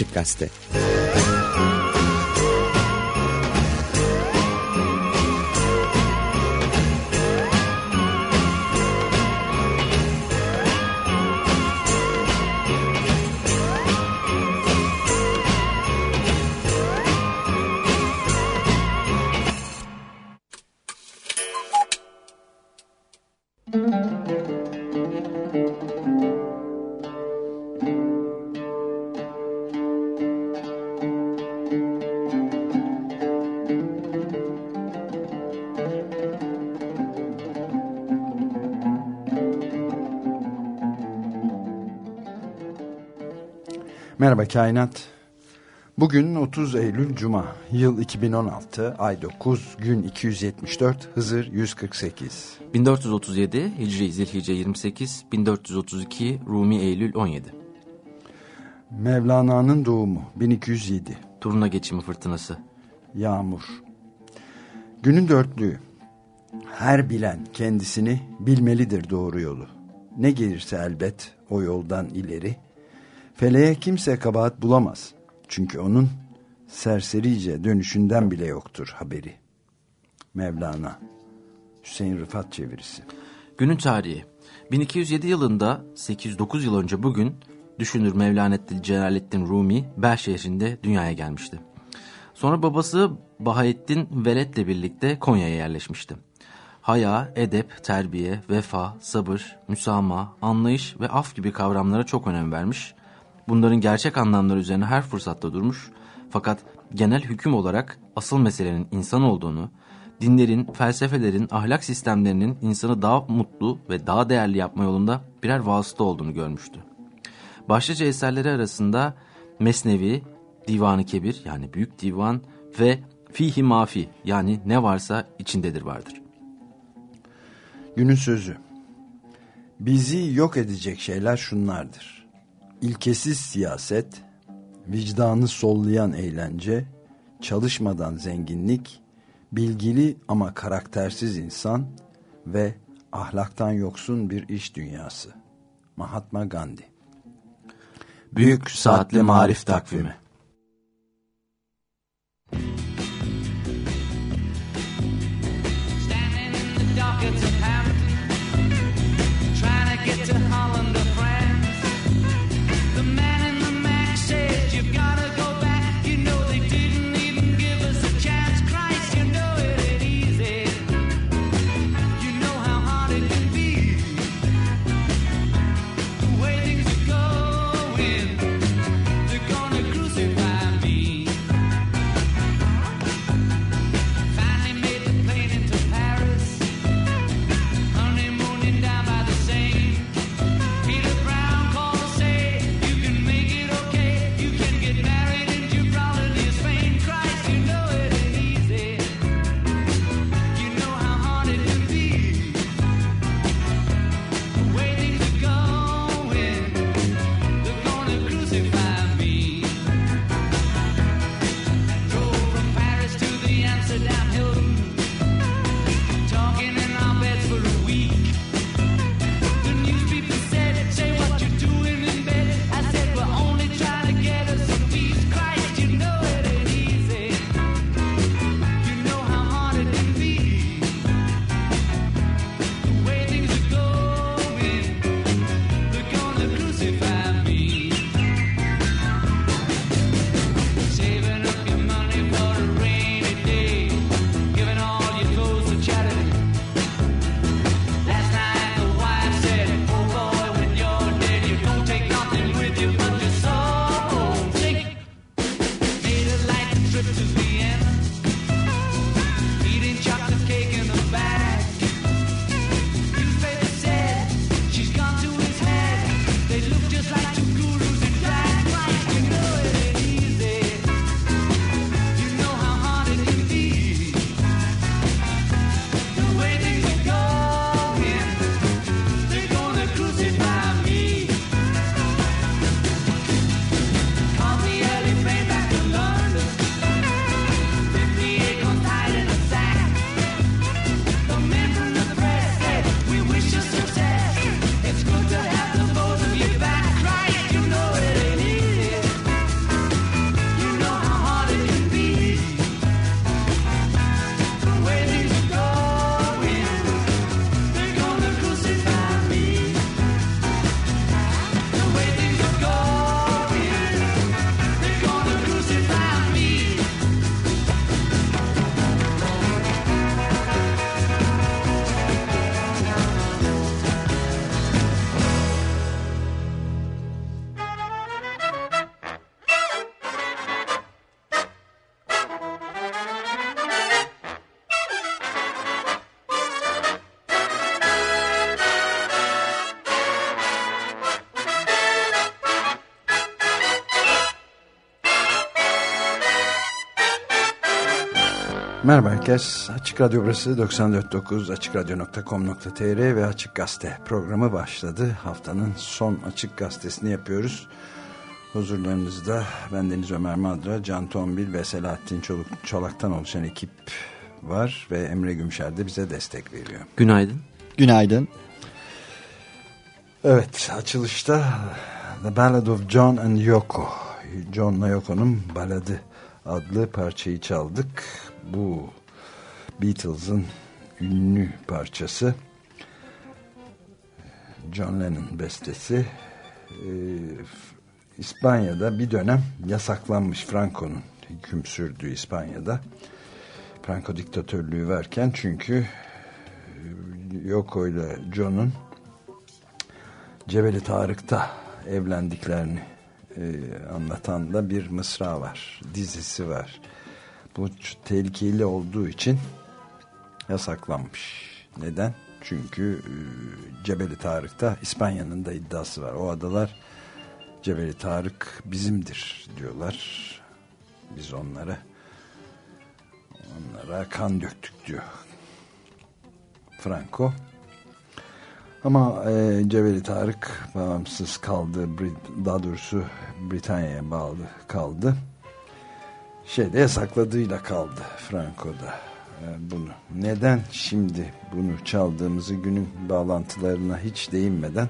Açık Gazete. Merhaba Kainat. Bugün 30 Eylül Cuma, yıl 2016, ay 9, gün 274, Hızır 148. 1437 Hicri Zilhice 28, 1432 Rumi Eylül 17. Mevlana'nın doğumu 1207. Turuna geçimi fırtınası. Yağmur. Günün dörtlüğü. Her bilen kendisini bilmelidir doğru yolu. Ne gelirse elbet o yoldan ileri Feleğe kimse kabahat bulamaz. Çünkü onun serserice dönüşünden bile yoktur haberi. Mevlana Hüseyin Rıfat çevirisi. Günün tarihi 1207 yılında 809 yıl önce bugün düşünür Mevlanettin Celaleddin Rumi Bel dünyaya gelmişti. Sonra babası Bahaettin Veled'le birlikte Konya'ya yerleşmişti. Haya, edep, terbiye, vefa, sabır, müsamaha, anlayış ve af gibi kavramlara çok önem vermiş bunların gerçek anlamları üzerine her fırsatta durmuş fakat genel hüküm olarak asıl meselenin insan olduğunu, dinlerin, felsefelerin, ahlak sistemlerinin insanı daha mutlu ve daha değerli yapma yolunda birer vasıta olduğunu görmüştü. Başlıca eserleri arasında Mesnevi, Divanı Kebir yani Büyük Divan ve Fihi Mafi yani ne varsa içindedir vardır. Günün sözü Bizi yok edecek şeyler şunlardır ilkesiz siyaset, vicdanı sollayan eğlence, çalışmadan zenginlik, bilgili ama karaktersiz insan ve ahlaktan yoksun bir iş dünyası. Mahatma Gandhi Büyük Saatli Marif Takvimi Standing in the dockets Merhaba herkes. Açık Radyo burası 94.9 AçıkRadyo.com.tr ve Açık Gazete programı başladı. Haftanın son Açık Gazetesini yapıyoruz. Huzurlarınızda ben Deniz Ömer Madra, Can Tombil ve Selahattin Çoluk, Çolak'tan oluşan ekip var ve Emre Gümşer de bize destek veriyor. Günaydın. Günaydın. Evet, açılışta The Ballad of John and Yoko, John'la Yoko'nun baladı adlı parçayı çaldık. Bu Beatles'ın ünlü parçası. John Lennon bestesi. Ee, İspanya'da bir dönem yasaklanmış Franco'nun hüküm sürdüğü İspanya'da. Franco diktatörlüğü verken çünkü Yoko ile John'un Cebeli Tarık'ta evlendiklerini e, anlatan da bir mısra var. Dizisi var. Bu tehlikeli olduğu için yasaklanmış. Neden? Çünkü e, Cebeli Tarık'ta İspanya'nın da iddiası var. O adalar Cebeli Tarık bizimdir diyorlar. Biz onlara onlara kan döktük diyor Franco. Ama e, Cebeli Tarık bağımsız kaldı. Daha doğrusu Britanya'ya bağlı kaldı. Şeyde yasakladığıyla kaldı Franco'da e, bunu. Neden şimdi bunu çaldığımızı günün bağlantılarına hiç değinmeden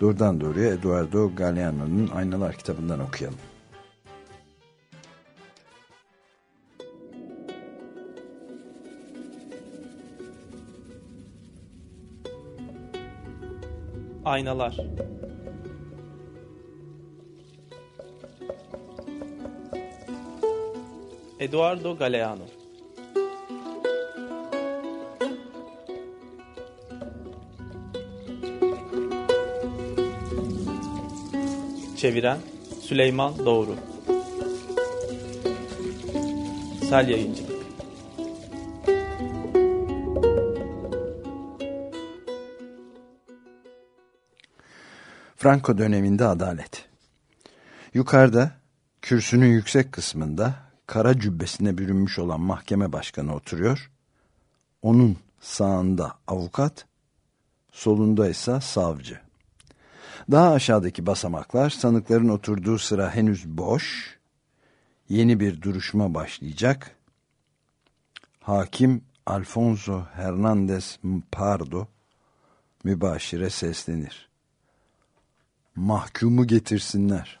doğrudan doğruya Eduardo Galeano'nun Aynalar kitabından okuyalım. Aynalar Eduardo Galeano. Çeviren Süleyman Doğru. Sel Yayıncı Franco döneminde adalet. Yukarıda kürsünün yüksek kısmında kara cübbesine bürünmüş olan mahkeme başkanı oturuyor. Onun sağında avukat, solunda ise savcı. Daha aşağıdaki basamaklar sanıkların oturduğu sıra henüz boş. Yeni bir duruşma başlayacak. Hakim Alfonso Hernandez Pardo mübaşire seslenir mahkumu getirsinler.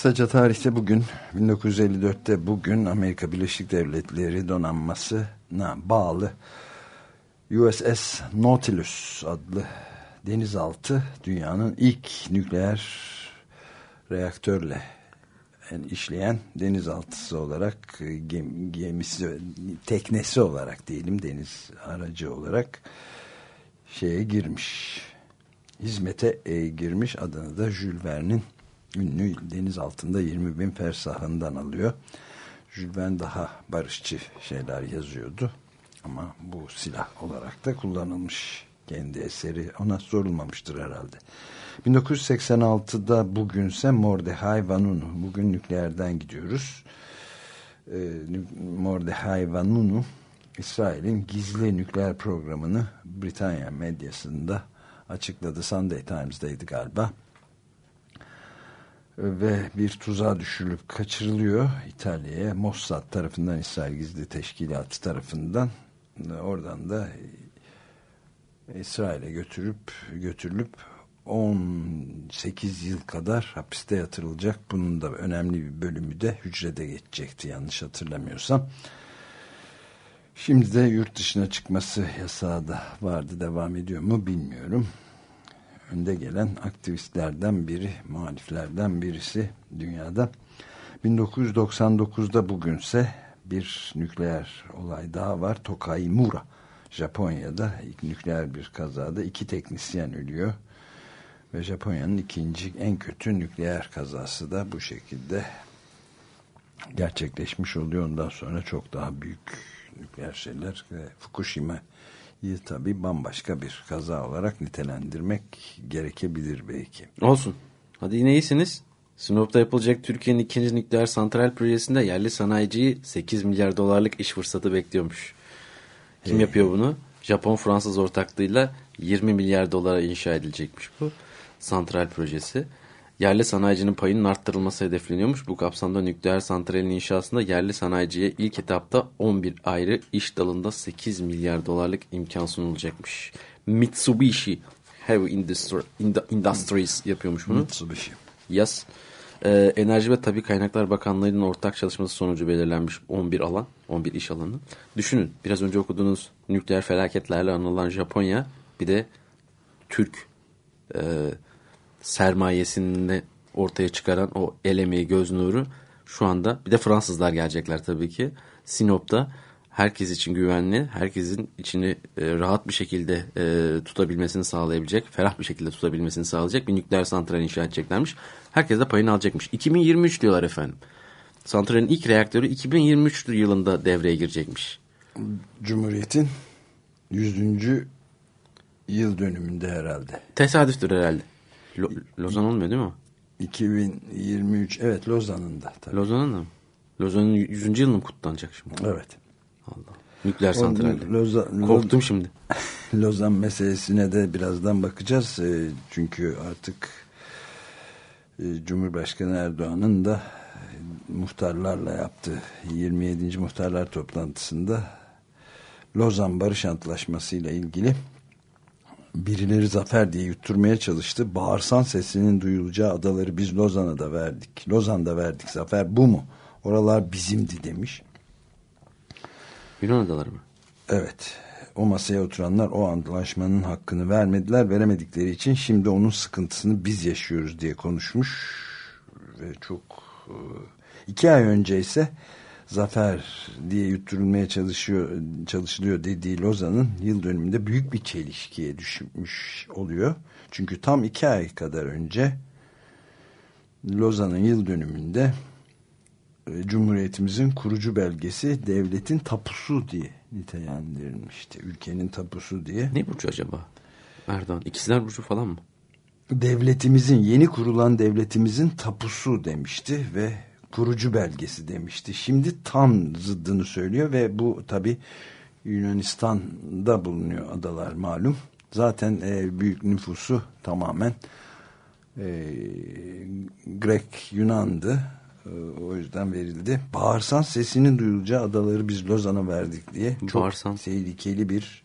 Kısaca tarihte bugün 1954'te bugün Amerika Birleşik Devletleri donanmasına bağlı USS Nautilus adlı denizaltı dünyanın ilk nükleer reaktörle yani işleyen denizaltısı olarak gem, gemisi teknesi olarak diyelim deniz aracı olarak şeye girmiş hizmete e, girmiş. Adını da Jules Verne'in ünlü deniz altında 20 bin fersahından alıyor. Verne daha barışçı şeyler yazıyordu ama bu silah olarak da kullanılmış kendi eseri ona sorulmamıştır herhalde. 1986'da bugünse Mordechai Vanunu. Bugün nükleerden gidiyoruz. Ee, Mordechai Vanunu İsrail'in gizli nükleer programını Britanya medyasında açıkladı. Sunday Times'daydı galiba. Ve bir tuzağa düşürülüp kaçırılıyor İtalya'ya. Mossad tarafından İsrail Gizli Teşkilatı tarafından. Oradan da İsrail'e götürüp götürülüp 18 yıl kadar hapiste yatırılacak. Bunun da önemli bir bölümü de hücrede geçecekti yanlış hatırlamıyorsam. Şimdi de yurt dışına çıkması yasağı da vardı devam ediyor mu bilmiyorum. Önde gelen aktivistlerden biri, muhaliflerden birisi dünyada. 1999'da bugünse bir nükleer olay daha var. Tokai Mura, Japonya'da nükleer bir kazada iki teknisyen ölüyor. Ve Japonya'nın ikinci en kötü nükleer kazası da bu şekilde gerçekleşmiş oluyor. Ondan sonra çok daha büyük nükleer şeyler ve Fukushima'yı tabi bambaşka bir kaza olarak nitelendirmek gerekebilir belki. Olsun. Hadi yine iyisiniz. Sinop'ta yapılacak Türkiye'nin ikinci nükleer santral projesinde yerli sanayiciyi 8 milyar dolarlık iş fırsatı bekliyormuş. Kim hey. yapıyor bunu? Japon-Fransız ortaklığıyla 20 milyar dolara inşa edilecekmiş bu santral projesi. Yerli sanayicinin payının arttırılması hedefleniyormuş. Bu kapsamda nükleer santralin inşasında yerli sanayiciye ilk etapta 11 ayrı iş dalında 8 milyar dolarlık imkan sunulacakmış. Mitsubishi Heavy Industry, Industries yapıyormuş bunu. Mitsubishi. Yes. Ee, Enerji ve Tabi Kaynaklar Bakanlığı'nın ortak çalışması sonucu belirlenmiş 11 alan, 11 iş alanı. Düşünün biraz önce okuduğunuz nükleer felaketlerle anılan Japonya bir de Türk e, sermayesini ortaya çıkaran o el emeği göz nuru şu anda bir de Fransızlar gelecekler tabii ki. Sinop'ta herkes için güvenli, herkesin içini e, rahat bir şekilde e, tutabilmesini sağlayabilecek, ferah bir şekilde tutabilmesini sağlayacak bir nükleer santral inşa edeceklermiş. Herkes de payını alacakmış. 2023 diyorlar efendim. Santralin ilk reaktörü 2023 yılında devreye girecekmiş. Cumhuriyet'in 100. yıl dönümünde herhalde. Tesadüftür herhalde. Lo Lozan olmuyor değil mi? 2023 evet Lozan'ın da. Lozan'ın mı? Lozan'ın 100. yılını mı kutlanacak şimdi? Evet. Allah. Nükleer santralde. Lozan, Korktum şimdi. Lozan meselesine de birazdan bakacağız. E, çünkü artık e, Cumhurbaşkanı Erdoğan'ın da muhtarlarla yaptığı 27. muhtarlar toplantısında Lozan Barış Antlaşması ile ilgili birileri zafer diye yutturmaya çalıştı. Bağırsan sesinin duyulacağı adaları biz Lozan'a da verdik. Lozan'da verdik zafer bu mu? Oralar bizimdi demiş. Yunan adaları mı? Evet. O masaya oturanlar o antlaşmanın hakkını vermediler. Veremedikleri için şimdi onun sıkıntısını biz yaşıyoruz diye konuşmuş. Ve çok e, iki ay önce ise zafer diye yutturulmaya çalışıyor, çalışılıyor dediği Lozan'ın yıl dönümünde büyük bir çelişkiye düşmüş oluyor. Çünkü tam iki ay kadar önce Lozan'ın yıl dönümünde e, Cumhuriyetimizin kurucu belgesi devletin tapusu diye nitelendirilmişti. Ülkenin tapusu diye. Ne burcu acaba? Erdoğan. İkizler burcu falan mı? Devletimizin, yeni kurulan devletimizin tapusu demişti ve kurucu belgesi demişti. Şimdi tam zıddını söylüyor ve bu tabi Yunanistan'da bulunuyor adalar malum. Zaten e, büyük nüfusu tamamen e, Grek Yunan'dı. E, o yüzden verildi. Bağırsan sesinin duyulacağı adaları biz Lozan'a verdik diye. Çok Bağırsan. tehlikeli bir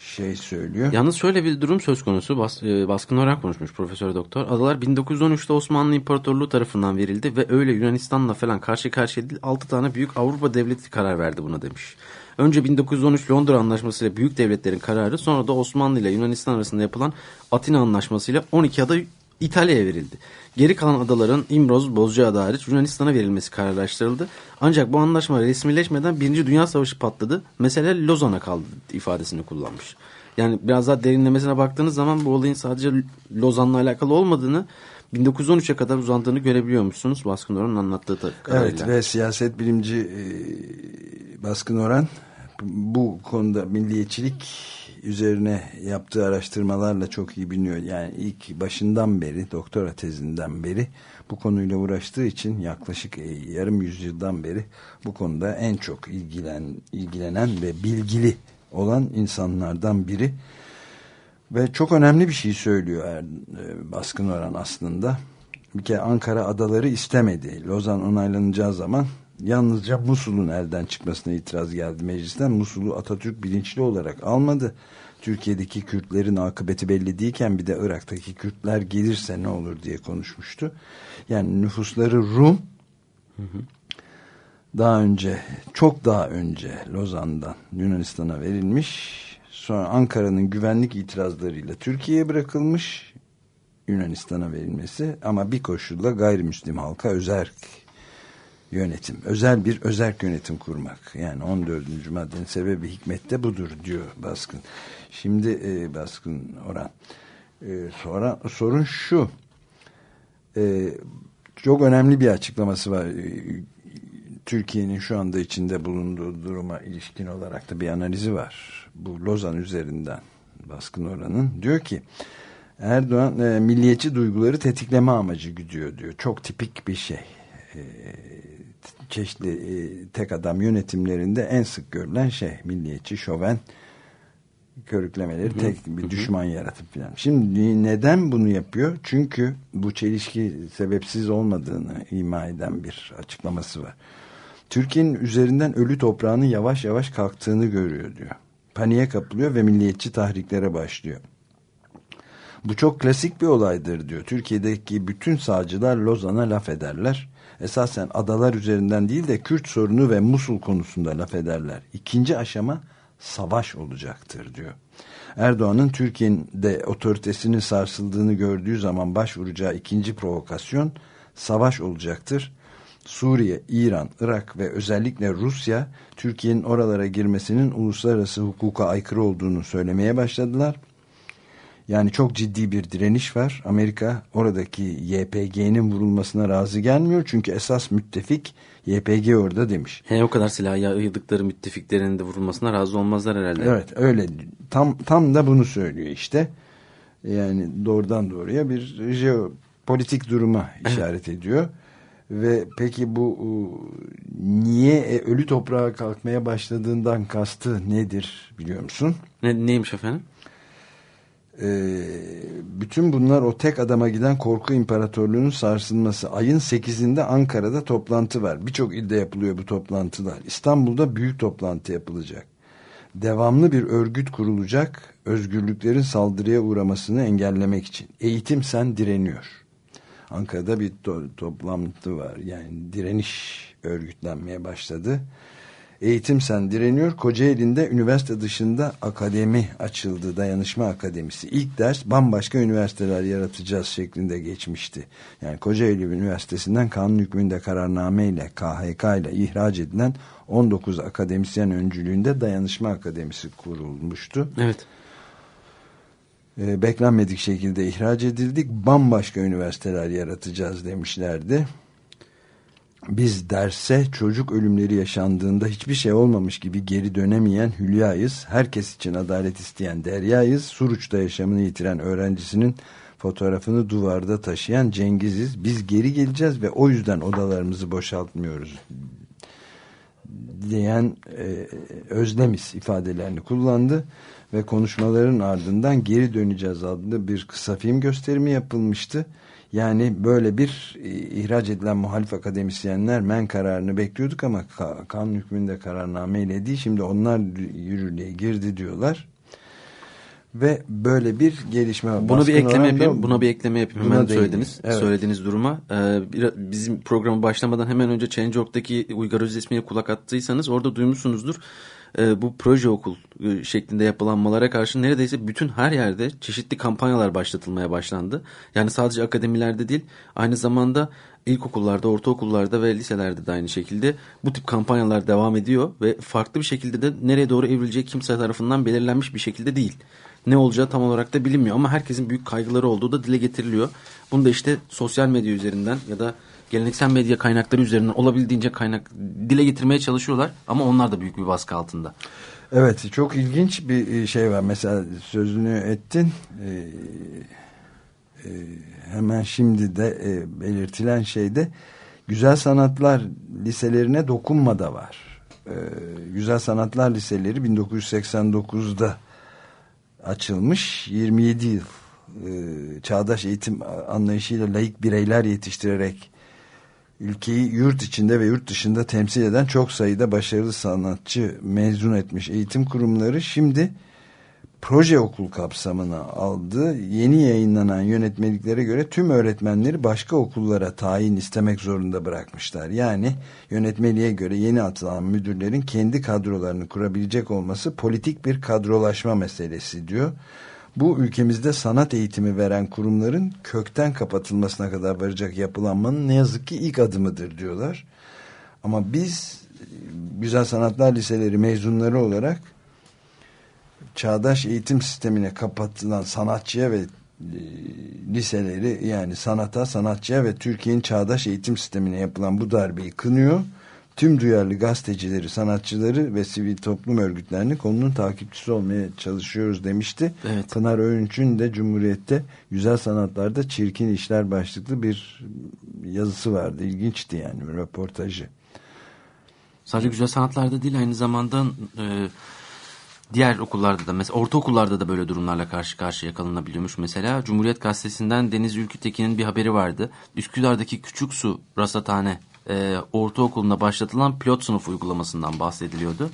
şey söylüyor. Yalnız şöyle bir durum söz konusu. Bas, e, Baskın Orak konuşmuş Profesör Doktor. Adalar 1913'te Osmanlı İmparatorluğu tarafından verildi ve öyle Yunanistan'la falan karşı karşıya değil 6 tane büyük Avrupa devleti karar verdi buna demiş. Önce 1913 Londra Anlaşması ile büyük devletlerin kararı sonra da Osmanlı ile Yunanistan arasında yapılan Atina Anlaşması ile 12 ada İtalya'ya verildi. Geri kalan adaların İmroz, Bozcaada hariç Yunanistan'a verilmesi kararlaştırıldı. Ancak bu anlaşma resmileşmeden Birinci Dünya Savaşı patladı. Mesele Lozan'a kaldı ifadesini kullanmış. Yani biraz daha derinlemesine baktığınız zaman bu olayın sadece Lozan'la alakalı olmadığını 1913'e kadar uzandığını görebiliyormuşsunuz Baskın Oran'ın anlattığı kadarıyla. Evet ve siyaset bilimci e, Baskın Oran bu konuda milliyetçilik üzerine yaptığı araştırmalarla çok iyi biliniyor. Yani ilk başından beri doktora tezinden beri bu konuyla uğraştığı için yaklaşık e, yarım yüzyıldan beri bu konuda en çok ilgilen, ilgilenen ve bilgili olan insanlardan biri. Ve çok önemli bir şey söylüyor e, Baskın Oran aslında. Bir kere Ankara adaları istemedi. Lozan onaylanacağı zaman Yalnızca Musul'un elden çıkmasına itiraz geldi meclisten. Musul'u Atatürk bilinçli olarak almadı. Türkiye'deki Kürtlerin akıbeti belli değilken bir de Irak'taki Kürtler gelirse ne olur diye konuşmuştu. Yani nüfusları Rum hı hı. daha önce çok daha önce Lozan'dan Yunanistan'a verilmiş Sonra Ankara'nın güvenlik itirazlarıyla Türkiye'ye bırakılmış Yunanistan'a verilmesi ama bir koşulla gayrimüslim halka özerk yönetim, özel bir özerk yönetim kurmak. Yani 14. maddenin sebebi hikmette budur diyor Baskın. Şimdi e, Baskın Orhan. E, sonra sorun şu. E, çok önemli bir açıklaması var. E, Türkiye'nin şu anda içinde bulunduğu duruma ilişkin olarak da bir analizi var. Bu Lozan üzerinden Baskın Orhan'ın. Diyor ki Erdoğan e, milliyetçi duyguları tetikleme amacı güdüyor diyor. Çok tipik bir şey. E, çeşitli e, tek adam yönetimlerinde en sık görülen şey milliyetçi, şoven körüklemeleri tek bir düşman yaratıp filan. Şimdi neden bunu yapıyor? Çünkü bu çelişki sebepsiz olmadığını ima eden bir açıklaması var. Türkiye'nin üzerinden ölü toprağının yavaş yavaş kalktığını görüyor diyor. Paniğe kapılıyor ve milliyetçi tahriklere başlıyor. Bu çok klasik bir olaydır diyor. Türkiye'deki bütün sağcılar Lozan'a laf ederler. Esasen adalar üzerinden değil de Kürt sorunu ve Musul konusunda laf ederler. İkinci aşama savaş olacaktır diyor. Erdoğan'ın Türkiye'de otoritesinin sarsıldığını gördüğü zaman başvuracağı ikinci provokasyon savaş olacaktır. Suriye, İran, Irak ve özellikle Rusya Türkiye'nin oralara girmesinin uluslararası hukuka aykırı olduğunu söylemeye başladılar. Yani çok ciddi bir direniş var. Amerika oradaki YPG'nin vurulmasına razı gelmiyor. Çünkü esas müttefik YPG orada demiş. He, o kadar silah yaydıkları müttefiklerinin de vurulmasına razı olmazlar herhalde. Evet öyle. Tam, tam da bunu söylüyor işte. Yani doğrudan doğruya bir jeopolitik duruma işaret ediyor. Ve peki bu niye e, ölü toprağa kalkmaya başladığından kastı nedir biliyor musun? Ne, neymiş efendim? Ee, bütün bunlar o tek adama giden korku imparatorluğunun sarsılması. Ayın 8'inde Ankara'da toplantı var. Birçok ilde yapılıyor bu toplantılar. İstanbul'da büyük toplantı yapılacak. Devamlı bir örgüt kurulacak. Özgürlüklerin saldırıya uğramasını engellemek için. Eğitim sen direniyor. Ankara'da bir to toplantı var. Yani direniş örgütlenmeye başladı. Eğitim sen direniyor. Kocaeli'nde üniversite dışında akademi açıldı. Dayanışma Akademisi. İlk ders bambaşka üniversiteler yaratacağız şeklinde geçmişti. Yani Kocaeli Üniversitesi'nden kanun hükmünde kararname ile KHK ile ihraç edilen 19 akademisyen öncülüğünde Dayanışma Akademisi kurulmuştu. Evet. Ee, beklenmedik şekilde ihraç edildik. Bambaşka üniversiteler yaratacağız demişlerdi biz derse çocuk ölümleri yaşandığında hiçbir şey olmamış gibi geri dönemeyen Hülya'yız. Herkes için adalet isteyen Derya'yız. Suruç'ta yaşamını yitiren öğrencisinin fotoğrafını duvarda taşıyan Cengiz'iz. Biz geri geleceğiz ve o yüzden odalarımızı boşaltmıyoruz diyen e, Özlemis ifadelerini kullandı ve konuşmaların ardından geri döneceğiz adlı bir kısa film gösterimi yapılmıştı. Yani böyle bir e, ihraç edilen muhalif akademisyenler men kararını bekliyorduk ama kanun hükmünde kararnameyle değil. Şimdi onlar yürürlüğe girdi diyorlar. Ve böyle bir gelişme var. Buna bir ekleme yapayım. Buna bir ekleme yapayım. Hemen söylediniz. Evet. Söylediğiniz duruma. Ee, bizim programı başlamadan hemen önce Change.org'daki Uygar Özesmi'ye kulak attıysanız orada duymuşsunuzdur e, bu proje okul e, şeklinde yapılanmalara karşı neredeyse bütün her yerde çeşitli kampanyalar başlatılmaya başlandı. Yani sadece akademilerde değil aynı zamanda ilkokullarda, ortaokullarda ve liselerde de aynı şekilde bu tip kampanyalar devam ediyor ve farklı bir şekilde de nereye doğru evrilecek kimse tarafından belirlenmiş bir şekilde değil. Ne olacağı tam olarak da bilinmiyor ama herkesin büyük kaygıları olduğu da dile getiriliyor. Bunu da işte sosyal medya üzerinden ya da geleneksel medya kaynakları üzerinden olabildiğince kaynak dile getirmeye çalışıyorlar ama onlar da büyük bir baskı altında. Evet çok ilginç bir e, şey var mesela sözünü ettin ee, hemen şimdi de e, belirtilen şeyde güzel sanatlar liselerine dokunma da var. Ee, güzel sanatlar liseleri 1989'da açılmış 27 yıl e, çağdaş eğitim anlayışıyla layık bireyler yetiştirerek ülkeyi yurt içinde ve yurt dışında temsil eden çok sayıda başarılı sanatçı mezun etmiş eğitim kurumları şimdi proje okul kapsamına aldı. Yeni yayınlanan yönetmeliklere göre tüm öğretmenleri başka okullara tayin istemek zorunda bırakmışlar. Yani yönetmeliğe göre yeni atılan müdürlerin kendi kadrolarını kurabilecek olması politik bir kadrolaşma meselesi diyor. Bu ülkemizde sanat eğitimi veren kurumların kökten kapatılmasına kadar varacak yapılanmanın ne yazık ki ilk adımıdır diyorlar. Ama biz Güzel Sanatlar Liseleri mezunları olarak çağdaş eğitim sistemine kapatılan sanatçıya ve e, liseleri yani sanata, sanatçıya ve Türkiye'nin çağdaş eğitim sistemine yapılan bu darbeyi kınıyor. Tüm duyarlı gazetecileri, sanatçıları ve sivil toplum örgütlerini konunun takipçisi olmaya çalışıyoruz demişti. Evet. Pınar Öğünç'ün de Cumhuriyet'te Güzel Sanatlar'da Çirkin işler başlıklı bir yazısı vardı. İlginçti yani bir röportajı. Sadece güzel sanatlarda değil aynı zamanda e, diğer okullarda da mesela ortaokullarda da böyle durumlarla karşı karşıya kalınabiliyormuş. Mesela Cumhuriyet Gazetesi'nden Deniz Ülkütekin'in bir haberi vardı. Üsküdar'daki Küçük Su Rasathane e, ortaokulunda başlatılan pilot sınıf uygulamasından bahsediliyordu.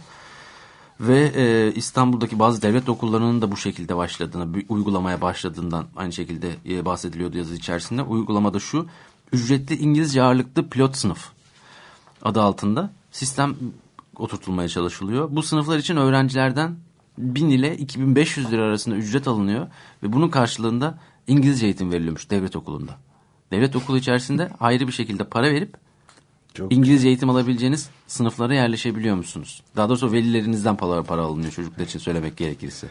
Ve e, İstanbul'daki bazı devlet okullarının da bu şekilde başladığını, uygulamaya başladığından aynı şekilde e, bahsediliyordu yazı içerisinde. Uygulamada şu, ücretli İngilizce ağırlıklı pilot sınıf adı altında sistem oturtulmaya çalışılıyor. Bu sınıflar için öğrencilerden 1000 ile 2500 lira arasında ücret alınıyor ve bunun karşılığında İngilizce eğitim veriliyormuş devlet okulunda. Devlet okulu içerisinde ayrı bir şekilde para verip Çok İngilizce eğitim alabileceğiniz sınıflara yerleşebiliyor musunuz? Daha doğrusu velilerinizden para, para alınıyor çocuklar için söylemek gerekirse.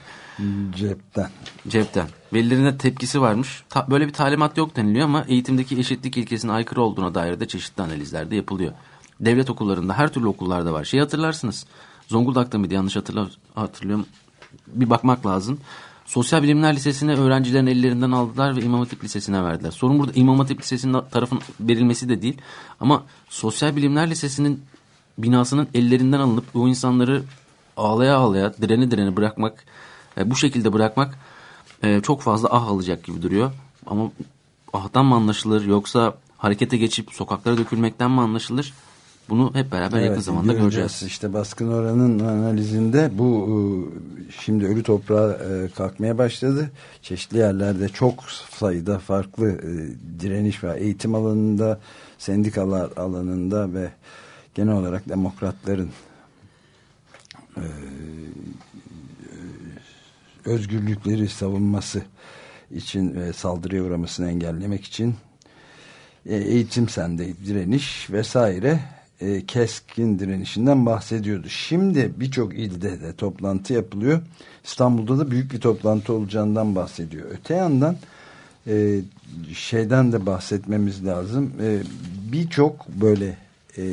Cepten. Cepten. Velilerine tepkisi varmış. Ta, böyle bir talimat yok deniliyor ama eğitimdeki eşitlik ilkesine aykırı olduğuna dair de çeşitli analizler de yapılıyor devlet okullarında her türlü okullarda var. Şey hatırlarsınız. Zonguldak'ta mıydı yanlış hatırla, hatırlıyorum. Bir bakmak lazım. Sosyal Bilimler Lisesi'ne öğrencilerin ellerinden aldılar ve İmam Hatip Lisesi'ne verdiler. Sorun burada İmam Hatip Lisesi'nin tarafın verilmesi de değil. Ama Sosyal Bilimler Lisesi'nin binasının ellerinden alınıp bu insanları ağlaya ağlaya direni direni bırakmak, e, bu şekilde bırakmak e, çok fazla ah alacak gibi duruyor. Ama ahtan mı anlaşılır yoksa harekete geçip sokaklara dökülmekten mi anlaşılır? Bunu hep beraber evet, yakın zamanda göreceğiz. göreceğiz. İşte baskın oranın analizinde bu e, şimdi ölü toprağa e, kalkmaya başladı. Çeşitli yerlerde çok sayıda farklı e, direniş var. Eğitim alanında, sendikalar alanında ve genel olarak demokratların özgürlükleri savunması için ve saldırıya uğramasını engellemek için eğitim sende direniş vesaire e, keskin direnişinden bahsediyordu. Şimdi birçok ilde de toplantı yapılıyor. İstanbul'da da büyük bir toplantı olacağından bahsediyor. Öte yandan e, şeyden de bahsetmemiz lazım. E, birçok böyle e,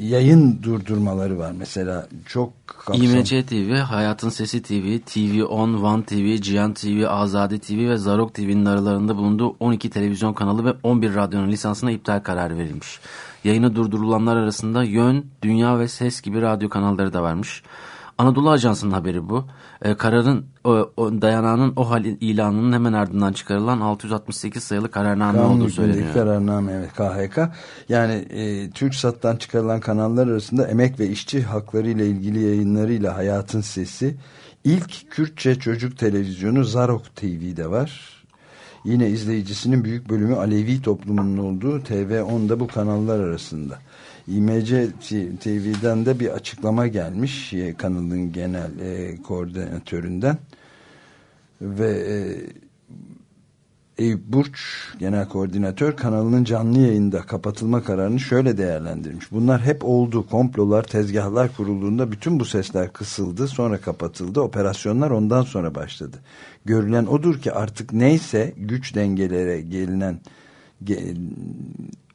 yayın durdurmaları var. Mesela çok kapsam... İMC TV, Hayatın Sesi TV, TV On, One TV, Cihan TV, Azade TV ve Zarok TV'nin aralarında bulunduğu 12 televizyon kanalı ve 11 radyonun lisansına iptal kararı verilmiş. Yayını durdurulanlar arasında Yön, Dünya ve Ses gibi radyo kanalları da varmış. Anadolu Ajansı'nın haberi bu. Ee, kararın o, o, dayanağının o hal ilanının hemen ardından çıkarılan 668 sayılı kararname Kanun olduğu söyleniyor. Kararname evet KHK. Yani e, TürkSat'tan çıkarılan kanallar arasında emek ve işçi hakları ile ilgili yayınlarıyla Hayatın Sesi, ilk Kürtçe çocuk televizyonu Zarok TV'de var. Yine izleyicisinin büyük bölümü Alevi toplumunun olduğu TV10'da bu kanallar arasında. İMC TV'den de bir açıklama gelmiş kanalın genel e, koordinatöründen ve e, Eyüp Burç genel koordinatör kanalının canlı yayında kapatılma kararını şöyle değerlendirmiş. Bunlar hep oldu. Komplolar, tezgahlar kurulduğunda bütün bu sesler kısıldı, sonra kapatıldı. Operasyonlar ondan sonra başladı. Görülen odur ki artık neyse güç dengelere gelinen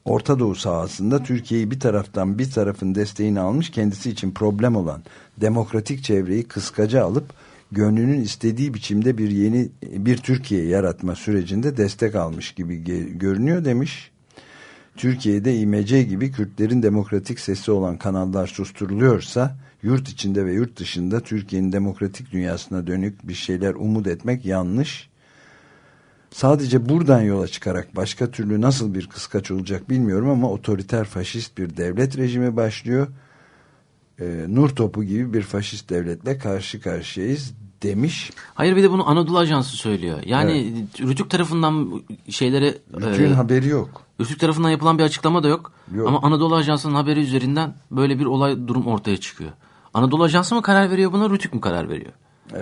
Orta Doğu sahasında Türkiye'yi bir taraftan bir tarafın desteğini almış kendisi için problem olan demokratik çevreyi kıskaca alıp gönlünün istediği biçimde bir yeni bir Türkiye yaratma sürecinde destek almış gibi görünüyor demiş. Türkiye'de İMC gibi Kürtlerin demokratik sesi olan kanallar susturuluyorsa yurt içinde ve yurt dışında Türkiye'nin demokratik dünyasına dönük bir şeyler umut etmek yanlış. Sadece buradan yola çıkarak başka türlü nasıl bir kıskaç olacak bilmiyorum ama otoriter faşist bir devlet rejimi başlıyor. Ee, nur topu gibi bir faşist devletle karşı karşıyayız demiş. Hayır bir de bunu Anadolu Ajansı söylüyor. Yani evet. Rütük tarafından şeylere... Rütük'ün e, haberi yok. Rütük tarafından yapılan bir açıklama da yok. yok. Ama Anadolu Ajansı'nın haberi üzerinden böyle bir olay durum ortaya çıkıyor. Anadolu Ajansı mı karar veriyor buna Rütük mü karar veriyor? E,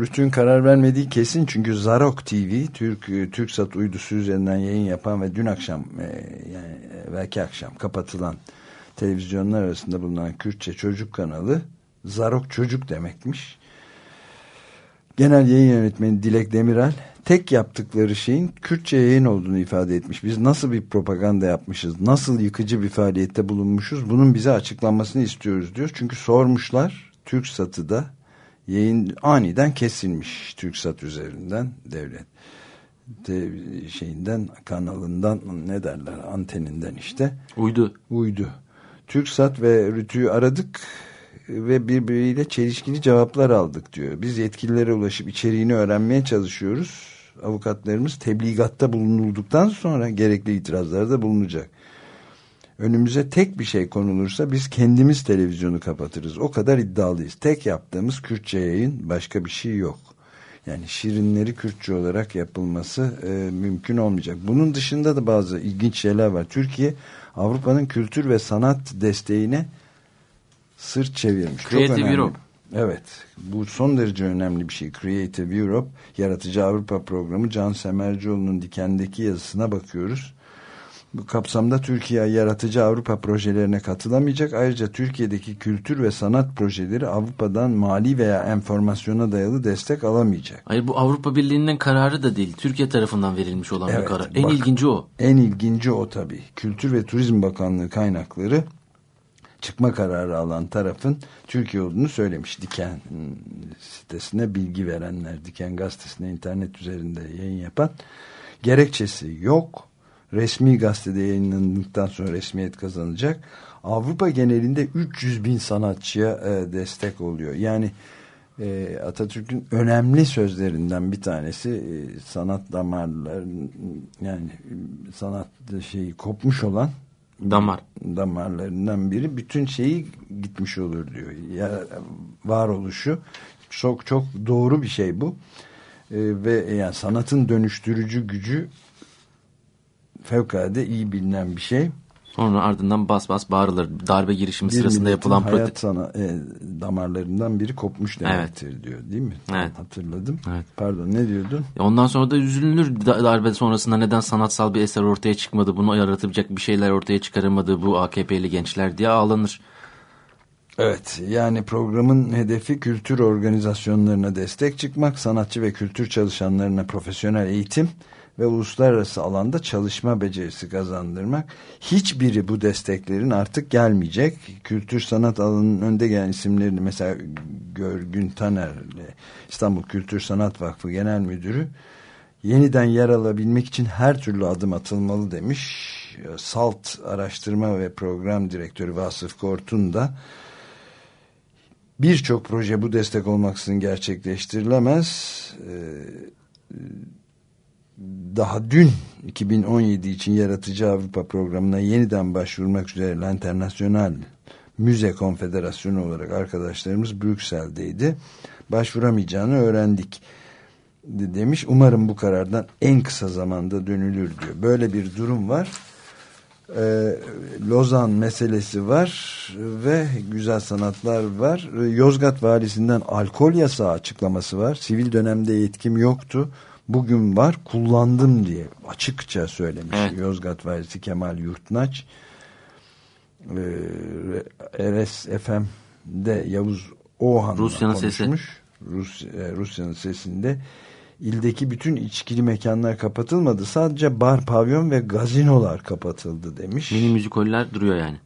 Rütük'ün karar vermediği kesin çünkü Zarok TV Türk Türksat uydusu üzerinden yayın yapan ve dün akşam e, yani belki akşam kapatılan televizyonlar arasında bulunan Kürtçe çocuk kanalı Zarok Çocuk demekmiş. Genel yayın yönetmeni Dilek Demirel tek yaptıkları şeyin Kürtçe yayın olduğunu ifade etmiş. Biz nasıl bir propaganda yapmışız, nasıl yıkıcı bir faaliyette bulunmuşuz bunun bize açıklanmasını istiyoruz diyor. Çünkü sormuşlar Türk satıda yayın aniden kesilmiş Türk sat üzerinden devlet de, şeyinden kanalından ne derler anteninden işte. Uydu. Uydu. TürkSat ve Rütü'yü aradık ve birbiriyle çelişkili cevaplar aldık diyor. Biz yetkililere ulaşıp içeriğini öğrenmeye çalışıyoruz. Avukatlarımız tebligatta bulunulduktan sonra gerekli itirazlarda bulunacak. Önümüze tek bir şey konulursa biz kendimiz televizyonu kapatırız. O kadar iddialıyız. Tek yaptığımız Kürtçe yayın başka bir şey yok. Yani şirinleri Kürtçe olarak yapılması e, mümkün olmayacak. Bunun dışında da bazı ilginç şeyler var. Türkiye Avrupa'nın kültür ve sanat desteğine sırt çevirmiş. Creative Çok önemli. Europe. Evet. Bu son derece önemli bir şey. Creative Europe, Yaratıcı Avrupa Programı Can Semercioğlu'nun Diken'deki yazısına bakıyoruz. Bu kapsamda Türkiye yaratıcı Avrupa projelerine katılamayacak. Ayrıca Türkiye'deki kültür ve sanat projeleri Avrupa'dan mali veya enformasyona dayalı destek alamayacak. Hayır bu Avrupa Birliği'nin kararı da değil. Türkiye tarafından verilmiş olan evet, bir karar. En bak, ilginci o. En ilginci o tabii. Kültür ve Turizm Bakanlığı kaynakları çıkma kararı alan tarafın Türkiye olduğunu söylemiş. Diken sitesine bilgi verenler, Diken gazetesine internet üzerinde yayın yapan gerekçesi yok resmi gazetede yayınlandıktan sonra resmiyet kazanacak. Avrupa genelinde 300 bin sanatçıya e, destek oluyor. Yani e, Atatürk'ün önemli sözlerinden bir tanesi e, sanat damarları yani sanat şeyi kopmuş olan damar damarlarından biri bütün şeyi gitmiş olur diyor. Ya, varoluşu çok çok doğru bir şey bu. E, ve yani sanatın dönüştürücü gücü fevkalade iyi bilinen bir şey. Sonra ardından bas bas bağırılır. Darbe girişimi bir sırasında yapılan hayat sana e, damarlarından biri kopmuş demektir evet. diyor değil mi? Evet. Hatırladım. Evet. Pardon ne diyordun? Ondan sonra da üzülünür darbe sonrasında neden sanatsal bir eser ortaya çıkmadı, bunu yaratacak bir şeyler ortaya çıkaramadı bu AKP'li gençler diye ağlanır. Evet yani programın hedefi kültür organizasyonlarına destek çıkmak, sanatçı ve kültür çalışanlarına profesyonel eğitim ve uluslararası alanda çalışma becerisi kazandırmak. Hiçbiri bu desteklerin artık gelmeyecek. Kültür sanat alanının önde gelen isimlerini mesela Görgün Taner İstanbul Kültür Sanat Vakfı Genel Müdürü yeniden yer alabilmek için her türlü adım atılmalı demiş. SALT Araştırma ve Program Direktörü Vasıf Kortun da birçok proje bu destek olmaksızın gerçekleştirilemez. Ee, daha dün 2017 için Yaratıcı Avrupa programına yeniden başvurmak üzere Internasyonel Müze Konfederasyonu olarak arkadaşlarımız Brüksel'deydi. Başvuramayacağını öğrendik demiş. Umarım bu karardan en kısa zamanda dönülür diyor. Böyle bir durum var. Ee, Lozan meselesi var ve güzel sanatlar var. Yozgat valisinden alkol yasağı açıklaması var. Sivil dönemde yetkim yoktu bugün var kullandım diye açıkça söylemiş evet. Yozgat Valisi Kemal Yurtnaç ee, RSFM'de Yavuz Oğan Rusya'nın sesi Rus, e, Rusya'nın sesinde ildeki bütün içkili mekanlar kapatılmadı sadece bar, pavyon ve gazinolar kapatıldı demiş. Mini müzikoller duruyor yani.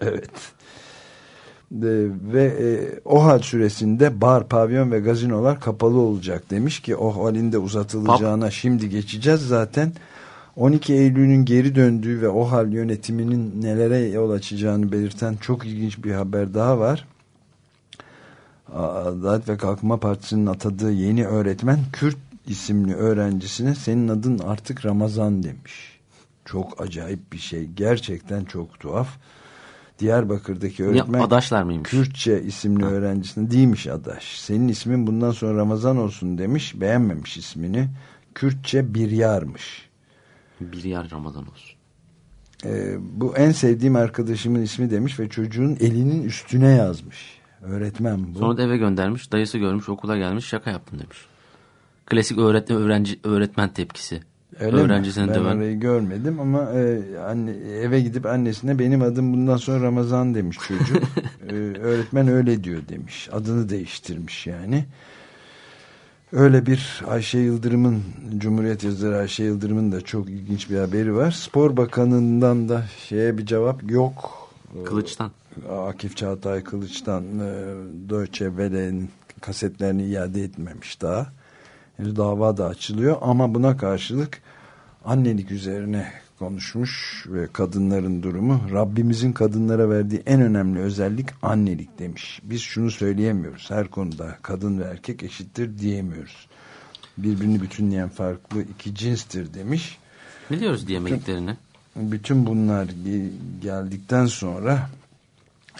Evet ve e, OHAL süresinde bar, pavyon ve gazinolar kapalı olacak demiş ki OHAL'in de uzatılacağına Pap. şimdi geçeceğiz zaten. 12 Eylül'ün geri döndüğü ve OHAL yönetiminin nelere yol açacağını belirten çok ilginç bir haber daha var. Adalet ve Kalkınma Partisi'nin atadığı yeni öğretmen Kürt isimli öğrencisine senin adın artık Ramazan demiş. Çok acayip bir şey. Gerçekten çok tuhaf Diyarbakır'daki öğretmen Adaşlar mıymış? Kürtçe isimli ha. öğrencisine değilmiş Adaş. Senin ismin bundan sonra Ramazan olsun demiş. Beğenmemiş ismini. Kürtçe bir yarmış. Bir yar Ramazan olsun. Ee, bu en sevdiğim arkadaşımın ismi demiş ve çocuğun elinin üstüne yazmış. Öğretmen bu. Sonra da eve göndermiş. Dayısı görmüş okula gelmiş şaka yaptım demiş. Klasik öğretmen öğrenci öğretmen tepkisi. Öyle Öğrencisini mi? Ben döven. orayı görmedim ama e, anne, eve gidip annesine benim adım bundan sonra Ramazan demiş çocuk. e, öğretmen öyle diyor demiş. Adını değiştirmiş yani. Öyle bir Ayşe Yıldırım'ın Cumhuriyet yazarı Ayşe Yıldırım'ın da çok ilginç bir haberi var. Spor Bakanı'ndan da şeye bir cevap yok. Kılıç'tan. Akif Çağatay Kılıç'tan e, Deutsche Welle'nin kasetlerini iade etmemiş daha. Yani dava da açılıyor ama buna karşılık annelik üzerine konuşmuş ve kadınların durumu Rabbimizin kadınlara verdiği en önemli özellik annelik demiş. Biz şunu söyleyemiyoruz. Her konuda kadın ve erkek eşittir diyemiyoruz. Birbirini bütünleyen farklı iki cinstir demiş. Biliyoruz diyemediklerini. Bütün, bütün bunlar geldikten sonra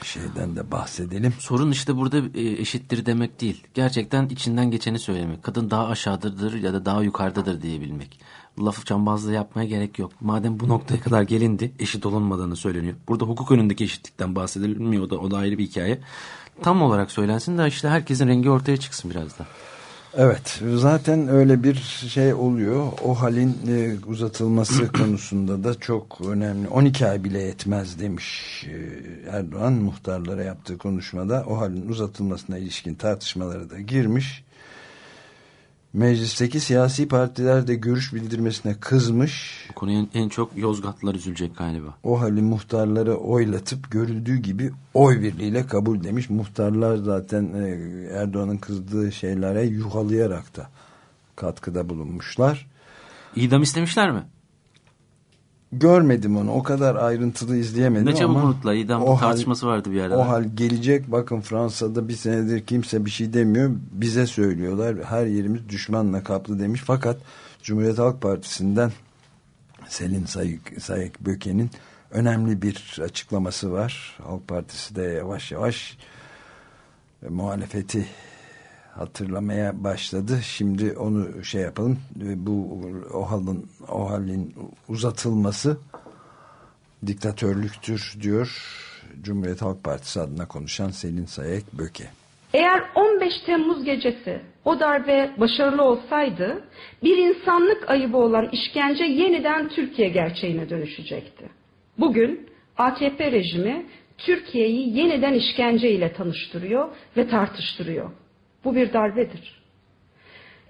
şeyden de bahsedelim. Sorun işte burada e, eşittir demek değil. Gerçekten içinden geçeni söylemek. Kadın daha aşağıdadır ya da daha yukarıdadır diyebilmek. Lafı cambazlığı yapmaya gerek yok. Madem bu noktaya kadar gelindi eşit olunmadığını söyleniyor. Burada hukuk önündeki eşitlikten bahsedilmiyor. Da, o da ayrı bir hikaye. Tam olarak söylensin de işte herkesin rengi ortaya çıksın biraz da. Evet zaten öyle bir şey oluyor. O halin e, uzatılması konusunda da çok önemli. 12 ay bile yetmez demiş e, Erdoğan muhtarlara yaptığı konuşmada. O halin uzatılmasına ilişkin tartışmalara da girmiş. Meclisteki siyasi partiler de görüş bildirmesine kızmış. Bu konuya en çok Yozgatlılar üzülecek galiba. O halde muhtarları oylatıp görüldüğü gibi oy birliğiyle kabul demiş. Muhtarlar zaten e, Erdoğan'ın kızdığı şeylere yuhalayarak da katkıda bulunmuşlar. İdam istemişler mi? Görmedim onu. O kadar ayrıntılı izleyemedim ne çabuk ama unuttular. İdam o tartışması hal, vardı bir yerde. O hal gelecek. Bakın Fransa'da bir senedir kimse bir şey demiyor. Bize söylüyorlar. Her yerimiz düşmanla kaplı demiş. Fakat Cumhuriyet Halk Partisi'nden Selin Sayık, Sayık Böke'nin önemli bir açıklaması var. Halk Partisi de yavaş yavaş muhalefeti hatırlamaya başladı. Şimdi onu şey yapalım. Bu o halin o halin uzatılması diktatörlüktür diyor Cumhuriyet Halk Partisi adına konuşan Selin Sayek Böke. Eğer 15 Temmuz gecesi o darbe başarılı olsaydı bir insanlık ayıbı olan işkence yeniden Türkiye gerçeğine dönüşecekti. Bugün AKP rejimi Türkiye'yi yeniden işkence ile tanıştırıyor ve tartıştırıyor. Bu bir darbedir.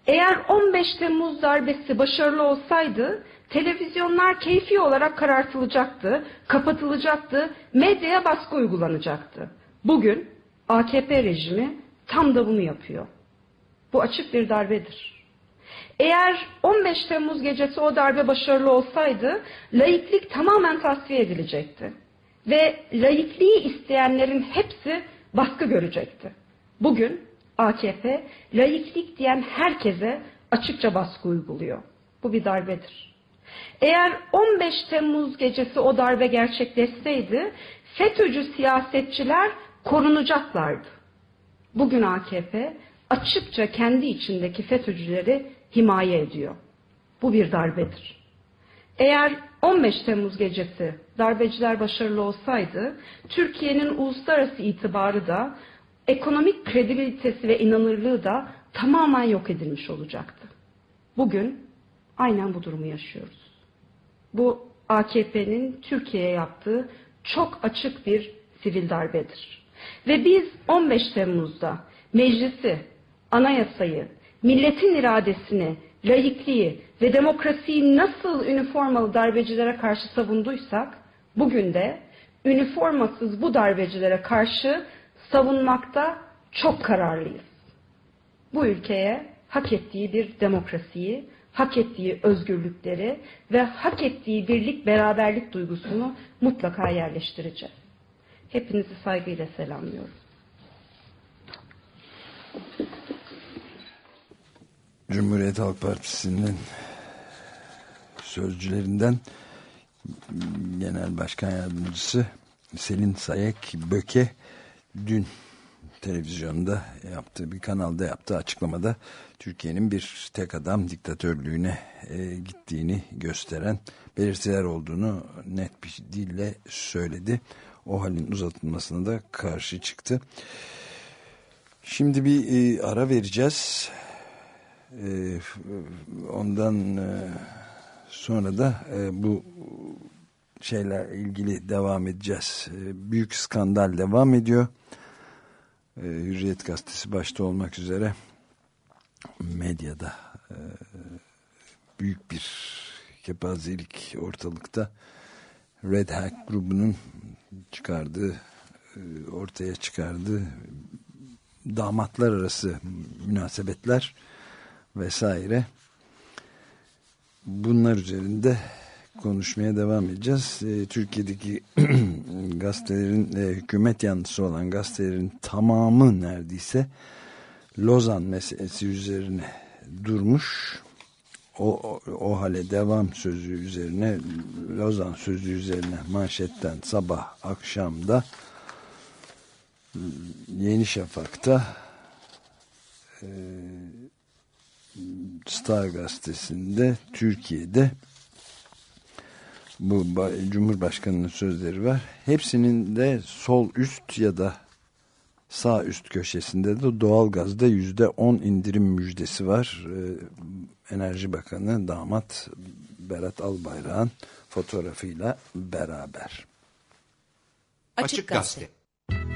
Eğer 15 Temmuz darbesi başarılı olsaydı televizyonlar keyfi olarak karartılacaktı, kapatılacaktı, medyaya baskı uygulanacaktı. Bugün AKP rejimi tam da bunu yapıyor. Bu açık bir darbedir. Eğer 15 Temmuz gecesi o darbe başarılı olsaydı laiklik tamamen tasfiye edilecekti. Ve laikliği isteyenlerin hepsi baskı görecekti. Bugün AKP laiklik diyen herkese açıkça baskı uyguluyor. Bu bir darbedir. Eğer 15 Temmuz gecesi o darbe gerçekleşseydi FETÖ'cü siyasetçiler korunacaklardı. Bugün AKP açıkça kendi içindeki FETÖ'cüleri himaye ediyor. Bu bir darbedir. Eğer 15 Temmuz gecesi darbeciler başarılı olsaydı Türkiye'nin uluslararası itibarı da ekonomik kredibilitesi ve inanırlığı da tamamen yok edilmiş olacaktı. Bugün aynen bu durumu yaşıyoruz. Bu AKP'nin Türkiye'ye yaptığı çok açık bir sivil darbedir. Ve biz 15 Temmuz'da meclisi, anayasayı, milletin iradesini, layıklığı ve demokrasiyi nasıl üniformalı darbecilere karşı savunduysak, bugün de üniformasız bu darbecilere karşı savunmakta çok kararlıyız. Bu ülkeye hak ettiği bir demokrasiyi, hak ettiği özgürlükleri ve hak ettiği birlik beraberlik duygusunu mutlaka yerleştireceğiz. Hepinizi saygıyla selamlıyorum. Cumhuriyet Halk Partisi'nin sözcülerinden Genel Başkan Yardımcısı Selin Sayek Böke dün televizyonda yaptığı bir kanalda yaptığı açıklamada Türkiye'nin bir tek adam diktatörlüğüne e, gittiğini gösteren belirtiler olduğunu net bir dille söyledi. O halin uzatılmasına da karşı çıktı. Şimdi bir e, ara vereceğiz. E, ondan e, sonra da e, bu şeyler ilgili devam edeceğiz. E, büyük skandal devam ediyor. E, Hürriyet gazetesi başta olmak üzere medyada e, büyük bir kepazelik ortalıkta Red Hack grubunun çıkardığı e, ortaya çıkardığı damatlar arası münasebetler vesaire. Bunlar üzerinde konuşmaya devam edeceğiz. E, Türkiye'deki gazetelerin e, hükümet yanlısı olan gazetelerin tamamı neredeyse Lozan meselesi üzerine durmuş. O, o, o hale devam sözü üzerine Lozan sözü üzerine manşetten sabah akşamda Yeni Şafak'ta e, Star gazetesinde Türkiye'de bu Cumhurbaşkanı'nın sözleri var. Hepsinin de sol üst ya da sağ üst köşesinde de doğalgazda yüzde on indirim müjdesi var. Ee, Enerji Bakanı damat Berat Albayrak'ın fotoğrafıyla beraber. Açık Gazete. There's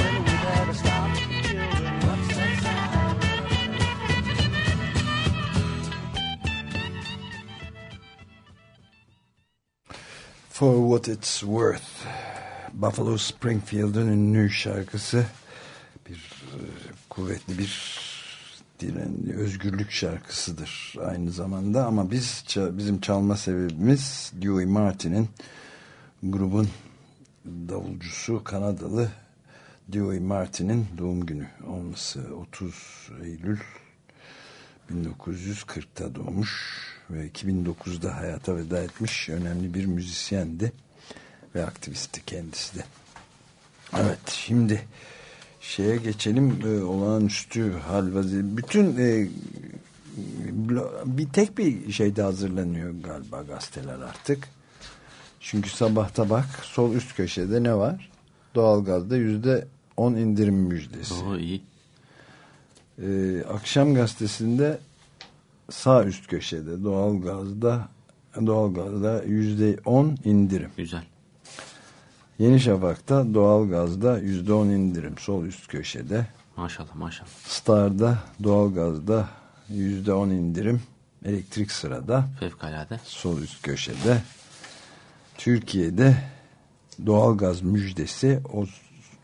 For What It's Worth Buffalo Springfield'ın ünlü şarkısı. Bir e, kuvvetli bir diren, özgürlük şarkısıdır aynı zamanda. Ama biz bizim çalma sebebimiz Dewey Martin'in grubun davulcusu Kanadalı Dewey Martin'in doğum günü. Olması 30 Eylül 1940'ta doğmuş ve 2009'da hayata veda etmiş önemli bir müzisyendi ve aktivisti kendisi de. Evet şimdi şeye geçelim e, olağanüstü hal vaziyeti. Bütün e, bir tek bir şeyde hazırlanıyor galiba gazeteler artık. Çünkü sabahta bak sol üst köşede ne var? Doğalgazda yüzde on indirim müjdesi. Oo, iyi. Ee, akşam gazetesinde sağ üst köşede doğalgazda doğalgazda yüzde on indirim. Güzel. Yeni Şafak'ta doğalgazda yüzde on indirim sol üst köşede. Maşallah maşallah. Star'da doğalgazda yüzde on indirim. Elektrik sırada Fevkalade. sol üst köşede. Türkiye'de doğalgaz müjdesi o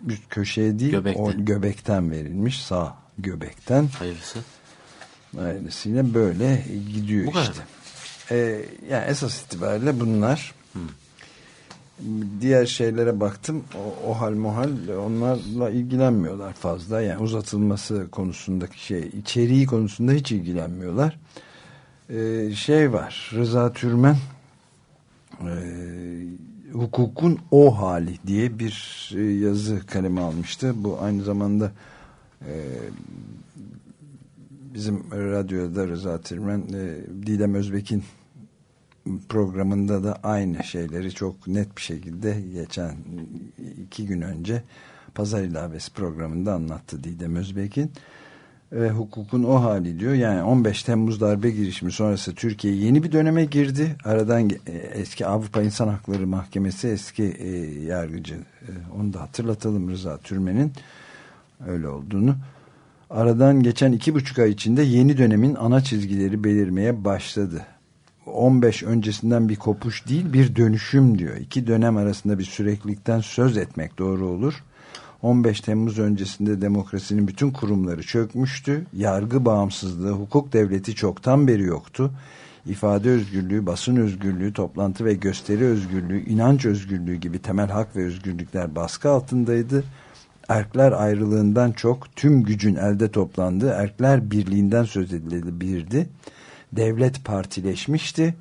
üst köşeye değil Göbekten. o göbekten verilmiş sağ göbekten. Hayırlısı. Ailesiyle böyle gidiyor Bu işte. Ee, yani esas itibariyle bunlar. Diğer şeylere baktım. O, o hal muhal onlarla ilgilenmiyorlar fazla. Yani uzatılması konusundaki şey, içeriği konusunda hiç ilgilenmiyorlar. Ee, şey var. Rıza Türmen e, hukukun o hali diye bir e, yazı kaleme almıştı. Bu aynı zamanda e, bizim radyoda Rıza Türmen e, Didem Özbek'in programında da aynı şeyleri çok net bir şekilde geçen iki gün önce Pazar İlavesi programında anlattı Didem Özbek'in ve hukukun o hali diyor. Yani 15 Temmuz darbe girişimi sonrası Türkiye yeni bir döneme girdi. Aradan e, eski Avrupa İnsan Hakları Mahkemesi eski e, yargıcı e, onu da hatırlatalım Rıza Türmen'in öyle olduğunu. Aradan geçen iki buçuk ay içinde yeni dönemin ana çizgileri belirmeye başladı. 15 öncesinden bir kopuş değil bir dönüşüm diyor. İki dönem arasında bir süreklilikten söz etmek doğru olur. 15 Temmuz öncesinde demokrasinin bütün kurumları çökmüştü. Yargı bağımsızlığı, hukuk devleti çoktan beri yoktu. İfade özgürlüğü, basın özgürlüğü, toplantı ve gösteri özgürlüğü, inanç özgürlüğü gibi temel hak ve özgürlükler baskı altındaydı. Erkler ayrılığından çok tüm gücün elde toplandığı erkler birliğinden söz edilirdi. Devlet partileşmişti.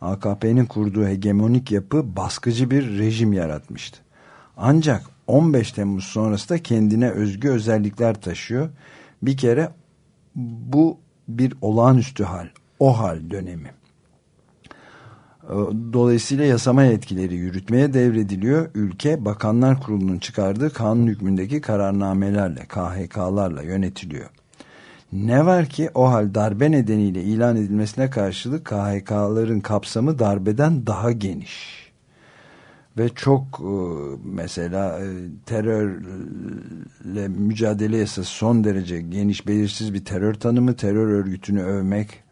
AKP'nin kurduğu hegemonik yapı baskıcı bir rejim yaratmıştı. Ancak 15 Temmuz sonrası da kendine özgü özellikler taşıyor. Bir kere bu bir olağanüstü hal, o hal dönemi. Dolayısıyla yasama yetkileri yürütmeye devrediliyor. Ülke Bakanlar Kurulu'nun çıkardığı kanun hükmündeki kararnamelerle, KHK'larla yönetiliyor. Ne var ki o hal darbe nedeniyle ilan edilmesine karşılık KHK'ların kapsamı darbeden daha geniş. Ve çok e, mesela e, terörle mücadele yasası son derece geniş belirsiz bir terör tanımı, terör örgütünü övmek,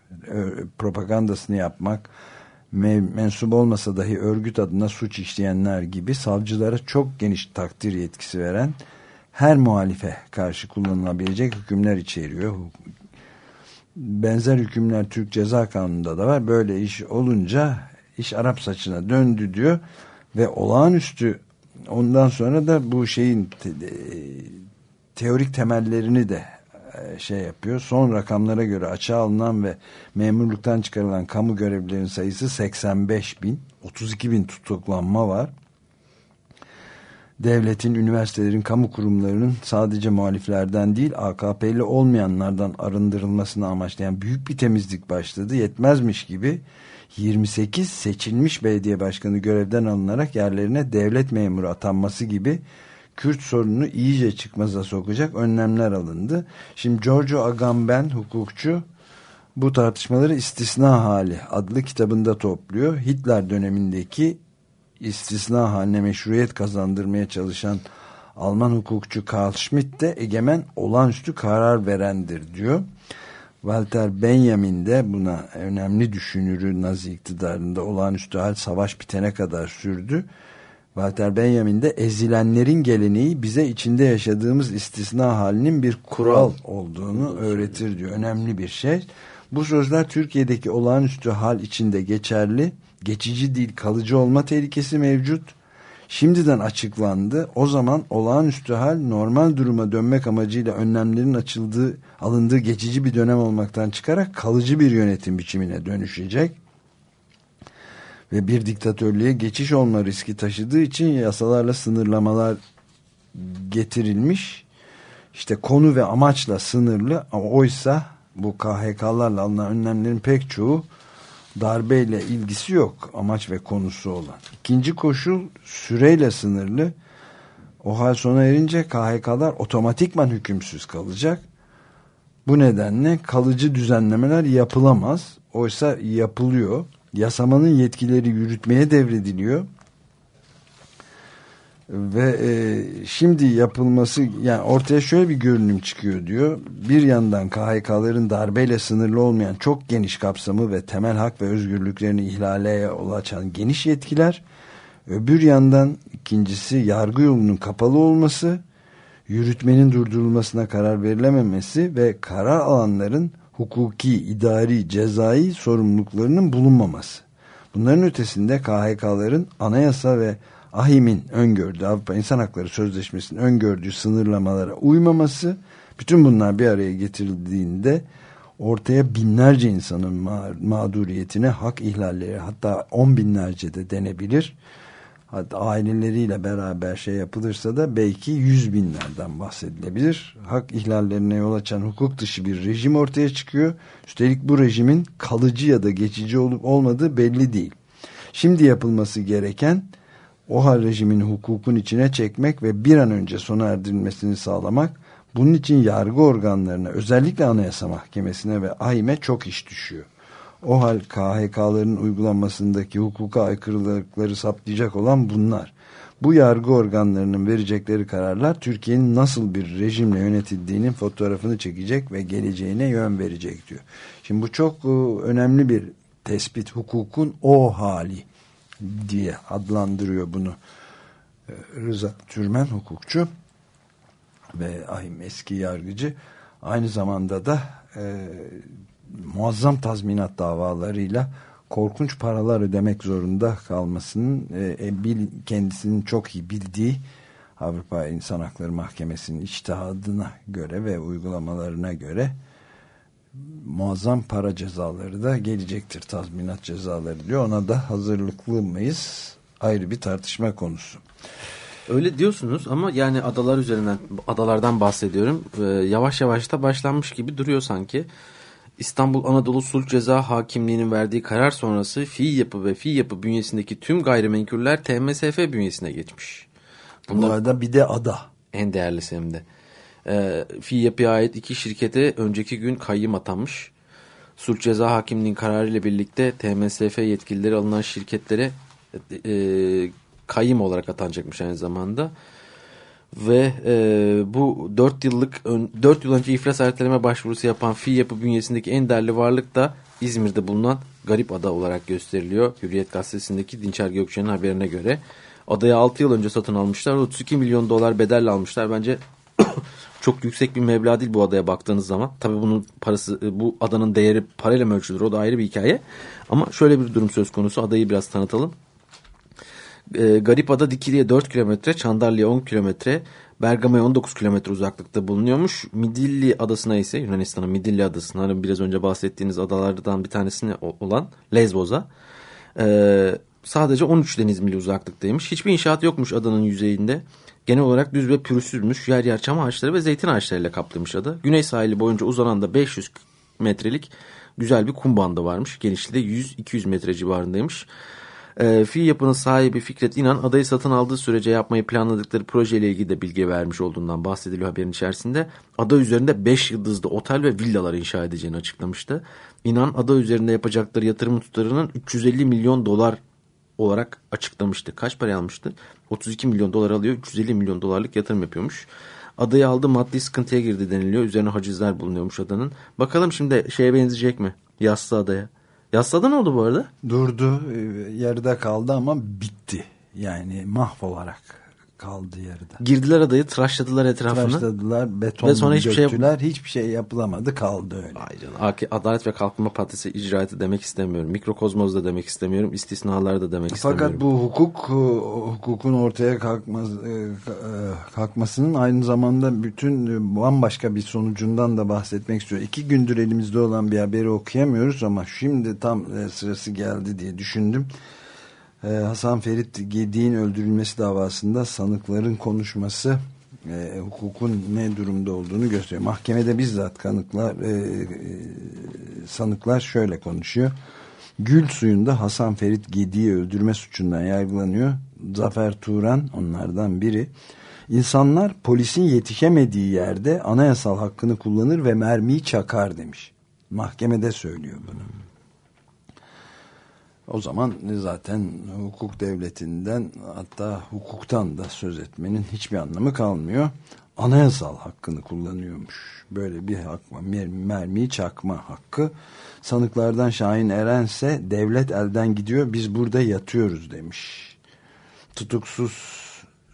propagandasını yapmak, mensup olmasa dahi örgüt adına suç işleyenler gibi savcılara çok geniş takdir yetkisi veren her muhalife karşı kullanılabilecek hükümler içeriyor. Benzer hükümler Türk Ceza Kanunu'nda da var. Böyle iş olunca iş Arap saçına döndü diyor ve olağanüstü ondan sonra da bu şeyin te, teorik temellerini de şey yapıyor. Son rakamlara göre açığa alınan ve memurluktan çıkarılan kamu görevlilerinin sayısı 85 bin. 32 bin tutuklanma var devletin, üniversitelerin, kamu kurumlarının sadece muhaliflerden değil AKP'li olmayanlardan arındırılmasını amaçlayan büyük bir temizlik başladı. Yetmezmiş gibi 28 seçilmiş belediye başkanı görevden alınarak yerlerine devlet memuru atanması gibi Kürt sorununu iyice çıkmaza sokacak önlemler alındı. Şimdi Giorgio Agamben hukukçu bu tartışmaları istisna hali adlı kitabında topluyor. Hitler dönemindeki istisna haline meşruiyet kazandırmaya çalışan Alman hukukçu Karl Schmitt de egemen olağanüstü karar verendir diyor. Walter Benjamin de buna önemli düşünürü Nazi iktidarında olağanüstü hal savaş bitene kadar sürdü. Walter Benjamin de ezilenlerin geleneği bize içinde yaşadığımız istisna halinin bir kural olduğunu öğretir diyor. Önemli bir şey. Bu sözler Türkiye'deki olağanüstü hal içinde geçerli geçici değil kalıcı olma tehlikesi mevcut. Şimdiden açıklandı. O zaman olağanüstü hal normal duruma dönmek amacıyla önlemlerin açıldığı, alındığı geçici bir dönem olmaktan çıkarak kalıcı bir yönetim biçimine dönüşecek. Ve bir diktatörlüğe geçiş olma riski taşıdığı için yasalarla sınırlamalar getirilmiş işte konu ve amaçla sınırlı ama oysa bu KHK'larla alınan önlemlerin pek çoğu darbeyle ilgisi yok amaç ve konusu olan. İkinci koşul süreyle sınırlı. O hal sona erince KHK'lar otomatikman hükümsüz kalacak. Bu nedenle kalıcı düzenlemeler yapılamaz. Oysa yapılıyor. Yasamanın yetkileri yürütmeye devrediliyor. Ve e, şimdi yapılması yani ortaya şöyle bir görünüm çıkıyor diyor. Bir yandan KHK'ların darbeyle sınırlı olmayan çok geniş kapsamı ve temel hak ve özgürlüklerini ihlale yol geniş yetkiler. Öbür yandan ikincisi yargı yolunun kapalı olması, yürütmenin durdurulmasına karar verilememesi ve karar alanların hukuki, idari, cezai sorumluluklarının bulunmaması. Bunların ötesinde KHK'ların anayasa ve AHİM'in öngördüğü Avrupa İnsan Hakları Sözleşmesi'nin öngördüğü sınırlamalara uymaması bütün bunlar bir araya getirildiğinde ortaya binlerce insanın ma mağduriyetine hak ihlalleri hatta on binlerce de denebilir. Hatta aileleriyle beraber şey yapılırsa da belki yüz binlerden bahsedilebilir. Hak ihlallerine yol açan hukuk dışı bir rejim ortaya çıkıyor. Üstelik bu rejimin kalıcı ya da geçici olup olmadığı belli değil. Şimdi yapılması gereken OHA rejimini hukukun içine çekmek ve bir an önce sona erdirilmesini sağlamak. Bunun için yargı organlarına özellikle Anayasa Mahkemesi'ne ve AİM'e çok iş düşüyor. O hal KHK'ların uygulanmasındaki hukuka aykırılıkları saptayacak olan bunlar. Bu yargı organlarının verecekleri kararlar Türkiye'nin nasıl bir rejimle yönetildiğinin fotoğrafını çekecek ve geleceğine yön verecek diyor. Şimdi bu çok önemli bir tespit hukukun o hali diye adlandırıyor bunu Rıza Türmen hukukçu ve Ahim eski yargıcı aynı zamanda da e, muazzam tazminat davalarıyla korkunç paralar ödemek zorunda kalmasının e, bil, kendisinin çok iyi bildiği Avrupa İnsan Hakları Mahkemesi'nin içtihadına göre ve uygulamalarına göre muazzam para cezaları da gelecektir tazminat cezaları diyor. Ona da hazırlıklı mıyız? Ayrı bir tartışma konusu. Öyle diyorsunuz ama yani adalar üzerinden adalardan bahsediyorum. Ee, yavaş yavaş da başlanmış gibi duruyor sanki. İstanbul Anadolu Sulh Ceza Hakimliği'nin verdiği karar sonrası fi yapı ve fi yapı bünyesindeki tüm gayrimenkuller TMSF bünyesine geçmiş. Bunlar, Bu arada bir de ada. En değerlisi hem de. E, fi yapıya ait iki şirkete önceki gün kayyım atanmış. Sulh Ceza Hakimliği'nin kararıyla birlikte TMSF yetkilileri alınan şirketlere e, kayyım olarak atanacakmış aynı zamanda. Ve e, bu 4 yıllık 4 yıl önce iflas erteleme başvurusu yapan fi yapı bünyesindeki en değerli varlık da İzmir'de bulunan Garip Ada olarak gösteriliyor. Hürriyet gazetesindeki Dinçer Gökçen'in haberine göre. Adayı 6 yıl önce satın almışlar. 32 milyon dolar bedelle almışlar. Bence çok yüksek bir meblağ değil bu adaya baktığınız zaman. Tabii bunun parası bu adanın değeri parayla ölçülür o da ayrı bir hikaye. Ama şöyle bir durum söz konusu adayı biraz tanıtalım. E, Garip Ada Dikili'ye 4 kilometre, Çandarlı'ya 10 kilometre, Bergama'ya 19 kilometre uzaklıkta bulunuyormuş. Midilli adasına ise Yunanistan'ın Midilli adasına hani biraz önce bahsettiğiniz adalardan bir tanesine olan Lesbos'a e, sadece 13 deniz mili uzaklıktaymış. Hiçbir inşaat yokmuş adanın yüzeyinde. Genel olarak düz ve pürüzsüzmüş. Yer yer çam ağaçları ve zeytin ağaçlarıyla kaplıymış ada. Güney sahili boyunca uzanan da 500 metrelik güzel bir kum bandı varmış. Genişliği de 100-200 metre civarındaymış. E, fi yapının sahibi Fikret İnan adayı satın aldığı sürece yapmayı planladıkları projeyle ilgili de bilgi vermiş olduğundan bahsediliyor haberin içerisinde. Ada üzerinde 5 yıldızlı otel ve villalar inşa edeceğini açıklamıştı. İnan ada üzerinde yapacakları yatırım tutarının 350 milyon dolar olarak açıklamıştı. Kaç para almıştı? 32 milyon dolar alıyor. 350 milyon dolarlık yatırım yapıyormuş. Adayı aldı maddi sıkıntıya girdi deniliyor. Üzerine hacizler bulunuyormuş adanın. Bakalım şimdi şeye benzeyecek mi? Yassı adaya. Yassı ada ne oldu bu arada? Durdu. E, yarıda kaldı ama bitti. Yani mahvolarak kaldı yarıda. Girdiler adayı, tıraşladılar etrafını. Tıraşladılar, beton Ve sonra hiçbir şey döktüler. Şey... Hiçbir şey yapılamadı, kaldı öyle. Ay canım. Adalet ve Kalkınma Partisi icraatı demek istemiyorum. Mikrokozmoz da demek istemiyorum. İstisnalar da demek Fakat istemiyorum. Fakat bu hukuk, e, hukukun ortaya kalkması, e, e, kalkmasının aynı zamanda bütün bambaşka bir sonucundan da bahsetmek istiyorum. İki gündür elimizde olan bir haberi okuyamıyoruz ama şimdi tam sırası geldi diye düşündüm. Hasan Ferit Gedi'nin öldürülmesi davasında sanıkların konuşması e, hukukun ne durumda olduğunu gösteriyor. Mahkemede bizzat kanıklar e, e, sanıklar şöyle konuşuyor. Gül suyunda Hasan Ferit Gedi'yi öldürme suçundan yargılanıyor. Zafer Turan onlardan biri. İnsanlar polisin yetişemediği yerde anayasal hakkını kullanır ve mermiyi çakar demiş. Mahkemede söylüyor bunu. O zaman zaten hukuk devletinden hatta hukuktan da söz etmenin hiçbir anlamı kalmıyor. Anayasal hakkını kullanıyormuş. Böyle bir hak var. Mer mermiyi çakma hakkı. Sanıklardan Şahin Erense devlet elden gidiyor biz burada yatıyoruz demiş. Tutuksuz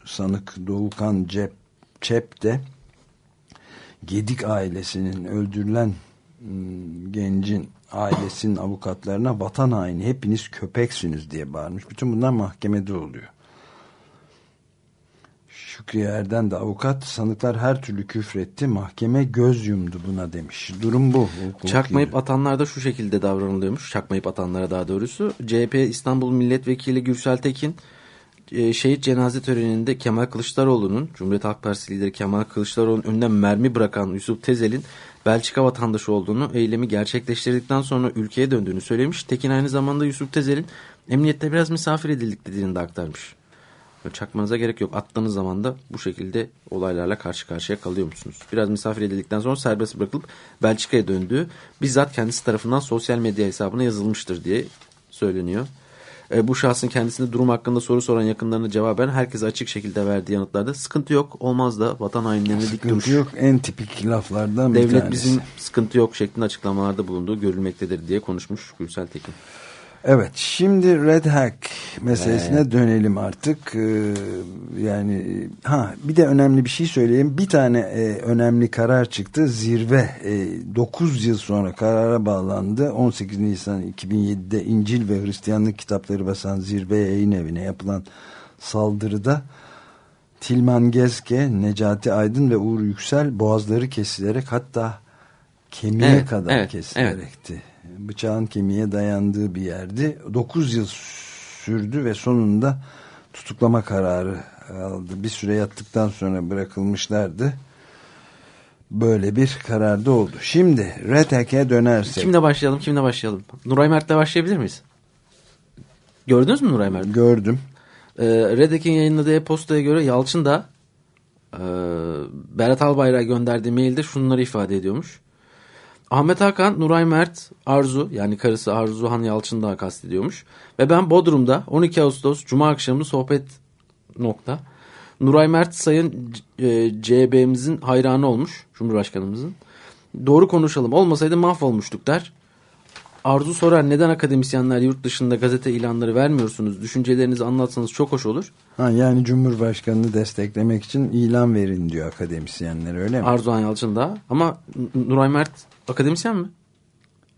sanık Doğukan Cep, Çep de Gedik ailesinin öldürülen ım, gencin ailesinin avukatlarına vatan haini hepiniz köpeksiniz diye bağırmış. Bütün bunlar mahkemede oluyor. Şükrü Erden de avukat sanıklar her türlü küfretti mahkeme göz yumdu buna demiş. Durum bu. Hukuk Çakmayıp gibi. atanlarda şu şekilde davranılıyormuş. Çakmayıp atanlara daha doğrusu. CHP İstanbul Milletvekili Gürsel Tekin e, şehit cenaze töreninde Kemal Kılıçdaroğlu'nun Cumhuriyet Halk Partisi lideri Kemal Kılıçdaroğlu'nun önünden mermi bırakan Yusuf Tezel'in Belçika vatandaşı olduğunu, eylemi gerçekleştirdikten sonra ülkeye döndüğünü söylemiş. Tekin aynı zamanda Yusuf Tezel'in emniyette biraz misafir edildik dediğini de aktarmış. Çakmanıza gerek yok. Attığınız zaman da bu şekilde olaylarla karşı karşıya kalıyor musunuz? Biraz misafir edildikten sonra serbest bırakılıp Belçika'ya döndüğü bizzat kendisi tarafından sosyal medya hesabına yazılmıştır diye söyleniyor. E, bu şahsın kendisine durum hakkında soru soran yakınlarına cevaben herkese açık şekilde verdiği yanıtlarda sıkıntı yok olmaz da vatan hainlerine dik duruş. Sıkıntı yok en tipik laflardan bir Devlet tanesi. bizim sıkıntı yok şeklinde açıklamalarda bulunduğu görülmektedir diye konuşmuş Gürsel Tekin. Evet şimdi Red Hack meselesine dönelim artık. Ee, yani ha bir de önemli bir şey söyleyeyim. Bir tane e, önemli karar çıktı. Zirve e, 9 yıl sonra karara bağlandı. 18 Nisan 2007'de İncil ve Hristiyanlık kitapları basan Zirve yayın evine yapılan saldırıda Tilman Gezke, Necati Aydın ve Uğur Yüksel boğazları kesilerek hatta kemiğe Evet, kadar evet, kesilerekti. Bıçağın kemiğe dayandığı bir yerdi. 9 yıl sürdü ve sonunda tutuklama kararı aldı. Bir süre yattıktan sonra bırakılmışlardı. Böyle bir kararda oldu. Şimdi Red Hack'e dönersek. Kimle başlayalım kimle başlayalım? Nuray Mert'le başlayabilir miyiz? Gördünüz mü Nuray Mert? Gördüm. Ee, Redek'in yayınladığı e-postaya göre Yalçın da e, Berat Albayrak'a gönderdiği mailde şunları ifade ediyormuş. Ahmet Hakan, Nuray Mert, Arzu yani karısı Arzu Han Yalçın daha kastediyormuş. Ve ben Bodrum'da 12 Ağustos Cuma akşamı sohbet nokta. Nuray Mert Sayın e, CB'mizin hayranı olmuş Cumhurbaşkanımızın. Doğru konuşalım olmasaydı mahvolmuştuk der. Arzu sorar neden akademisyenler yurt dışında gazete ilanları vermiyorsunuz? Düşüncelerinizi anlatsanız çok hoş olur. Ha, yani Cumhurbaşkanı'nı desteklemek için ilan verin diyor akademisyenler öyle mi? Arzu Han Yalçın da. Ama Nuray Mert akademisyen mi?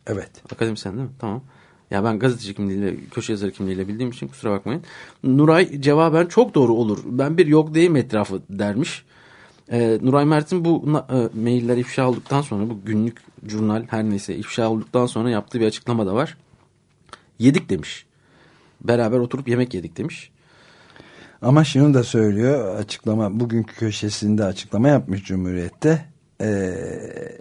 evet. Akademisyen değil mi? Tamam. Ya ben gazeteci kimliğiyle, köşe yazarı kimliğiyle bildiğim için kusura bakmayın. Nuray cevaben çok doğru olur. Ben bir yok deyim etrafı dermiş. Ee, Nuray Mert'in bu e, mailler ifşa olduktan sonra bu günlük jurnal her neyse ifşa olduktan sonra yaptığı bir açıklama da var. Yedik demiş. Beraber oturup yemek yedik demiş. Ama şunu da söylüyor açıklama bugünkü köşesinde açıklama yapmış Cumhuriyet'te. Ee,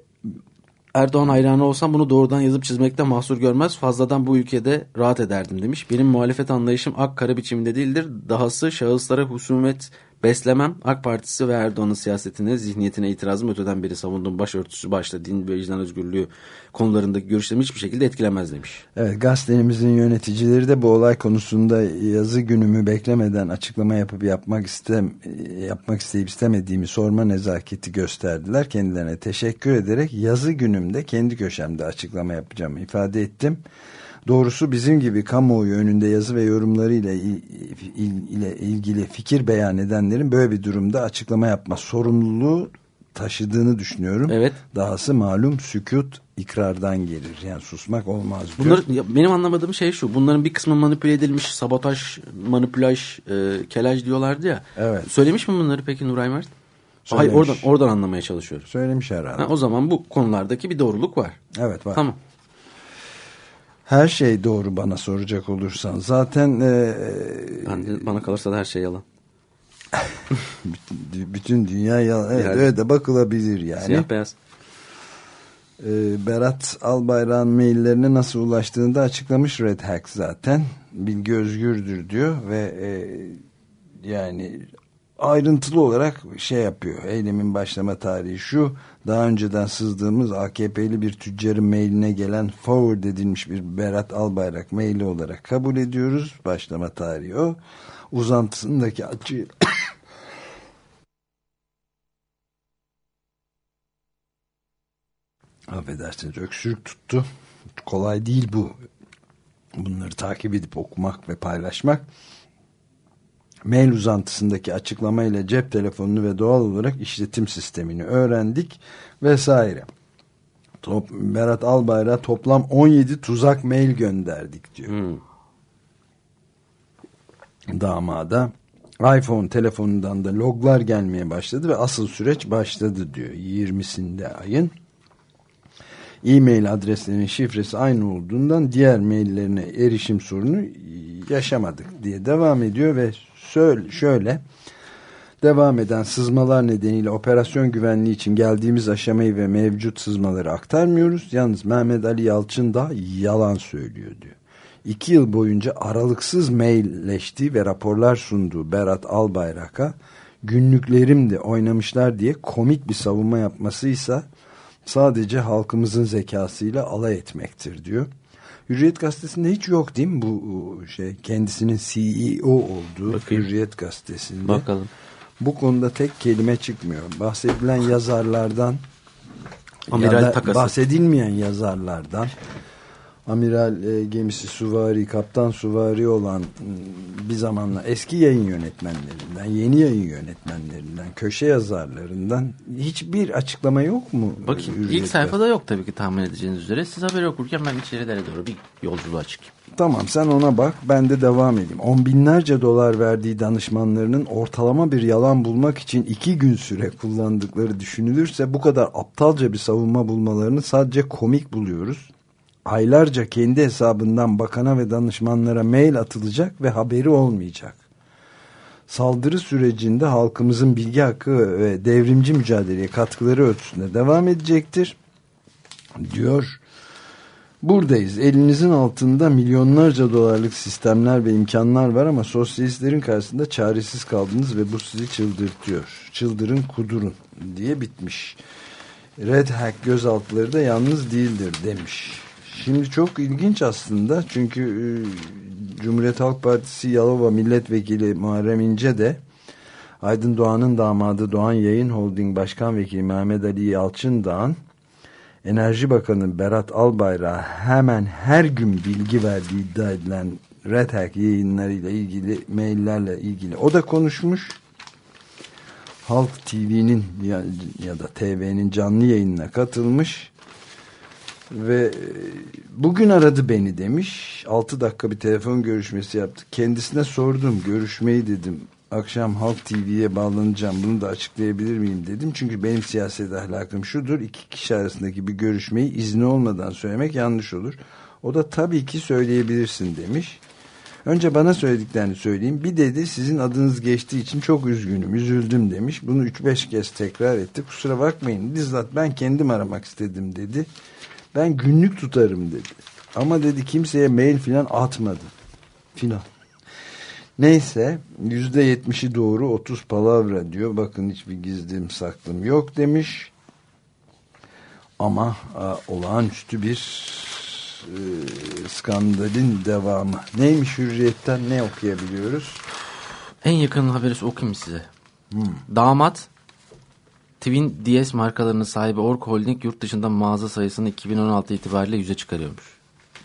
Erdoğan hayranı olsam bunu doğrudan yazıp çizmekte mahsur görmez. Fazladan bu ülkede rahat ederdim demiş. Benim muhalefet anlayışım ak kara biçiminde değildir. Dahası şahıslara husumet beslemem. AK Partisi ve Erdoğan'ın siyasetine, zihniyetine itirazım öteden beri savunduğum başörtüsü başta din ve vicdan özgürlüğü konularındaki görüşlerimi hiçbir şekilde etkilemez demiş. evet gazetemizin yöneticileri de bu olay konusunda yazı günümü beklemeden açıklama yapıp yapmak istem yapmak isteyip istemediğimi sorma nezaketi gösterdiler. Kendilerine teşekkür ederek yazı günümde kendi köşemde açıklama yapacağımı ifade ettim. Doğrusu bizim gibi kamuoyu önünde yazı ve yorumlarıyla il- il- ile ilgili fikir beyan edenlerin böyle bir durumda açıklama yapma sorumluluğu taşıdığını düşünüyorum. Evet. Dahası malum sükut ikrardan gelir. Yani susmak olmaz diyor. Bunlar, ya benim anlamadığım şey şu. Bunların bir kısmı manipüle edilmiş. Sabotaj, manipülaj, e, kelaj diyorlardı ya. Evet. Söylemiş mi bunları peki Nuray Mert? Söylemiş. Hayır oradan, oradan anlamaya çalışıyorum. Söylemiş herhalde. Ha, o zaman bu konulardaki bir doğruluk var. Evet var. Tamam. Her şey doğru bana soracak olursan. Zaten e, Ben bana kalırsa da her şey yalan. bütün, bütün dünya yalan. Evet, Yani- öyle de bakılabilir yani. Siyah beyaz. Ee, Berat Albayrak'ın maillerine nasıl ulaştığını da açıklamış Red Hack zaten. Bilgi özgürdür diyor ve e, yani ayrıntılı olarak şey yapıyor. Eylemin başlama tarihi şu. Daha önceden sızdığımız AKP'li bir tüccarın mailine gelen forward edilmiş bir Berat Albayrak maili olarak kabul ediyoruz. Başlama tarihi o. Uzantısındaki açı affedersiniz öksürük tuttu. Kolay değil bu. Bunları takip edip okumak ve paylaşmak. Mail uzantısındaki açıklamayla cep telefonunu ve doğal olarak işletim sistemini öğrendik vesaire. Top, Berat Albayrak toplam 17 tuzak mail gönderdik diyor. Hmm. Damada iPhone telefonundan da loglar gelmeye başladı ve asıl süreç başladı diyor 20'sinde ayın. E-mail adreslerinin şifresi aynı olduğundan diğer maillerine erişim sorunu yaşamadık diye devam ediyor ve söyle, şöyle devam eden sızmalar nedeniyle operasyon güvenliği için geldiğimiz aşamayı ve mevcut sızmaları aktarmıyoruz. Yalnız Mehmet Ali Yalçın da yalan söylüyor diyor. İki yıl boyunca aralıksız mailleştiği ve raporlar sunduğu Berat Albayrak'a günlüklerimde oynamışlar diye komik bir savunma yapmasıysa sadece halkımızın zekasıyla alay etmektir diyor. Hürriyet gazetesinde hiç yok değil mi bu şey kendisinin CEO olduğu Bakayım. Hürriyet gazetesinde. Bakalım. Bu konuda tek kelime çıkmıyor. Bahsedilen yazarlardan Amiral ya da takası. bahsedilmeyen yazarlardan amiral e, gemisi suvari, kaptan suvari olan m, bir zamanla eski yayın yönetmenlerinden, yeni yayın yönetmenlerinden, köşe yazarlarından hiçbir açıklama yok mu? Bakayım. Hürriyet İlk sayfada yok tabii ki tahmin edeceğiniz üzere. Siz haberi okurken ben içerilere doğru bir yolculuğa çıkayım. Tamam sen ona bak ben de devam edeyim. On binlerce dolar verdiği danışmanlarının ortalama bir yalan bulmak için iki gün süre kullandıkları düşünülürse bu kadar aptalca bir savunma bulmalarını sadece komik buluyoruz. Aylarca kendi hesabından bakana ve danışmanlara mail atılacak ve haberi olmayacak. Saldırı sürecinde halkımızın bilgi hakkı ve devrimci mücadeleye katkıları ölçüsünde devam edecektir diyor. Buradayız. Elinizin altında milyonlarca dolarlık sistemler ve imkanlar var ama sosyalistlerin karşısında çaresiz kaldınız ve bu sizi çıldırtıyor. Çıldırın kudurun diye bitmiş. Red Hack gözaltıları da yalnız değildir demiş. Şimdi çok ilginç aslında. Çünkü e, Cumhuriyet Halk Partisi Yalova Milletvekili Muharrem İnce de Aydın Doğan'ın damadı Doğan Yayın Holding Başkan Vekili Mehmet Ali Yalçındağ'ın Enerji Bakanı Berat Albayrak'a hemen her gün bilgi verdiği iddia edilen Red Hack yayınlarıyla ilgili maillerle ilgili. O da konuşmuş. Halk TV'nin ya, ya da TV'nin canlı yayınına katılmış ve e, bugün aradı beni demiş. 6 dakika bir telefon görüşmesi yaptık. Kendisine sordum görüşmeyi dedim. Akşam Halk TV'ye bağlanacağım bunu da açıklayabilir miyim dedim. Çünkü benim siyaset ahlakım şudur. iki kişi arasındaki bir görüşmeyi izni olmadan söylemek yanlış olur. O da tabii ki söyleyebilirsin demiş. Önce bana söylediklerini söyleyeyim. Bir dedi sizin adınız geçtiği için çok üzgünüm, üzüldüm demiş. Bunu 3-5 kez tekrar etti. Kusura bakmayın bizzat ben kendim aramak istedim dedi. Ben günlük tutarım dedi. Ama dedi kimseye mail filan atmadı. Filan. Neyse yüzde yetmişi doğru 30 palavra diyor. Bakın hiçbir gizlim saklım yok demiş. Ama a, olağanüstü bir e, skandalin devamı. Neymiş hürriyetten ne okuyabiliyoruz? En yakın haberi okuyayım size. Damat Twin DS markalarının sahibi Ork Holding yurt dışında mağaza sayısını 2016 itibariyle yüze çıkarıyormuş.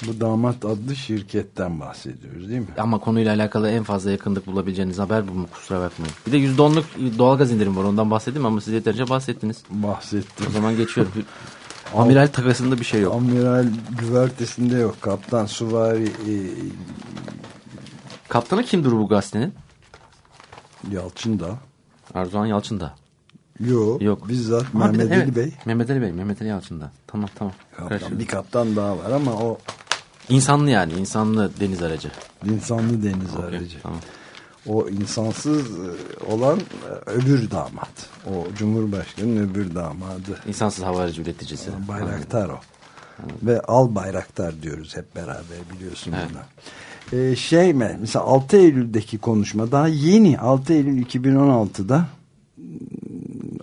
Bu damat adlı şirketten bahsediyoruz değil mi? Ama konuyla alakalı en fazla yakınlık bulabileceğiniz haber bu mu kusura bakmayın. Bir de %10'luk doğalgaz indirim var ondan bahsedeyim ama siz yeterince bahsettiniz. Bahsettim. O zaman geçiyorum. Amiral takasında bir şey yok. Amiral güvertesinde yok. Kaptan Suvari e, Kaptanı kimdir bu gazetenin? Yalçın da. Arzuhan Yalçın'da. Yok. Yok. Bizzat Ha, bir de- Mehmet Ali evet, Bey. Mehmet Ali Bey. Mehmet Ali Yalçın'da. Tamam tamam. Kaptan, bir kaptan daha var ama o İnsanlı yani. insanlı deniz aracı. insanlı deniz Okey, aracı. Tamam. O insansız e, olan e, öbür damat. O Cumhurbaşkanı'nın öbür damadı. İnsansız hava aracı üreticisi. Bayraktar o. Ve al bayraktar diyoruz hep beraber biliyorsun Evet. bunu. Ee, şey mi mesela 6 Eylül'deki konuşma daha yeni 6 Eylül 2016'da mm,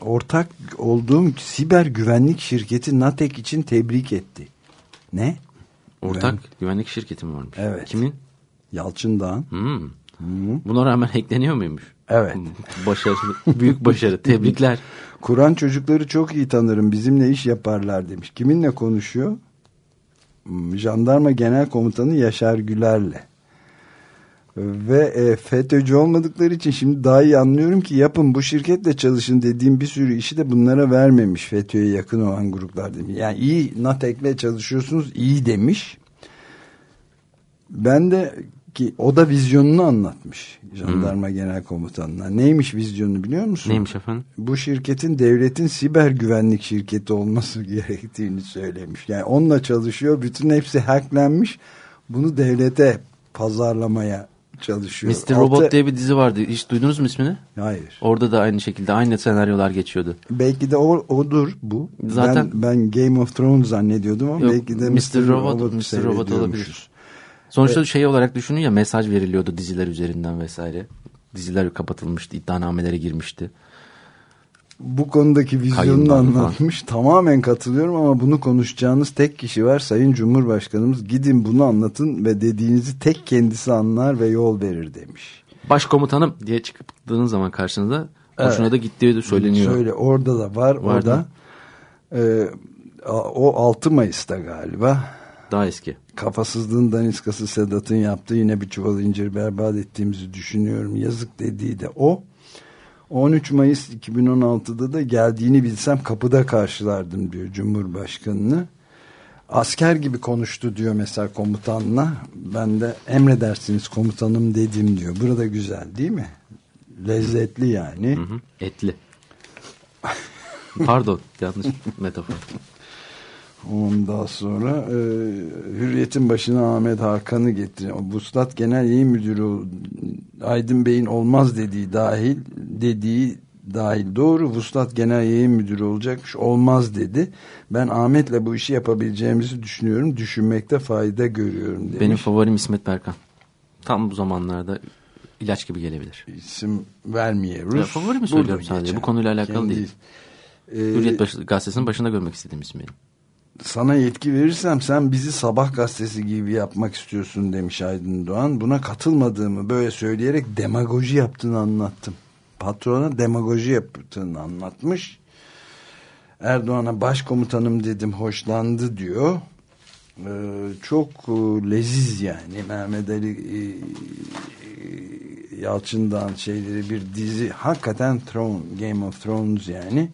ortak olduğum siber güvenlik şirketi Natek için tebrik etti. Ne? Ortak güvenlik şirketi mi varmış? Evet. Kimin? Yalçın Dağ'ın. Hmm. Buna rağmen hackleniyor muymuş? Evet. Başarı, büyük başarı. Tebrikler. Kur'an çocukları çok iyi tanırım. Bizimle iş yaparlar demiş. Kiminle konuşuyor? Hmm, Jandarma Genel Komutanı Yaşar Güler'le. Ve e, FETÖ'cü olmadıkları için şimdi daha iyi anlıyorum ki yapın bu şirketle çalışın dediğim bir sürü işi de bunlara vermemiş FETÖ'ye yakın olan gruplar demiş. Yani iyi NATEK'le çalışıyorsunuz iyi demiş. Ben de ki o da vizyonunu anlatmış jandarma genel komutanına. Neymiş vizyonu biliyor musun? Neymiş efendim? bu şirketin devletin siber güvenlik şirketi olması gerektiğini söylemiş. Yani onunla çalışıyor. Bütün hepsi hacklenmiş. Bunu devlete pazarlamaya çalışıyor. Mr. Altı- Robot diye bir dizi vardı. Hiç duydunuz mu ismini? Hayır. Orada da aynı şekilde aynı senaryolar geçiyordu. Belki de o, odur bu. Zaten- ben, ben Game of Thrones zannediyordum ama Yok, belki de Mr. Mr. Robot- Robot, Mr. Robot olabilir. Sonuçta şey olarak düşünün ya mesaj veriliyordu diziler üzerinden vesaire. Diziler kapatılmıştı, iddianamelere girmişti. Bu konudaki vizyonunu anlatmış. Tamamen katılıyorum ama bunu konuşacağınız tek kişi var. Sayın Cumhurbaşkanımız gidin bunu anlatın ve dediğinizi tek kendisi anlar ve yol verir demiş. Başkomutanım diye çıktığınız zaman karşınıza hoşuna da gittiği de söyleniyor. Şöyle orada da var. Var orada e, o 6 Mayıs'ta galiba Daha eski. kafasızlığın daniskası Sedat'ın yaptığı yine bir çuval incir berbat ettiğimizi düşünüyorum. Yazık dediği de o. 13 Mayıs 2016'da da geldiğini bilsem kapıda karşılardım diyor Cumhurbaşkanını. Asker gibi konuştu diyor mesela komutanla. Ben de emredersiniz komutanım dedim diyor. Burada güzel değil mi? Lezzetli yani. Hı hı. Etli. Pardon yanlış metafor. Ondan sonra e, Hürriyet'in başına Ahmet Hakan'ı getiriyor. O Vuslat Genel Yayın Müdürü Aydın Bey'in olmaz dediği dahil dediği dahil doğru Vuslat Genel Yayın Müdürü olacakmış olmaz dedi. Ben Ahmet'le bu işi yapabileceğimizi düşünüyorum. Düşünmekte fayda görüyorum demiş. Benim favorim İsmet Berkan. Tam bu zamanlarda ilaç gibi gelebilir. isim vermiyoruz. Ya, favorimi Burada söylüyorum sadece. Bu konuyla alakalı Kendi- değil. Ee, Hürriyet başı, gazetesinin başında görmek istediğim isim benim. Sana yetki verirsem sen bizi sabah gazetesi gibi yapmak istiyorsun demiş Aydın Doğan. Buna katılmadığımı böyle söyleyerek demagoji yaptığını anlattım. Patrona demagoji yaptığını anlatmış. Erdoğan'a başkomutanım dedim hoşlandı diyor. Ee, çok e, leziz yani Mehmet Ali e, e, Yalçın'dan şeyleri bir dizi hakikaten Throne, Game of Thrones yani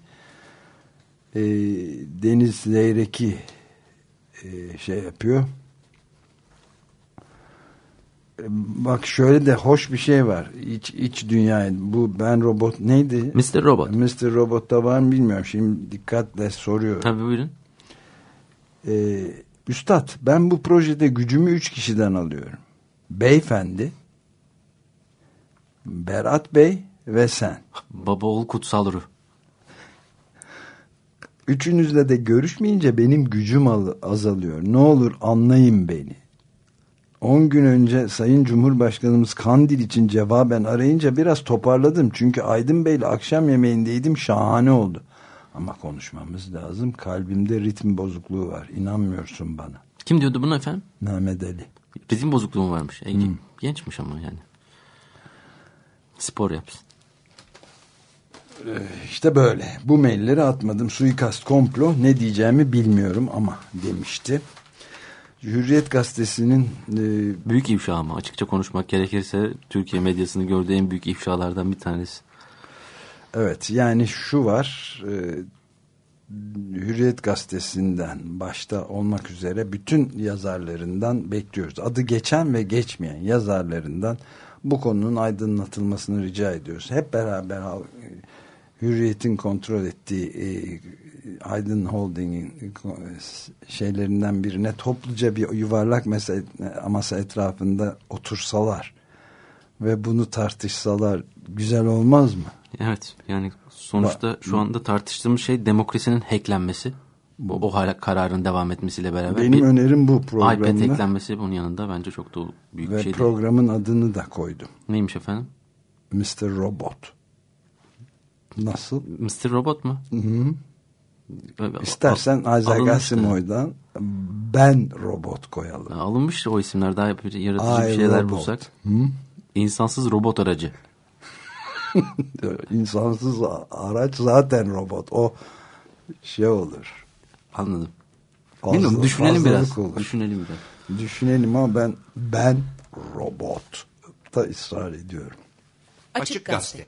e, Deniz Zeyrek'i e, şey yapıyor. E, Bak şöyle de hoş bir şey var. İç, iç dünya. Bu Ben Robot neydi? Mr. Robot. Mr. Robot'ta var mı bilmiyorum. Şimdi dikkatle soruyorum. Tabii buyurun. Ee, Üstad ben bu projede gücümü üç kişiden alıyorum. Beyefendi, Berat Bey ve sen. Baba oğul kutsal ruh. Üçünüzle de görüşmeyince benim gücüm al- azalıyor. Ne olur anlayın beni. 10 gün önce Sayın Cumhurbaşkanımız Kandil için cevaben arayınca biraz toparladım. Çünkü Aydın Bey'le akşam yemeğindeydim şahane oldu. Ama konuşmamız lazım. Kalbimde ritim bozukluğu var. İnanmıyorsun bana. Kim diyordu bunu efendim? Mehmet Ali. Ritim bozukluğu mu varmış? E, Hmm. Gençmiş ama yani. Spor yapsın. İşte böyle. Bu mailleri atmadım. Suikast komplo ne diyeceğimi bilmiyorum ama demişti. Hürriyet gazetesinin e, Büyük ifşa ama açıkça konuşmak gerekirse Türkiye medyasını gördüğü en büyük ifşalardan bir tanesi. evet yani şu var e, Hürriyet gazetesinden başta olmak üzere bütün yazarlarından bekliyoruz. Adı geçen ve geçmeyen yazarlarından bu konunun aydınlatılmasını rica ediyoruz. Hep beraber Hürriyet'in kontrol ettiği e, Aydın Holding'in e, şeylerinden birine topluca bir yuvarlak masa, etrafında otursalar ve bunu tartışsalar güzel olmaz mı? Evet yani sonuçta şu anda tartıştığımız şey demokrasinin hacklenmesi. Bu, o hala kararın devam etmesiyle beraber. Benim bir önerim bu iPad programda. eklenmesi bunun yanında bence çok da büyük Ve bir şey değil. programın adını da koydum. Neymiş efendim? Mr. Robot. Nasıl? Mr. Robot mu? Hı hı. İstersen Isaac Asimov'dan ben robot koyalım. Alınmış o isimler daha yaratıcı I bir şeyler Robot. bulsak. İnsansız robot aracı. İnsansız araç zaten robot. O şey olur. Anladım. Fazla- Bilmiyorum düşünelim biraz. olur. Düşünelim biraz. Düşünelim ama ben ben robot da ısrar ediyorum. Açık Gazete.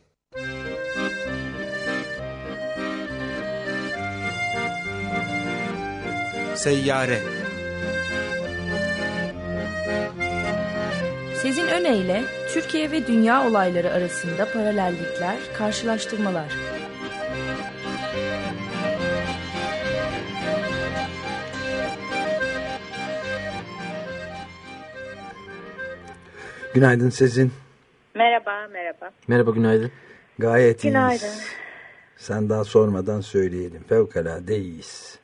Seyyare Sezin Öne Türkiye ve dünya olayları arasında paralellikler, karşılaştırmalar. Günaydın Sezin. Merhaba, merhaba. Merhaba günaydın. Gayet Günaydın. iyiyiz. Sen daha sormadan söyleyelim. Fevkalade iyiyiz.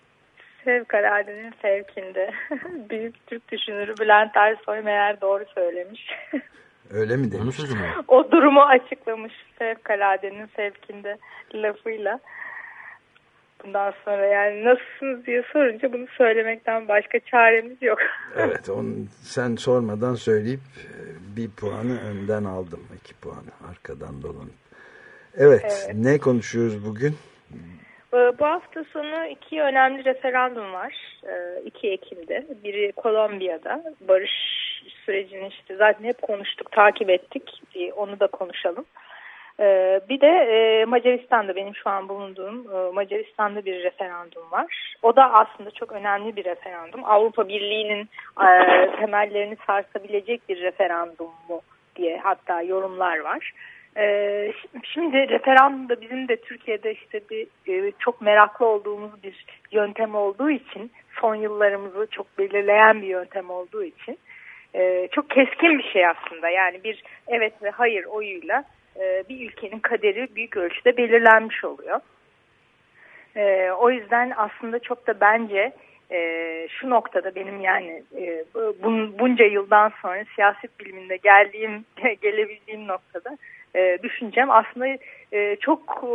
Fevkaladenin fevkinde. Büyük Türk düşünürü Bülent Ersoy meğer doğru söylemiş. Öyle mi Onun demiş? sözü mü? o durumu açıklamış fevkaladenin fevkinde lafıyla. Bundan sonra yani nasılsınız diye sorunca bunu söylemekten başka çaremiz yok. Evet, onu sen sormadan söyleyip e, bir puanı önden aldım. iki puanı arkadan dolanıp. Evet, Evet. ne konuşuyoruz bugün? Ee, Bu hafta sonu iki önemli referandum var. Ee, 2 Ekim'de. Biri Kolombiya'da. Barış sürecini işte zaten hep konuştuk, takip ettik. Ee, Onu da konuşalım. Ee, Bir de e, Macaristan'da benim şu an bulunduğum e, Macaristan'da bir referandum var. O da aslında çok önemli bir referandum. Avrupa Birliği'nin e, temellerini sarsabilecek bir referandum mu diye hatta yorumlar var. Ee, Şimdi referandumda bizim de Türkiye'de işte bir e, çok meraklı olduğumuz bir yöntem olduğu için son yıllarımızı çok belirleyen bir yöntem olduğu için e, çok keskin bir şey aslında. Yani bir evet ve hayır oyuyla e, bir ülkenin kaderi büyük ölçüde belirlenmiş oluyor. O yüzden aslında çok da bence şu noktada benim yani bun, bunca yıldan sonra siyaset biliminde geldiğim gelebildiğim noktada e, düşüncem aslında e, çok e,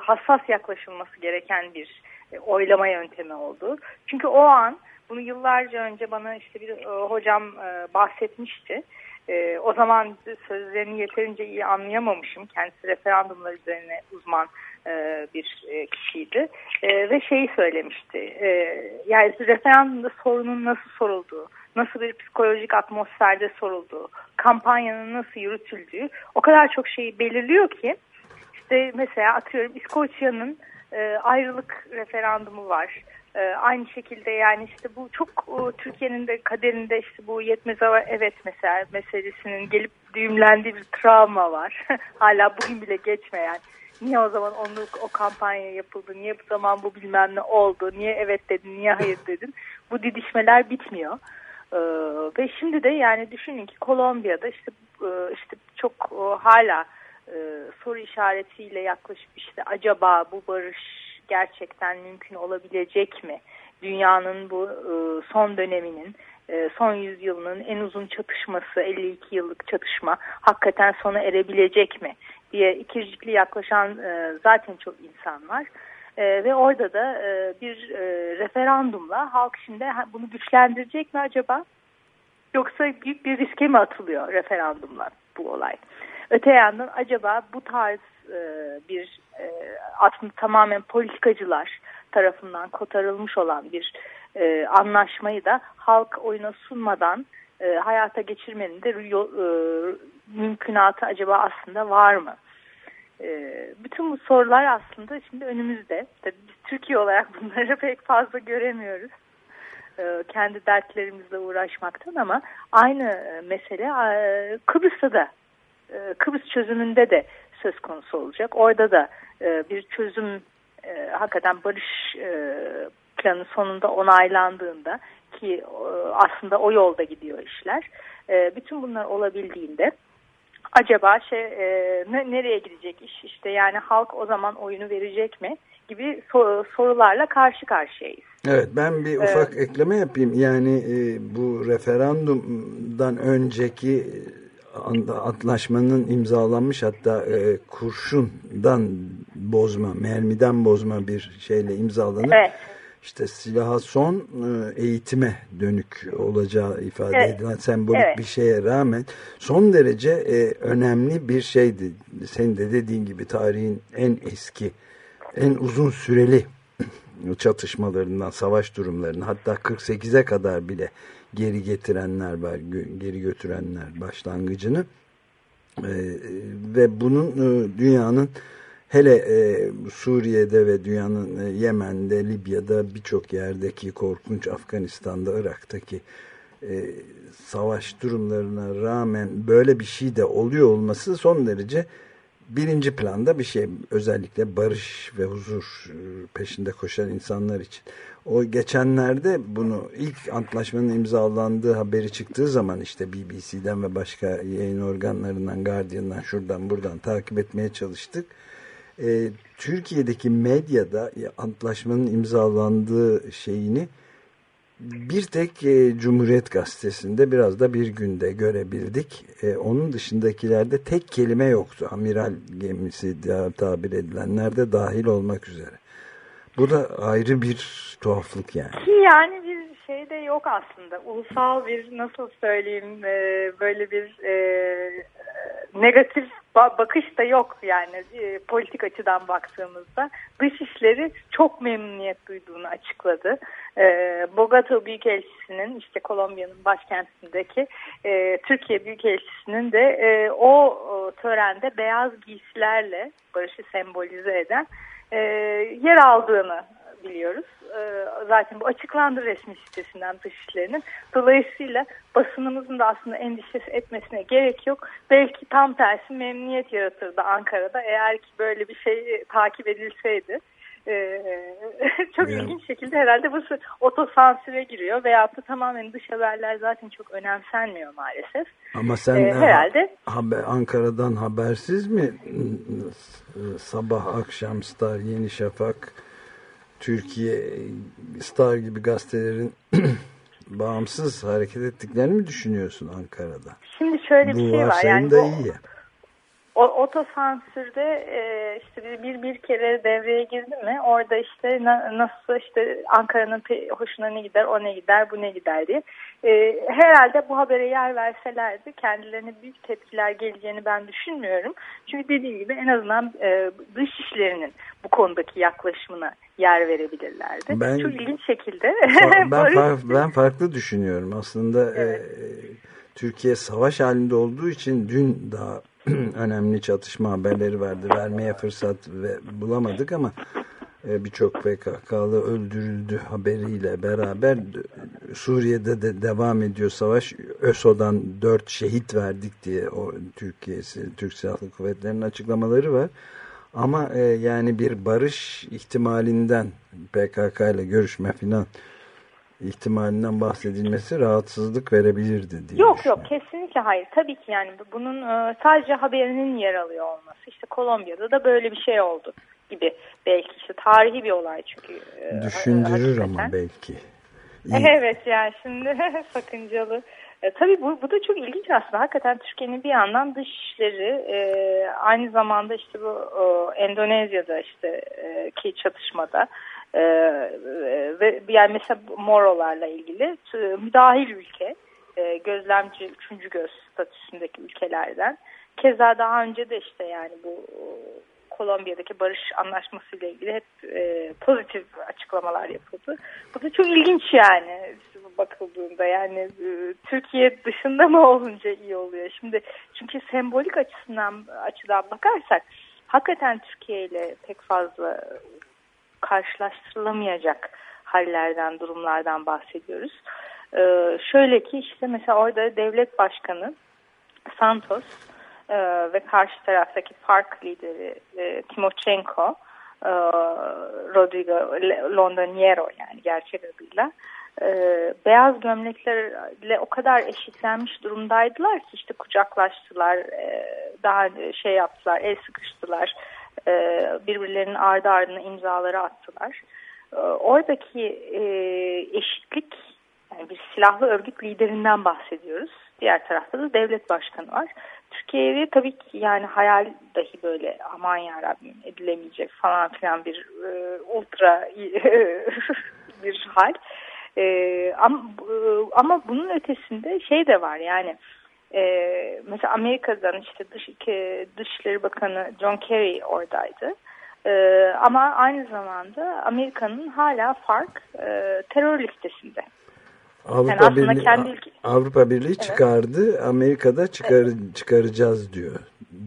hassas yaklaşılması gereken bir e, oylama yöntemi oldu. Çünkü o an bunu yıllarca önce bana işte bir e, hocam e, bahsetmişti. E, o zaman sözlerini yeterince iyi anlayamamışım. Kendisi referandumlar üzerine uzman e, bir e, kişiydi. E, ve şeyi söylemişti. E, yani referandumda sorunun nasıl sorulduğu, nasıl bir psikolojik atmosferde sorulduğu, kampanyanın nasıl yürütüldüğü o kadar çok şeyi belirliyor ki işte mesela atıyorum İskoçya'nın e, ayrılık referandumu var. E, aynı şekilde yani işte bu çok e, Türkiye'nin de kaderinde işte bu yetmez ama evet mesela meselesinin gelip düğümlendiği bir travma var. Hala bugün bile geçmeyen. Niye o zaman onu o kampanya yapıldı? Niye bu zaman bu bilmem ne oldu? Niye evet dedin? Niye hayır dedin? Bu didişmeler bitmiyor. Ee, ve şimdi de yani düşünün ki Kolombiya'da işte e, işte çok e, hala e, soru işaretiyle yaklaşıp işte acaba bu barış gerçekten mümkün olabilecek mi? Dünyanın bu son döneminin son yüzyılının en uzun çatışması 52 yıllık çatışma hakikaten sona erebilecek mi diye ikircikli yaklaşan zaten çok insan var. E, ve orada da e, bir e, referandumla halk şimdi bunu güçlendirecek mi acaba? Yoksa büyük bir riske mi atılıyor referandumla bu olay? Öte yandan acaba bu tarz e, bir e, aslında tamamen politikacılar tarafından kotarılmış olan bir e, anlaşmayı da halk oyuna sunmadan e, hayata geçirmenin de e, mümkünatı acaba aslında var mı? E, bütün bu sorular aslında şimdi önümüzde. Tabii biz Türkiye olarak bunları pek fazla göremiyoruz. E, kendi dertlerimizle uğraşmaktan ama aynı e, mesele e, Kıbrıs'ta da e, Kıbrıs çözümünde de söz konusu olacak. Orada da bir çözüm hakikaten barış planı sonunda onaylandığında ki aslında o yolda gidiyor işler. Bütün bunlar olabildiğinde acaba şey e, ne, nereye gidecek iş işte yani halk o zaman oyunu verecek mi gibi so- sorularla karşı karşıyayız. Evet ben bir ufak ekleme yapayım. Yani e, bu referandumdan önceki e, antlaşmanın imzalanmış hatta e, kurşundan bozma, mermiden bozma bir şeyle imzalanıp Evet. İşte silaha son e, eğitime dönük olacağı ifade Evet. edilen sembolik Evet. bir şeye rağmen son derece e, önemli bir şeydi. Senin de dediğin gibi tarihin en eski, en uzun süreli çatışmalarından, savaş durumlarından hatta 48'e kadar bile geri getirenler var, geri götürenler başlangıcını. Ee, ve bunun e, dünyanın hele e, Suriye'de ve dünyanın e, Yemen'de, Libya'da birçok yerdeki korkunç Afganistan'da, Irak'taki e, savaş durumlarına rağmen böyle bir şey de oluyor olması son derece birinci planda bir şey. Özellikle barış ve huzur e, peşinde koşan insanlar için. O geçenlerde bunu ilk antlaşmanın imzalandığı haberi çıktığı zaman işte BBC'den ve başka yayın organlarından, Guardian'dan şuradan buradan takip etmeye çalıştık. E, Türkiye'deki medyada e, antlaşmanın imzalandığı şeyini bir tek e, Cumhuriyet Gazetesi'nde biraz da bir günde görebildik. E, onun dışındakilerde tek kelime yoktu. Amiral gemisi tabir edilenler de dahil olmak üzere. Bu da ayrı bir tuhaflık yani. Ki yani bir şey de yok aslında. Ulusal bir nasıl söyleyeyim e, böyle bir e, negatif bakış da yok yani e, politik açıdan baktığımızda. Dışişleri çok memnuniyet duyduğunu açıkladı. E, Bogota Büyükelçisi'nin işte Kolombiya'nın başkentindeki e, Türkiye Büyükelçisi'nin de e, o, törende beyaz giysilerle barışı sembolize eden e, yer aldığını biliyoruz. Ee, zaten bu açıklandı resmi sitesinden dışişlerinin. Dolayısıyla basınımızın da aslında endişesi etmesine gerek yok. Belki tam tersi memnuniyet yaratırdı Ankara'da eğer ki böyle bir şey takip edilseydi. Ee, çok Yani. ilginç şekilde herhalde bu otosansüre giriyor veyahut da tamamen dış haberler zaten çok önemsenmiyor maalesef. Ama sen Ee, herhalde. haber, Ankara'dan habersiz mi e, sabah akşam Star, Yeni Şafak, Türkiye Star gibi gazetelerin bağımsız hareket ettiklerini mi düşünüyorsun Ankara'da? Şimdi şöyle bir Bu şey var yani bu- iyi. O otosansürde e, işte bir, bir bir kere devreye girdi mi orada işte na- nasıl işte Ankara'nın hoşuna ne gider o ne gider bu ne gider diye. E, herhalde bu habere yer verselerdi kendilerine büyük tepkiler geleceğini ben düşünmüyorum. Çünkü dediğim gibi en azından e, dış işlerinin bu konudaki yaklaşımına yer verebilirlerdi. Ben- Çok ilginç şekilde. Ben, far- ben farklı düşünüyorum. Aslında e, Türkiye savaş halinde olduğu için dün daha önemli çatışma haberleri vardı. Vermeye fırsat ve bulamadık ama e, birçok PKK'lı öldürüldü haberiyle beraber d- Suriye'de de devam ediyor savaş. ÖSO'dan dört şehit verdik diye o Türkiye'si, Türk Silahlı Kuvvetleri'nin açıklamaları var. Ama e, yani bir barış ihtimalinden PKK ile görüşme filan ihtimalinden bahsedilmesi rahatsızlık verebilirdi diye Yok yok kesinlikle hayır. Tabii ki yani bunun e, sadece haberinin yer alıyor olması. İşte Kolombiya'da da böyle bir şey oldu gibi. Belki işte tarihi bir olay çünkü. e, Düşündürür hakikaten. ama belki. İyi. Evet yani şimdi sakıncalı. E, tabii bu, bu da çok ilginç aslında. Hakikaten Türkiye'nin bir yandan dışişleri e, aynı zamanda işte bu o, Endonezya'da işte e, ki çatışmada e, ve yani mesela Morolarla ilgili müdahil ülke e, gözlemci üçüncü göz statüsündeki ülkelerden. Keza daha önce de işte yani bu e, Kolombiya'daki barış anlaşması ile ilgili hep e, pozitif açıklamalar yapıldı. Bu da çok ilginç yani bakıldığında yani e, Türkiye dışında mı olunca iyi oluyor. Şimdi çünkü sembolik açısından açıdan bakarsak hakikaten Türkiye ile pek fazla karşılaştırılamayacak hallerden, durumlardan bahsediyoruz. Ee, şöyle ki işte mesela orada devlet başkanı Santos e, ve karşı taraftaki park lideri e, Timochenko, e, Rodrigo Londoniero yani gerçek adıyla e, beyaz gömleklerle o kadar eşitlenmiş durumdaydılar ki işte kucaklaştılar, e, daha şey yaptılar, el sıkıştılar, e, birbirlerinin ardı ardına imzaları attılar. E, oradaki e, eşitlik, yani bir silahlı örgüt liderinden bahsediyoruz. Diğer tarafta da devlet başkanı var. Türkiye'de tabii ki yani hayal dahi böyle aman yarabbim edilemeyecek falan filan bir ultra bir hal. Ama, ama bunun ötesinde şey de var yani e, mesela Amerika'dan işte dış, Dışişleri Bakanı John Kerry oradaydı. E, ama aynı zamanda Amerika'nın hala fark e, terör listesinde. Avrupa yani Birliği, kendi ülke... Avrupa Birliği evet. çıkardı. Amerika'da çıkar, evet. çıkaracağız diyor.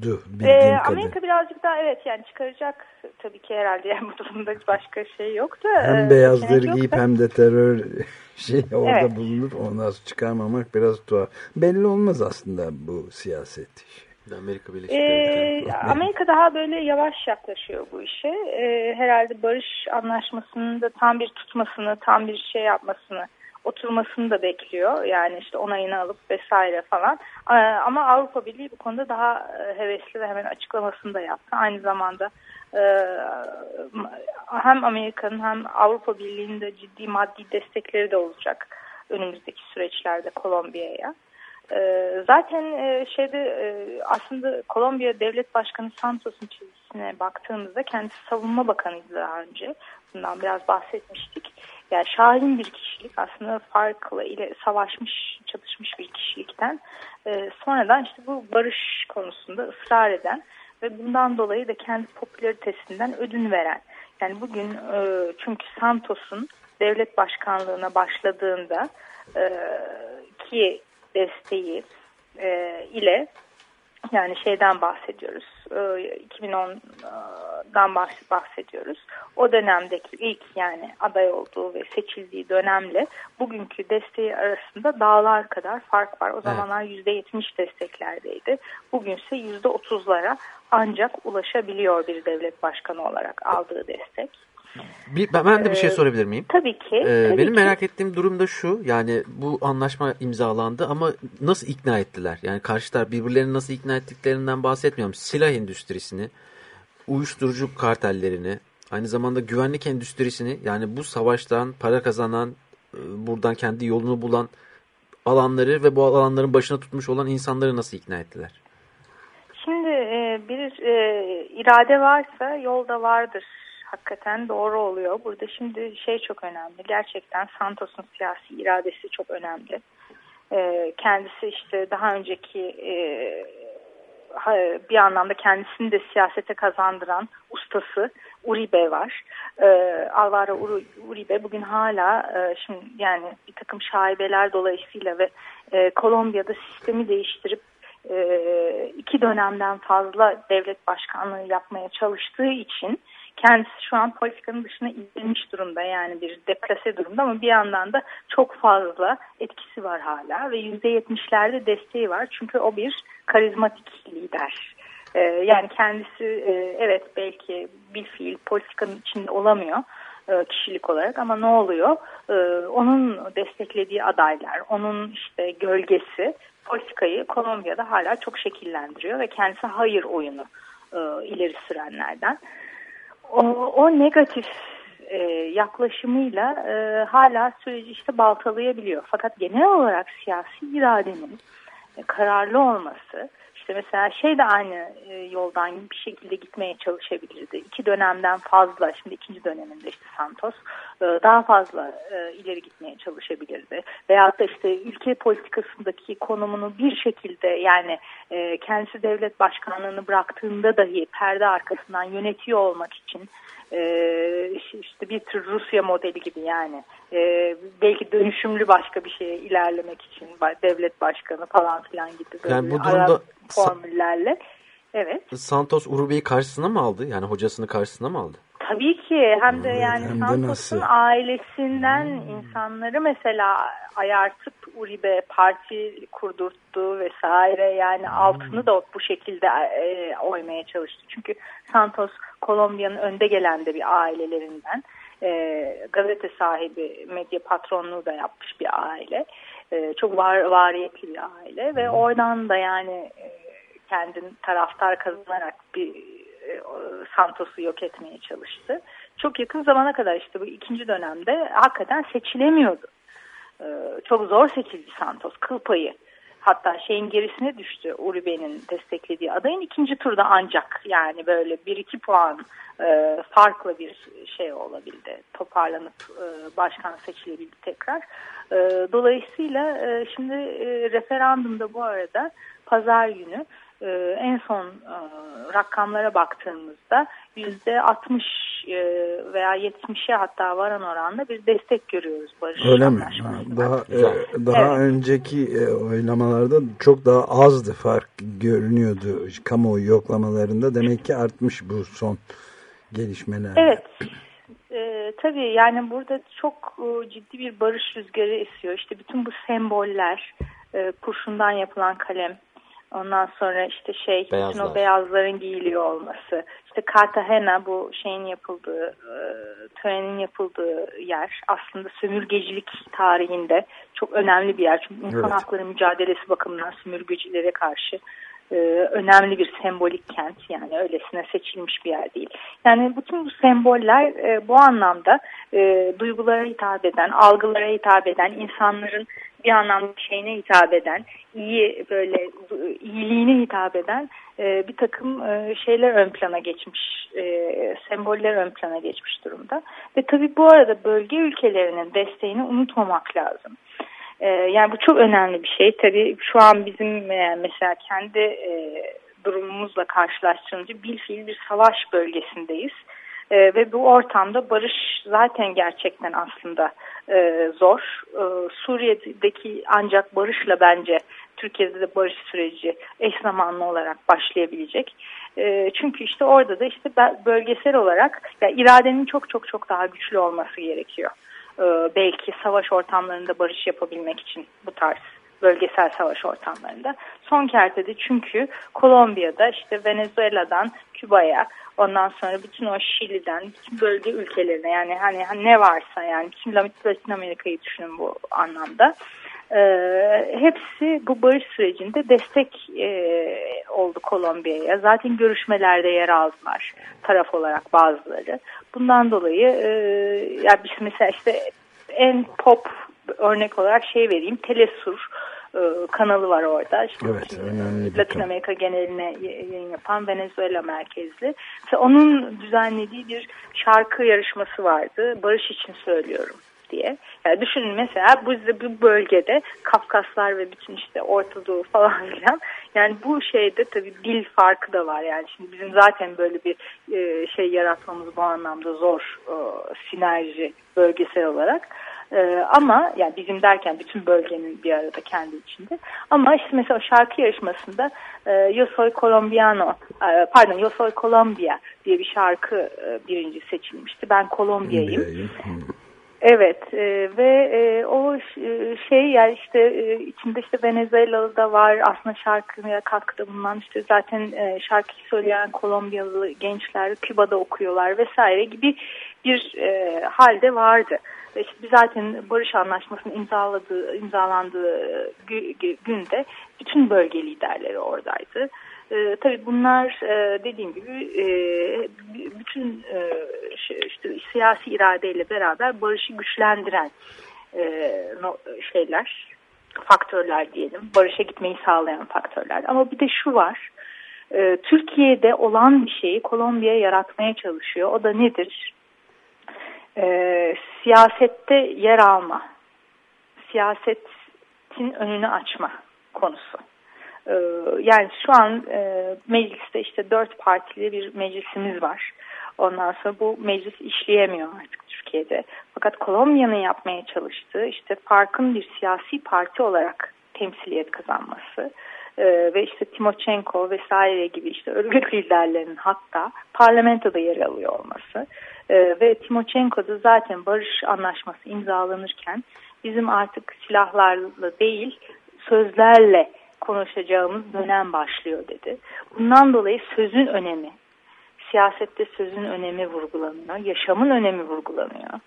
Du, ee, Amerika birazcık daha evet yani çıkaracak tabii ki herhalde yani bu durumda başka şey yok da. Hem e, beyazları giyip hem de terör şey orada evet. bulunur. Ondan çıkarmamak biraz tuhaf. Belli olmaz aslında bu siyaset işi. Amerika Birleşik Devletleri. Ee, Amerika daha böyle yavaş yaklaşıyor bu işe. Ee, herhalde barış anlaşmasının da tam bir tutmasını, tam bir şey yapmasını oturmasını da bekliyor. Yani işte onayını alıp vesaire falan. Ee, ama Avrupa Birliği bu konuda daha e, hevesli ve hemen açıklamasını da yaptı. Aynı zamanda hem Amerika'nın hem Avrupa Birliği'nin de ciddi maddi destekleri de olacak önümüzdeki süreçlerde Kolombiya'ya. E, zaten şeyde aslında Kolombiya Devlet Başkanı Santos'un çizgisine baktığımızda kendisi savunma bakanıydı daha önce. Bundan biraz bahsetmiştik yani şahin bir kişilik aslında farklı ile savaşmış, çatışmış bir kişilikten e, sonradan işte bu barış konusunda ısrar eden ve bundan dolayı da kendi popülaritesinden ödün veren. Yani bugün e, çünkü Santos'un devlet başkanlığına başladığında e, ki desteği e, ile yani şeyden bahsediyoruz. 2010'dan e, bahsediyoruz. O dönemdeki ilk yani aday olduğu ve seçildiği dönemle bugünkü desteği arasında dağlar kadar fark var. O zamanlar %70 desteklerdeydi. Bugünse %30'lara ancak ulaşabiliyor bir devlet başkanı olarak aldığı destek. Bir, ben de bir şey ee, sorabilir miyim? Tabii ki. Ee, tabii benim ki. merak ettiğim durum da şu. Yani bu anlaşma imzalandı ama nasıl ikna ettiler? Yani karşı birbirlerini nasıl ikna ettiklerinden bahsetmiyorum. Silah endüstrisini, uyuşturucu kartellerini, aynı zamanda güvenlik endüstrisini yani bu savaştan para kazanan, e, buradan kendi yolunu bulan alanları ve bu alanların başına tutmuş olan insanları nasıl ikna ettiler? Şimdi e, bir e, irade varsa yolda vardır hakikaten doğru oluyor. Burada şimdi şey çok önemli. Gerçekten Santos'un siyasi iradesi çok önemli. Ee, kendisi işte daha önceki e, bir anlamda kendisini de siyasete kazandıran ustası Uribe var. Ee, Alvaro Uribe bugün hala e, şimdi yani bir takım şaibeler dolayısıyla ve e, Kolombiya'da sistemi değiştirip e, iki dönemden fazla devlet başkanlığı yapmaya çalıştığı için kendisi şu an politikanın dışına izlenmiş durumda yani bir deplase durumda ama bir yandan da çok fazla etkisi var hala ve %70'lerde desteği var çünkü o bir karizmatik lider. Ee, yani kendisi e, evet belki bir fiil politikanın içinde olamıyor e, kişilik olarak ama ne oluyor? E, onun desteklediği adaylar, onun işte gölgesi politikayı Kolombiya'da hala çok şekillendiriyor ve kendisi hayır oyunu e, ileri sürenlerden o, o negatif e, yaklaşımıyla e, hala süreci işte baltalayabiliyor. Fakat genel olarak siyasi iradenin e, kararlı olması, işte mesela şey de aynı e, yoldan bir şekilde gitmeye çalışabilirdi. İki dönemden fazla, şimdi ikinci döneminde işte Santos e, daha fazla e, ileri gitmeye çalışabilirdi. Veyahut da işte ülke politikasındaki konumunu bir şekilde yani e, kendisi devlet başkanlığını bıraktığında dahi perde arkasından yönetiyor olmak için e, işte bir tür Rusya modeli gibi yani e, belki dönüşümlü başka bir şeye ilerlemek için devlet başkanı falan filan gibi böyle yani bu durumda formüllerle. Evet. Santos Urube'yi karşısına mı aldı? Yani hocasını karşısına mı aldı? Tabii ki hem de yani hem Santos'un ailesinden hmm. insanları mesela ayartıp Uribe parti kurdurttu vesaire yani hmm. altını da bu şekilde e, oymaya çalıştı. Çünkü Santos Kolombiya'nın önde gelen de bir ailelerinden. e, gazete sahibi, medya patronluğu da yapmış bir aile. E, çok var, variyetli bir aile ve oradan da yani e, kendini taraftar kazanarak bir e, Santos'u yok etmeye çalıştı. Çok yakın zamana kadar işte bu ikinci dönemde hakikaten seçilemiyordu. E, çok zor seçildi Santos, kıl payı. Hatta şeyin gerisine düştü Uribe'nin desteklediği adayın ikinci turda ancak yani böyle bir iki puan e, farklı bir şey olabildi. Toparlanıp e, başkan seçilebildi tekrar. E, dolayısıyla e, şimdi e, referandumda bu arada pazar günü e, en son e, rakamlara baktığımızda yüzde 60 e, veya 70'e hatta varan oranda bir destek görüyoruz barış Öyle mi? Ha, daha e, daha Evet. önceki e, oylamalarda çok daha azdı fark görünüyordu kamuoyu yoklamalarında. Demek ki artmış bu son gelişmeler. Evet. Ee, tabii yani burada çok e, ciddi bir barış rüzgarı esiyor. İşte bütün bu semboller, e, kurşundan yapılan kalem, ondan sonra işte şey, bütün Beyazlar. o beyazların giyiliyor olması, işte Cartagena bu şeyin yapıldığı, e, törenin yapıldığı yer aslında sömürgecilik tarihinde çok önemli bir yer. Çünkü insan Evet. hakları mücadelesi bakımından sömürgecilere karşı e, önemli bir sembolik kent yani öylesine seçilmiş bir yer değil. Yani bütün bu semboller e, bu anlamda e, duygulara hitap eden, algılara hitap eden, insanların bir anlamda şeyine hitap eden, iyi böyle iyiliğine hitap eden e, bir takım e, şeyler ön plana geçmiş, e, semboller ön plana geçmiş durumda. Ve tabii bu arada bölge ülkelerinin desteğini unutmamak lazım. Ee, yani bu çok önemli bir şey. Tabii şu an bizim e, mesela kendi e, durumumuzla karşılaştırınca bilfiil bir savaş bölgesindeyiz. E, ve bu ortamda barış zaten gerçekten aslında e, zor. E, Suriye'deki ancak barışla bence Türkiye'de de barış süreci eş zamanlı olarak başlayabilecek. Çünkü işte orada da işte bölgesel olarak ya iradenin çok çok çok daha güçlü olması gerekiyor. E, belki savaş ortamlarında barış yapabilmek için bu tarz bölgesel savaş ortamlarında. Son kertede çünkü Kolombiya'da işte Venezuela'dan Küba'ya ondan sonra bütün o Şili'den bütün bölge ülkelerine yani hani ne varsa yani bütün Latin Amerika'yı düşünün bu anlamda. Ee, hepsi bu barış sürecinde destek e, oldu Kolombiya'ya. Zaten görüşmelerde yer aldılar taraf olarak bazıları. Bundan dolayı e, ya biz mesela işte en pop örnek olarak şey vereyim Telesur e, kanalı var orada. İşte Evet, önemli Latin. Amerika geneline yayın yapan Venezuela merkezli. Mesela onun düzenlediği bir şarkı yarışması vardı. Barış için söylüyorum diye. Yani düşünün mesela bu, bu bölgede Kafkaslar ve bütün işte Orta Doğu falan filan. Yani bu şeyde tabii dil farkı da var. Yani şimdi bizim zaten böyle bir e, şey yaratmamız bu anlamda zor e, sinerji bölgesel olarak. Ee, ama yani bizim derken bütün bölgenin bir arada kendi içinde. Ama işte mesela şarkı yarışmasında e, Yo Soy Colombiano, e, pardon Yo Soy Colombia diye bir şarkı e, birinci seçilmişti. Ben Kolombiya'yım. Evet e, ve e, o ş- şey yani işte e, içinde işte Venezuela'da da var aslında şarkıya katkıda bulunan işte zaten e, şarkıyı söyleyen Kolombiyalı gençler Küba'da okuyorlar vesaire gibi bir e, halde vardı. İşte zaten barış anlaşmasının imzaladığı, imzalandığı gü- gü- günde bütün bölge liderleri oradaydı. E, tabii bunlar e, dediğim gibi e, bütün e, işte siyasi iradeyle beraber barışı güçlendiren e, no, şeyler, faktörler diyelim. Barışa gitmeyi sağlayan faktörler. Ama bir de şu var. E, Türkiye'de olan bir şeyi Kolombiya yaratmaya çalışıyor. O da nedir? E, siyasette yer alma. Siyasetin önünü açma konusu. Ee, yani şu an e, mecliste işte dört partili bir meclisimiz var. Ondan sonra bu meclis işleyemiyor artık Türkiye'de. Fakat Kolombiya'nın yapmaya çalıştığı işte farkın bir siyasi parti olarak temsiliyet kazanması e, ve işte Timochenko vesaire gibi işte örgüt liderlerinin hatta parlamentoda yer alıyor olması e, ve Timochenko'da zaten barış anlaşması imzalanırken bizim artık silahlarla değil sözlerle konuşacağımız dönem başlıyor dedi. Bundan dolayı sözün önemi, siyasette sözün önemi vurgulanıyor, yaşamın önemi vurgulanıyor.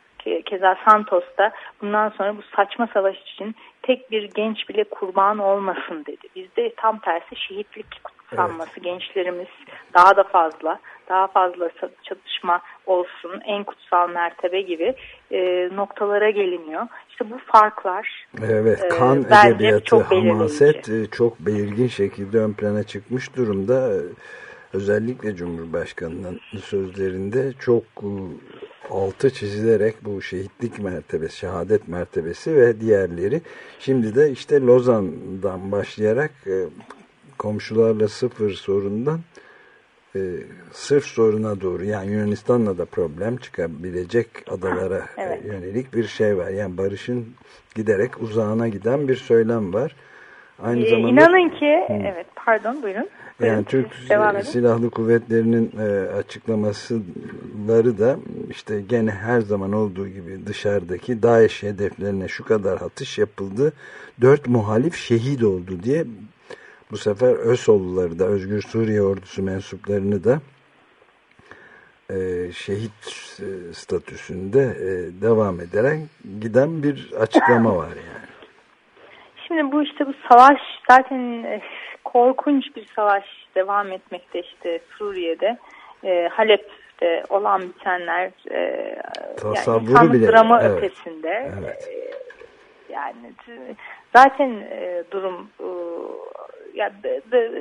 Keza Santos'ta bundan sonra bu saçma savaş için tek bir genç bile kurban olmasın dedi. Bizde tam tersi şehitlik kutsanması, evet. gençlerimiz daha da fazla, daha fazla çatışma olsun, en kutsal mertebe gibi e, noktalara geliniyor. İşte bu farklar Evet, kan e, edebiyatı, çok hamaset e, çok belirgin şekilde ön plana çıkmış durumda. Özellikle Cumhurbaşkanı'nın sözlerinde çok e, altı çizilerek bu şehitlik mertebesi, şehadet mertebesi ve diğerleri. Şimdi de işte Lozan'dan başlayarak e, komşularla sıfır sorundan e, sırf soruna doğru yani Yunanistan'la da problem çıkabilecek adalara evet. yönelik bir şey var. Yani barışın giderek uzağına giden bir söylem var. Aynı ee, zamanda inanın ki hı. evet pardon buyurun. Yani Türk Silahlı Kuvvetleri'nin e, açıklamasıları da işte gene her zaman olduğu gibi dışarıdaki DAEŞ hedeflerine şu kadar atış yapıldı. Dört muhalif şehit oldu diye bu sefer ÖSOL'luları da Özgür Suriye Ordusu mensuplarını da e, şehit e, statüsünde e, devam ederek giden bir açıklama var yani. Şimdi bu işte bu savaş zaten e, korkunç bir savaş devam etmekte işte Suriye'de. E, Halep'te olan bitenler e, Tasavvuru yani bile, drama evet. ötesinde. Evet. E, yani zaten e, durum e, ya,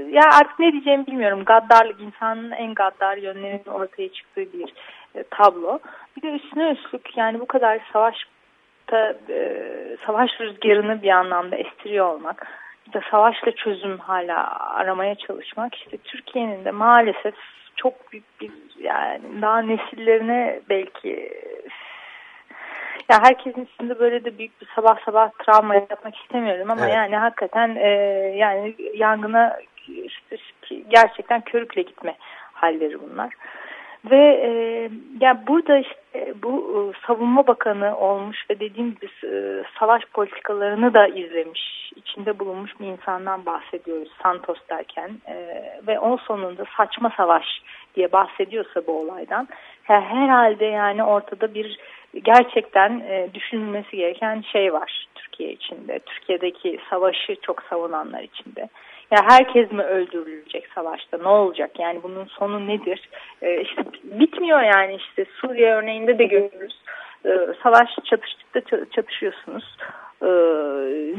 ya artık ne diyeceğimi bilmiyorum. Gaddarlık insanın en gaddar yönlerinin ortaya çıktığı bir e, tablo. Bir de üstüne üstlük yani bu kadar savaşta e, savaş rüzgarını bir anlamda estiriyor olmak işte savaşla çözüm hala aramaya çalışmak işte Türkiye'nin de maalesef çok büyük bir yani daha nesillerine belki ya herkesin üstünde böyle de büyük bir sabah sabah travma yapmak istemiyorum ama evet. yani hakikaten e, yani yangına gerçekten körükle gitme halleri bunlar. Ve e, yani burada işte bu e, savunma bakanı olmuş ve dediğim gibi e, savaş politikalarını da izlemiş, içinde bulunmuş bir insandan bahsediyoruz Santos derken e, ve on sonunda saçma savaş diye bahsediyorsa bu olaydan herhalde yani ortada bir gerçekten e, düşünülmesi gereken şey var Türkiye içinde. Türkiye'deki savaşı çok savunanlar içinde. Ya herkes mi öldürülecek savaşta? Ne olacak? Yani bunun sonu nedir? Ee, işte bitmiyor yani işte Suriye örneğinde de görüyoruz. Ee, savaş çatıştıkta çatışıyorsunuz. Ee,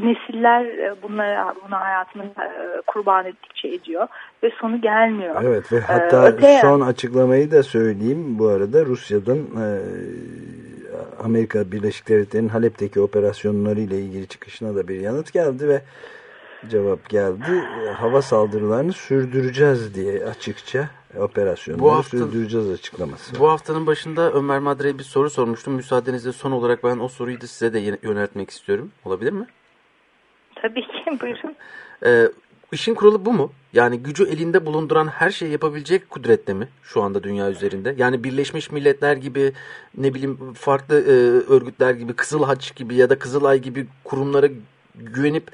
nesiller e, bunlara buna hayatını e, kurban ettikçe ediyor ve sonu gelmiyor. Evet ve hatta ee, son açıklamayı da söyleyeyim bu arada Rusya'dan e, Amerika Birleşik Devletleri'nin Halep'teki operasyonları ile ilgili çıkışına da bir yanıt geldi ve cevap geldi. Hava saldırılarını sürdüreceğiz diye açıkça operasyonları bu hafta, sürdüreceğiz açıklaması. Bu haftanın başında Ömer Madre'ye bir soru sormuştum. Müsaadenizle son olarak ben o soruyu da size de yöneltmek istiyorum. Olabilir mi? Tabii ki buyurun. Ee, işin kuralı bu mu? Yani gücü elinde bulunduran her şeyi yapabilecek kudrette mi şu anda dünya üzerinde? Yani Birleşmiş Milletler gibi ne bileyim farklı e, örgütler gibi Kızıl Haç gibi ya da Kızılay gibi kurumlara güvenip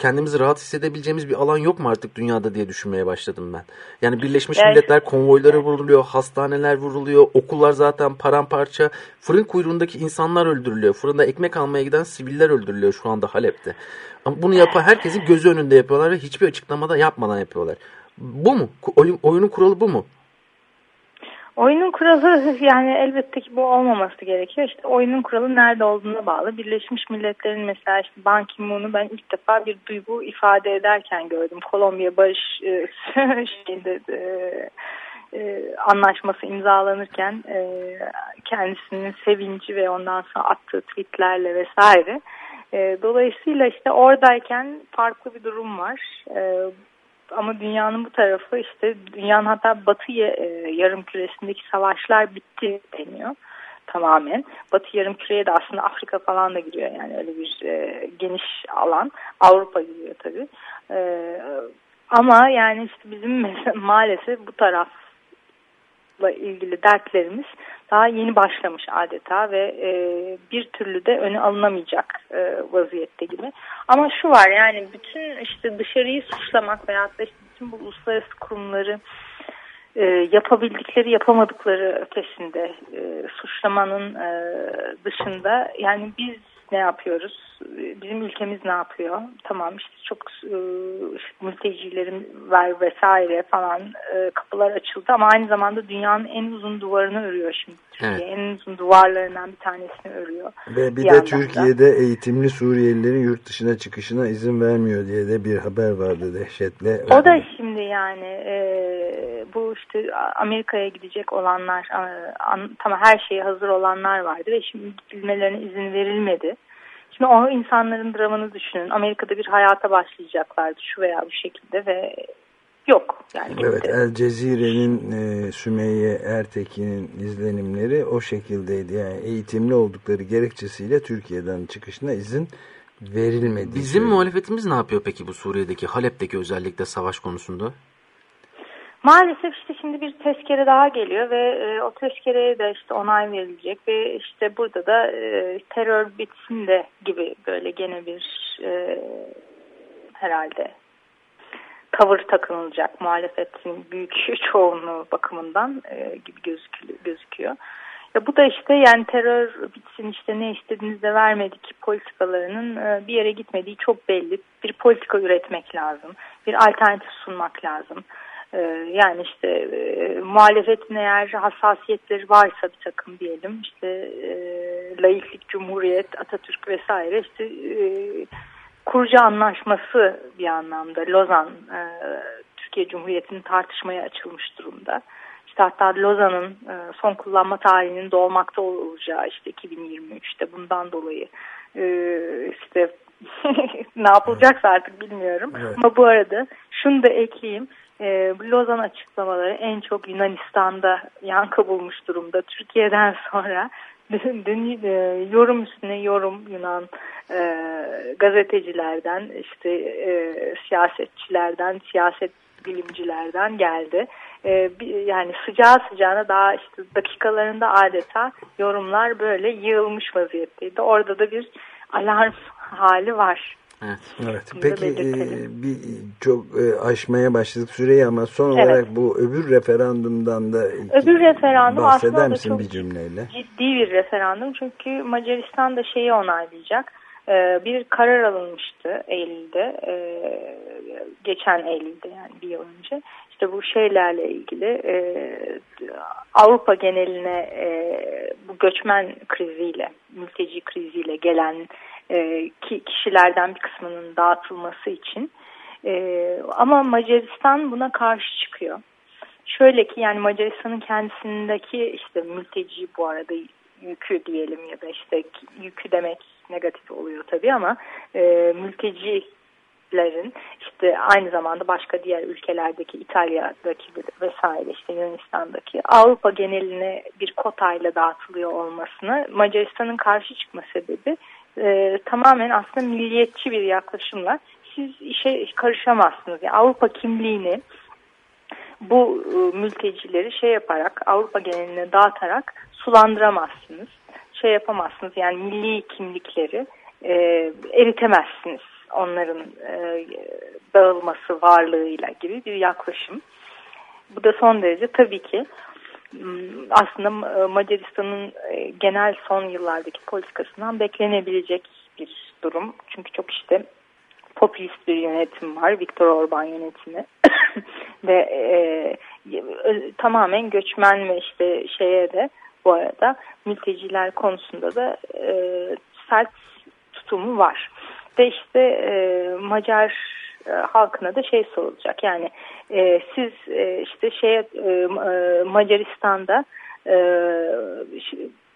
kendimizi rahat hissedebileceğimiz bir alan yok mu artık dünyada diye düşünmeye başladım ben. Yani Birleşmiş evet. Milletler konvoyları vuruluyor, hastaneler vuruluyor, okullar zaten paramparça. Fırın kuyruğundaki insanlar öldürülüyor. Fırında ekmek almaya giden siviller öldürülüyor şu anda Halep'te. Ama bunu yapan herkesin gözü önünde yapıyorlar ve hiçbir açıklamada yapmadan yapıyorlar. Bu mu? Oyun, oyunun kuralı bu mu? Oyunun kuralı yani elbette ki bu olmaması gerekiyor. İşte oyunun kuralı nerede olduğuna bağlı. Birleşmiş Milletler'in mesela işte Ban Ki-moon'u ben ilk defa bir duygu ifade ederken gördüm. Kolombiya Barış e, şeyinde e, e, anlaşması imzalanırken e, kendisinin sevinci ve ondan sonra attığı tweetlerle vesaire. E, dolayısıyla işte oradayken farklı bir durum var. E, ama dünyanın bu tarafı işte dünyanın hatta batı e, yarım küresindeki savaşlar bitti deniyor tamamen. Batı yarım küreye de aslında Afrika falan da giriyor yani öyle bir e, geniş alan. Avrupa giriyor tabii. E, ama yani işte bizim mesela, maalesef bu tarafla ilgili dertlerimiz daha yeni başlamış adeta ve e, bir türlü de önü alınamayacak e, vaziyette gibi. Ama şu var yani bütün işte dışarıyı suçlamak veyahut da işte bütün bu uluslararası kurumları e, yapabildikleri yapamadıkları ötesinde e, suçlamanın e, dışında yani biz ne yapıyoruz? Bizim ülkemiz ne yapıyor? Tamam işte çok e, mültecilerin var vesaire falan e, kapılar açıldı ama aynı zamanda dünyanın en uzun duvarını örüyor şimdi. Türkiye Evet. en uzun duvarlarından bir tanesini örüyor. Ve bir Bir de da. Türkiye'de eğitimli Suriyelilerin yurt dışına çıkışına izin vermiyor diye de bir haber vardı dehşetle. O da şimdi yani e, bu işte Amerika'ya gidecek olanlar, e, an, tamam her şeye hazır olanlar vardı ve şimdi gitmelerine izin verilmedi. Şimdi o insanların dramını düşünün. Amerika'da bir hayata başlayacaklardı şu veya bu şekilde ve yok. Yani Evet. El Cezire'nin e, Sümeyye Ertekin'in izlenimleri o şekildeydi. Yani eğitimli oldukları gerekçesiyle Türkiye'den çıkışına izin verilmedi. Bizim muhalefetimiz ne yapıyor peki bu Suriye'deki, Halep'teki özellikle savaş konusunda? Maalesef işte şimdi bir tezkere daha geliyor ve e, o tezkereye de işte onay verilecek ve işte burada da e, terör bitsin de gibi böyle gene bir e, herhalde tavır takınılacak muhalefetin büyük çoğunluğu bakımından e, gibi gözüküyor. Ya bu da işte yani terör bitsin işte ne istediğinizde vermedik politikalarının e, bir yere gitmediği çok belli. Bir politika üretmek lazım. Bir alternatif sunmak lazım. E, yani işte e, muhalefetin eğer hassasiyetleri varsa bir takım diyelim işte e, laiklik, cumhuriyet, Atatürk vesaire işte e, kurucu anlaşması bir anlamda Lozan e, Türkiye Cumhuriyeti'nin tartışmaya açılmış durumda. İşte hatta Lozan'ın e, son kullanma tarihinin dolmakta olacağı işte 2023'te bundan dolayı e, işte ne yapılacaksa artık bilmiyorum. Evet. Ama bu arada şunu da ekleyeyim. E, Lozan açıklamaları en çok Yunanistan'da yankı bulmuş durumda. Türkiye'den sonra dün, dün, e, yorum üstüne yorum Yunan e, gazetecilerden, işte e, siyasetçilerden, siyaset bilimcilerden geldi. E, yani sıcağı sıcağına daha işte dakikalarında adeta yorumlar böyle yığılmış vaziyetteydi. Orada da bir alarm hali var. Evet. Evet. Peki e, bir çok e, aşmaya başladık süreyi ama son Evet. olarak bu öbür referandumdan da Öbür referandum bahseder aslında da misin çok bir cümleyle? ciddi bir referandum çünkü Macaristan da şeyi onaylayacak. Ee, bir karar alınmıştı Eylül'de, ee, geçen Eylül'de yani bir yıl önce. İşte bu şeylerle ilgili e, Avrupa geneline e, bu göçmen kriziyle, mülteci kriziyle gelen e, ki kişilerden bir kısmının dağıtılması için. E, ama Macaristan buna karşı çıkıyor. Şöyle ki yani Macaristan'ın kendisindeki işte mülteci bu arada yükü diyelim ya da işte yükü demek negatif oluyor tabii ama e, mültecilerin işte aynı zamanda başka diğer ülkelerdeki İtalya'daki vesaire işte Yunanistan'daki Avrupa geneline bir kotayla dağıtılıyor olmasını Macaristan'ın karşı çıkma sebebi e, tamamen aslında milliyetçi bir yaklaşımla siz işe karışamazsınız. Yani Avrupa kimliğini bu e, mültecileri şey yaparak Avrupa geneline dağıtarak sulandıramazsınız. Şey yapamazsınız yani milli kimlikleri e, eritemezsiniz onların e, dağılması varlığıyla gibi bir yaklaşım. Bu da son derece tabii ki aslında e, Macaristan'ın e, genel son yıllardaki politikasından beklenebilecek bir durum. Çünkü çok işte popülist bir yönetim var. Viktor Orban yönetimi. Ve e, tamamen göçmen ve işte şeye de bu arada mülteciler konusunda da e, sert tutumu var. Ve işte e, Macar e, halkına da şey sorulacak. Yani e, siz e, işte şey e, e, Macaristan'da e,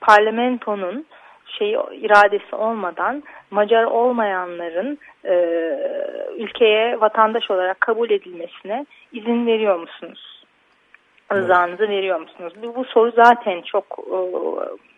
parlamentonun şey iradesi olmadan Macar olmayanların e, ülkeye vatandaş olarak kabul edilmesine izin veriyor musunuz? Rızanızı veriyor musunuz? Bu, bu soru zaten çok e,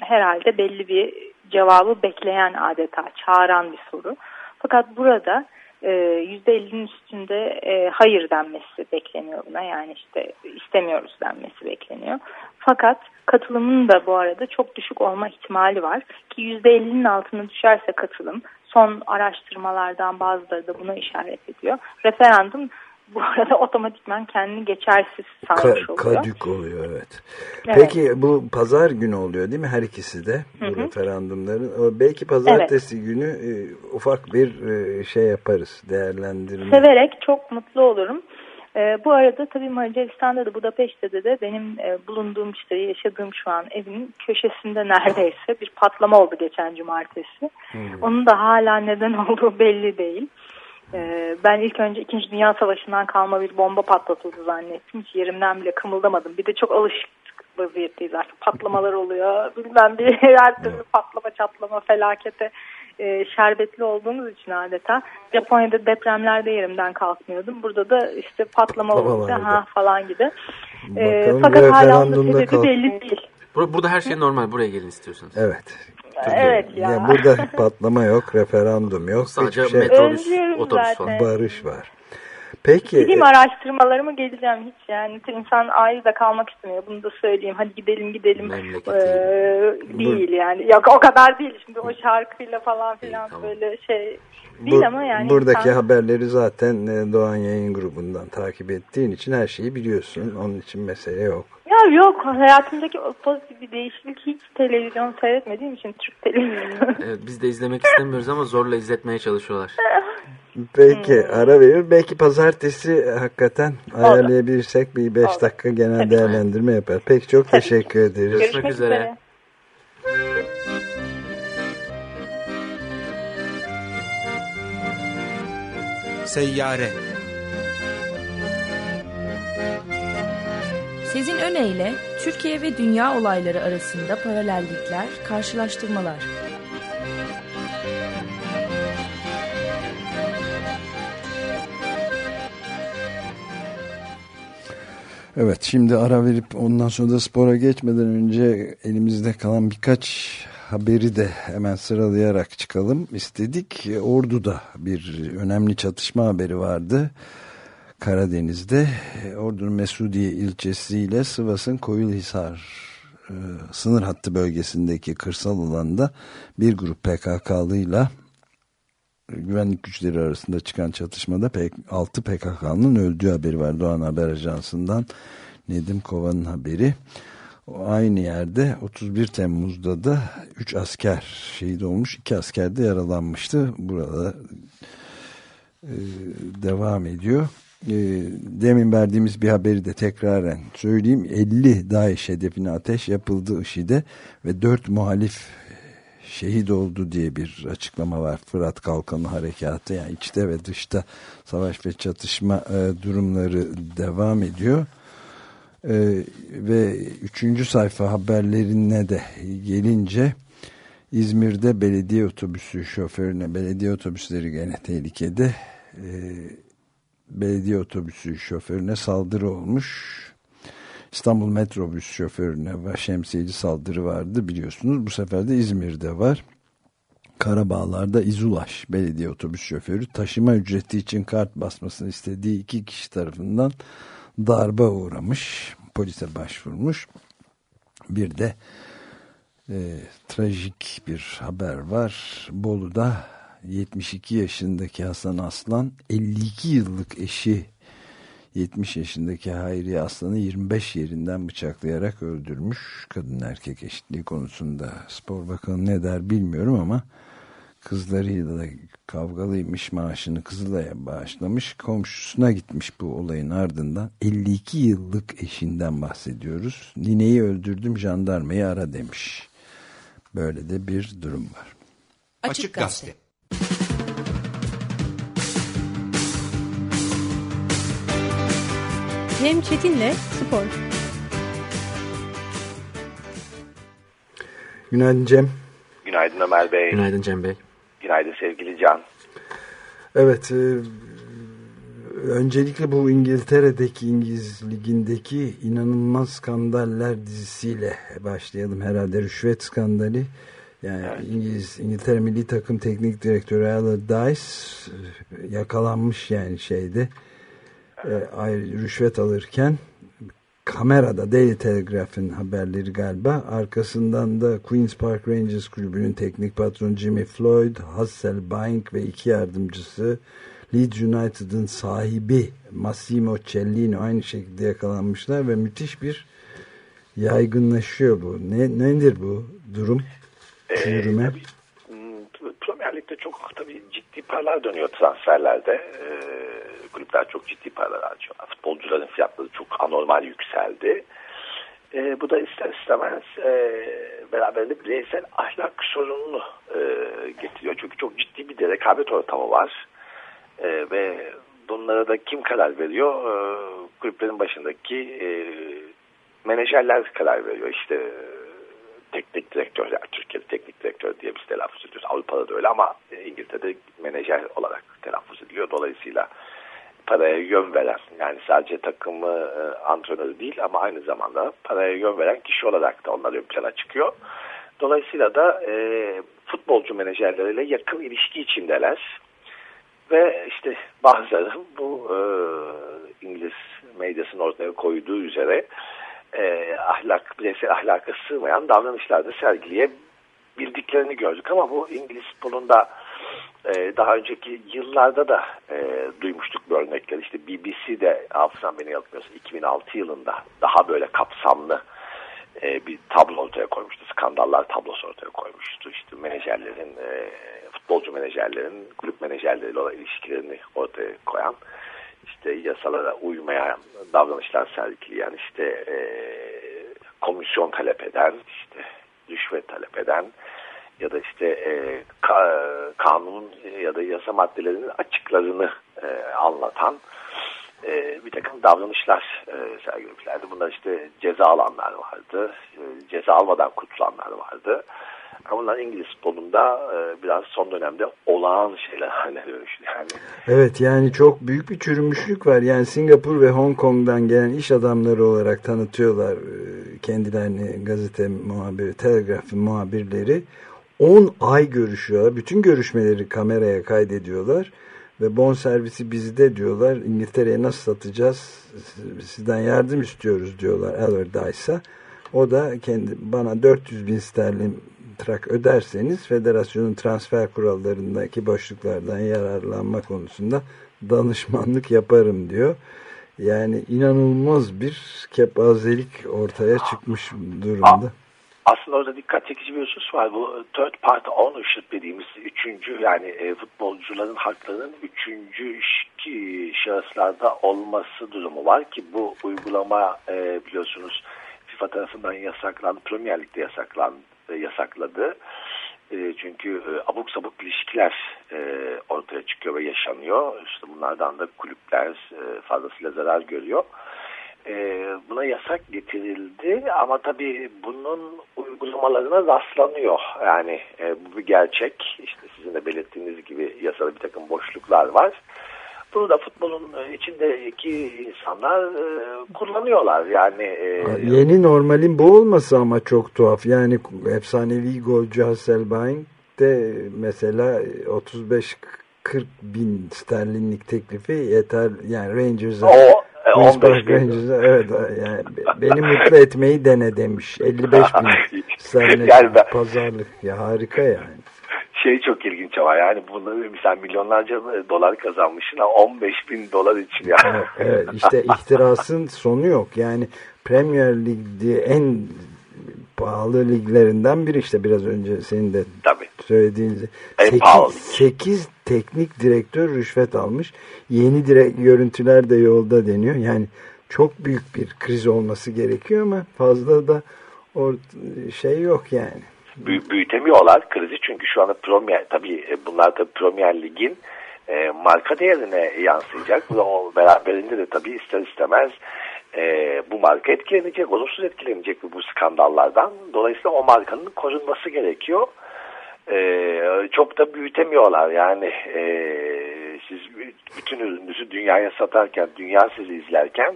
herhalde belli bir cevabı bekleyen adeta çağıran bir soru. Fakat burada %50'nin üstünde e, hayır denmesi bekleniyor buna. Yani işte istemiyoruz denmesi bekleniyor. Fakat katılımın da bu arada çok düşük olma ihtimali var. Ki %50'nin altına düşerse katılım son araştırmalardan bazıları da buna işaret ediyor. Referandum bu arada otomatikman kendini geçersiz saymış Ka- oluyor. kadük oluyor evet. Evet. Peki bu pazar günü oluyor değil mi her ikisi de bu Hı hı. referandumların? O belki pazartesi günü e, ufak bir e, şey yaparız değerlendirme. Severek çok mutlu olurum. Ee, bu arada tabii Macaristan'da da Budapeşte'de de benim e, bulunduğum işte yaşadığım şu an evin köşesinde neredeyse bir patlama oldu geçen cumartesi. Onun da hala neden olduğu belli değil. Ee, ben ilk önce 2. Dünya Savaşı'ndan kalma bir bomba patlatıldı zannettim. Hiç yerimden bile kımıldamadım. Bir de çok alışık vaziyetteyiz artık. Patlamalar oluyor. Bilmem bir her türlü patlama çatlama felakete e, şerbetli olduğumuz için adeta. Japonya'da depremlerde yerimden kalkmıyordum. Burada da işte patlama olunca oldu. ha falan gibi. E, Bakalım fakat hala onun sebebi belli değil. Bur- Burada her şey normal. Buraya gelin istiyorsanız. Evet. Evet ya. Yani burada patlama yok, referandum yok. Sadece şey. metrobüs, Özlüyorum otobüs zaten. falan. Barış var. Peki. Gideyim e, araştırmalarımı geleceğim hiç yani insan ayrı da kalmak istemiyor bunu da söyleyeyim hadi gidelim gidelim Memleketi. Ee, değil yani yok o kadar değil şimdi o şarkıyla falan filan tamam. böyle şey değil bu- ama yani buradaki insan- haberleri zaten e, Doğan Yayın Grubu'ndan takip ettiğin için her şeyi biliyorsun. Onun için mesele yok. Ya yok hayatımdaki o pozitif bir değişiklik hiç televizyon seyretmediğim için Türk televizyonu Evet, biz de izlemek istemiyoruz ama zorla izletmeye çalışıyorlar. Peki Hmm. ara verir. Belki pazartesi hakikaten ayarlayabilirsek bir 5 Olur. dakika genel Tabii. değerlendirme yapar. Peki çok Tabii. teşekkür ederiz. Görüşmek üzere. Seyyare Sezin Öne Türkiye ve dünya olayları arasında paralellikler, karşılaştırmalar. Evet şimdi ara verip ondan sonra da spora geçmeden önce elimizde kalan birkaç haberi de hemen sıralayarak çıkalım istedik. Ordu'da bir önemli çatışma haberi vardı. Karadeniz'de Ordu'nun Mesudiye ilçesiyle Sivas'ın Koyulhisar e, sınır hattı bölgesindeki kırsal alanda bir grup PKK'lıyla güvenlik güçleri arasında çıkan çatışmada 6 PKK'nın öldüğü haberi var Doğan Haber Ajansı'ndan Nedim Kova'nın haberi. O aynı yerde 31 Temmuz'da da 3 asker şehit olmuş, 2 asker de yaralanmıştı. Burada e, devam ediyor. E, demin verdiğimiz bir haberi de tekraren söyleyeyim. 50 DAEŞ hedefine ateş yapıldı IŞİD'e ve 4 muhalif şehit oldu diye bir açıklama var. Fırat Kalkanı Harekatı yani içte ve dışta savaş ve çatışma e, durumları devam ediyor. E, ve üçüncü sayfa haberlerine de gelince İzmir'de belediye otobüsü şoförüne belediye otobüsleri gene tehlikede e, belediye otobüsü şoförüne saldırı olmuş. İstanbul metrobüs şoförüne ve şemsiyeci saldırı vardı biliyorsunuz. Bu sefer de İzmir'de var. Karabağlar'da İzulaş belediye otobüs şoförü taşıma ücreti için kart basmasını istediği iki kişi tarafından darbe uğramış. Polise başvurmuş. Bir de e, trajik bir haber var. Bolu'da 72 yaşındaki Hasan Aslan 52 yıllık eşi 70 yaşındaki Hayriye Aslan'ı 25 yerinden bıçaklayarak öldürmüş. Kadın erkek eşitliği konusunda spor bakanı ne der bilmiyorum ama kızlarıyla da kavgalıymış maaşını Kızılay'a bağışlamış. Komşusuna gitmiş bu olayın ardından 52 yıllık eşinden bahsediyoruz. Nineyi öldürdüm jandarmayı ara demiş. Böyle de bir durum var. Açık Gazete Cem Çetin'le Spor. Günaydın Cem. Günaydın Ömer Bey. Günaydın Cem Bey. Günaydın sevgili Can. Evet, e, öncelikle bu İngiltere'deki İngiliz Ligi'ndeki inanılmaz skandaller dizisiyle başlayalım herhalde rüşvet skandali. Yani İngiliz İngiltere Milli Takım Teknik Direktörü Allardyce e, yakalanmış yani şeyde e, ayrı rüşvet alırken kamerada Daily Telegraph'ın haberleri galiba arkasından da Queen's Park Rangers kulübünün teknik patronu Jimmy Floyd, Hasselbank ve iki yardımcısı Leeds United'ın sahibi Massimo Cellino aynı şekilde yakalanmışlar ve müthiş bir yaygınlaşıyor bu. Ne, nedir bu durum? Çürüme. Ee, tabii, Premier Lig'de çok tabii ciddi paralar dönüyor transferlerde. Ee, kulüpler çok ciddi paralar harcıyorlar. Futbolcuların fiyatları çok anormal yükseldi. Ee, bu da ister istemez e, beraberinde bireysel ahlak sorununu e, getiriyor. Çünkü çok ciddi bir de rekabet ortamı var. E, ve bunlara da kim karar veriyor? E, kulüplerin başındaki e, menajerler karar veriyor. İşte teknik direktör, yani Türkiye'de teknik direktör diye biz telaffuz ediyoruz. Avrupa'da da öyle ama İngiltere'de menajer olarak telaffuz ediliyor. Dolayısıyla paraya yön veren yani sadece takımı e, antrenörü değil ama aynı zamanda paraya yön veren kişi olarak da onlar ön plana çıkıyor. Dolayısıyla da e, futbolcu menajerleriyle yakın ilişki içindeler. Ve işte bazıları bu e, İngiliz medyasının ortaya koyduğu üzere e, ahlak, bireysel ahlaka sığmayan davranışlar da sergileyebildiklerini gördük. Ama bu İngiliz futbolunda e, daha önceki yıllarda da e, duymuştuk bu örnekleri. İşte BBC'de hafızam beni yanıltmıyorsa 2006 yılında daha böyle kapsamlı e, bir tablo ortaya koymuştu. Skandallar tablosu ortaya koymuştu. İşte menajerlerin, e, futbolcu menajerlerin, kulüp menajerleriyle olan ilişkilerini ortaya koyan, işte yasalara uymayan davranışlar sergileyen, işte e, komisyon talep eden, işte rüşvet talep eden ya da işte e, ka, kanunun ya da yasa maddelerinin açıklarını e, anlatan e, bir takım davranışlar e, sergilemişlerdi. Bunlar işte ceza alanlar vardı, e, ceza almadan kurtulanlar vardı. Ama bunlar İngiliz futbolunda e, biraz son dönemde olağan şeyler haline dönüştü. Yani. Evet yani çok büyük bir çürümüşlük var. Yani Singapur ve Hong Kong'dan gelen iş adamları olarak tanıtıyorlar e, kendilerini gazete muhabiri, telegraf muhabirleri. 10 ay görüşüyorlar. Bütün görüşmeleri kameraya kaydediyorlar. Ve bon servisi bizde diyorlar. İngiltere'ye nasıl satacağız? Sizden yardım istiyoruz diyorlar Allardyce'a. O da kendi bana 400 bin sterlin trak öderseniz federasyonun transfer kurallarındaki boşluklardan yararlanma konusunda danışmanlık yaparım diyor. Yani inanılmaz bir kepazelik ortaya çıkmış durumda. Aslında orada dikkat çekici bir husus var. Bu third party ownership dediğimiz üçüncü yani e, futbolcuların haklarının üçüncü şahıslarda olması durumu var ki bu uygulama e, biliyorsunuz FIFA tarafından yasaklandı. Premier Lig'de yasaklandı, e, yasakladı. E, çünkü e, abuk sabuk ilişkiler e, ortaya çıkıyor ve yaşanıyor. İşte bunlardan da kulüpler e, fazlasıyla zarar görüyor. E, buna yasak getirildi ama tabii bunun uygulamalarına rastlanıyor. Yani e, bu bir gerçek. İşte sizin de belirttiğiniz gibi yasada bir takım boşluklar var. Bunu da futbolun içindeki insanlar e, kullanıyorlar. Yani e, yeni normalin bu olması ama çok tuhaf. Yani efsanevi golcü Hasselbank de mesela 35 40 bin sterlinlik teklifi yeter yani Rangers'a Queen's Park Rangers'a evet yani beni mutlu etmeyi dene demiş. 55 bin sterlinlik yani ben, pazarlık. Ya harika yani. Şey çok ilginç ama yani bunu mesela milyonlarca dolar kazanmışsın. 15 bin dolar için ya. Evet, evet. İşte ihtirasın sonu yok. Yani Premier Lig'de en pahalı liglerinden biri işte biraz önce senin de Tabii. söylediğiniz. En 8, pahalı. 8 teknik direktör rüşvet almış. Yeni direkt görüntüler de yolda deniyor. Yani çok büyük bir kriz olması gerekiyor ama fazla da or şey yok yani. Büy büyütemiyorlar krizi çünkü şu anda Premier tabii bunlar tabii Premier Lig'in e, marka değerine yansıyacak. Bu da o beraberinde de tabii ister istemez e, bu marka etkilenecek, olumsuz etkilenecek bu skandallardan. Dolayısıyla o markanın korunması gerekiyor. E, çok da büyütemiyorlar yani e, siz bütün ürününüzü dünyaya satarken, dünya sizi izlerken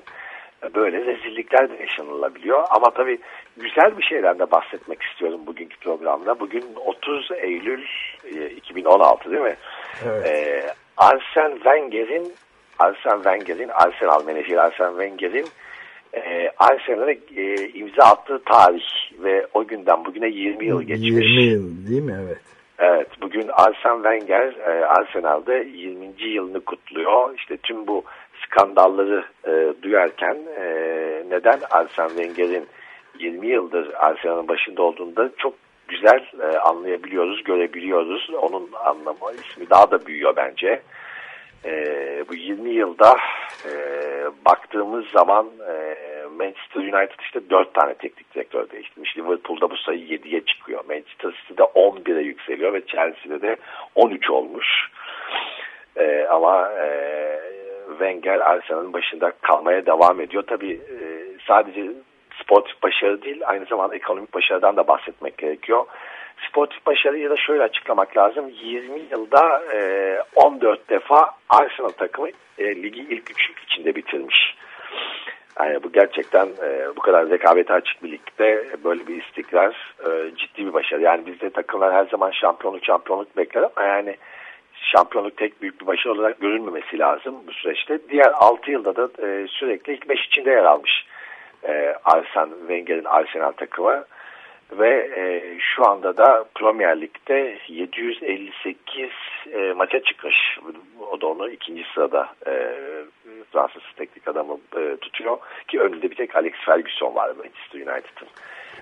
böyle rezillikler de yaşanılabiliyor. Ama tabii güzel bir şeyden de bahsetmek istiyorum bugünkü programda. Bugün 30 Eylül 2016 değil mi? Evet. Ee, Arsene Wenger'in Arsene Wenger'in Arsenal menajeri Arsene Wenger'in e, Arsenal'e e, imza attığı tarih ve o günden bugüne 20 yıl geçmiş. 20 yıl değil mi? Evet. Evet, bugün Arsene Wenger e, Arsenal'de 20. yılını kutluyor. İşte tüm bu skandalları e, duyarken e, neden Arsene Wenger'in 20 yıldır Arsenal'ın başında olduğunda çok güzel e, anlayabiliyoruz, görebiliyoruz. Onun anlamı, ismi daha da büyüyor bence. E, bu 20 yılda e, baktığımız zaman e, Manchester United işte 4 tane teknik direktör değiştirmiş. Liverpool'da bu sayı 7'ye çıkıyor. Manchester City'de 11'e yükseliyor ve Chelsea'de de 13 olmuş. E, ama e, Wenger Arsenal'ın başında kalmaya devam ediyor. Tabii e, sadece sportif başarı değil aynı zamanda ekonomik başarıdan da bahsetmek gerekiyor. Sportif başarıyı da şöyle açıklamak lazım. 20 yılda e, 14 defa Arsenal takımı e, ligi ilk üçlük içinde bitirmiş. Yani bu gerçekten e, bu kadar rekabete açık bir ligde böyle bir istikrar e, ciddi bir başarı. Yani bizde takımlar her zaman şampiyonluk şampiyonluk bekler ama yani şampiyonluk tek büyük bir başarı olarak görülmemesi lazım bu süreçte. Diğer 6 yılda da e, sürekli ilk 5 içinde yer almış e, Arsene Wenger'in Arsenal takımı ve e, şu anda da Premier Lig'de 758 e, maça çıkmış. O da onu ikinci sırada e, Fransız teknik adamı e, tutuyor ki önünde bir tek Alex Ferguson var Manchester United'ın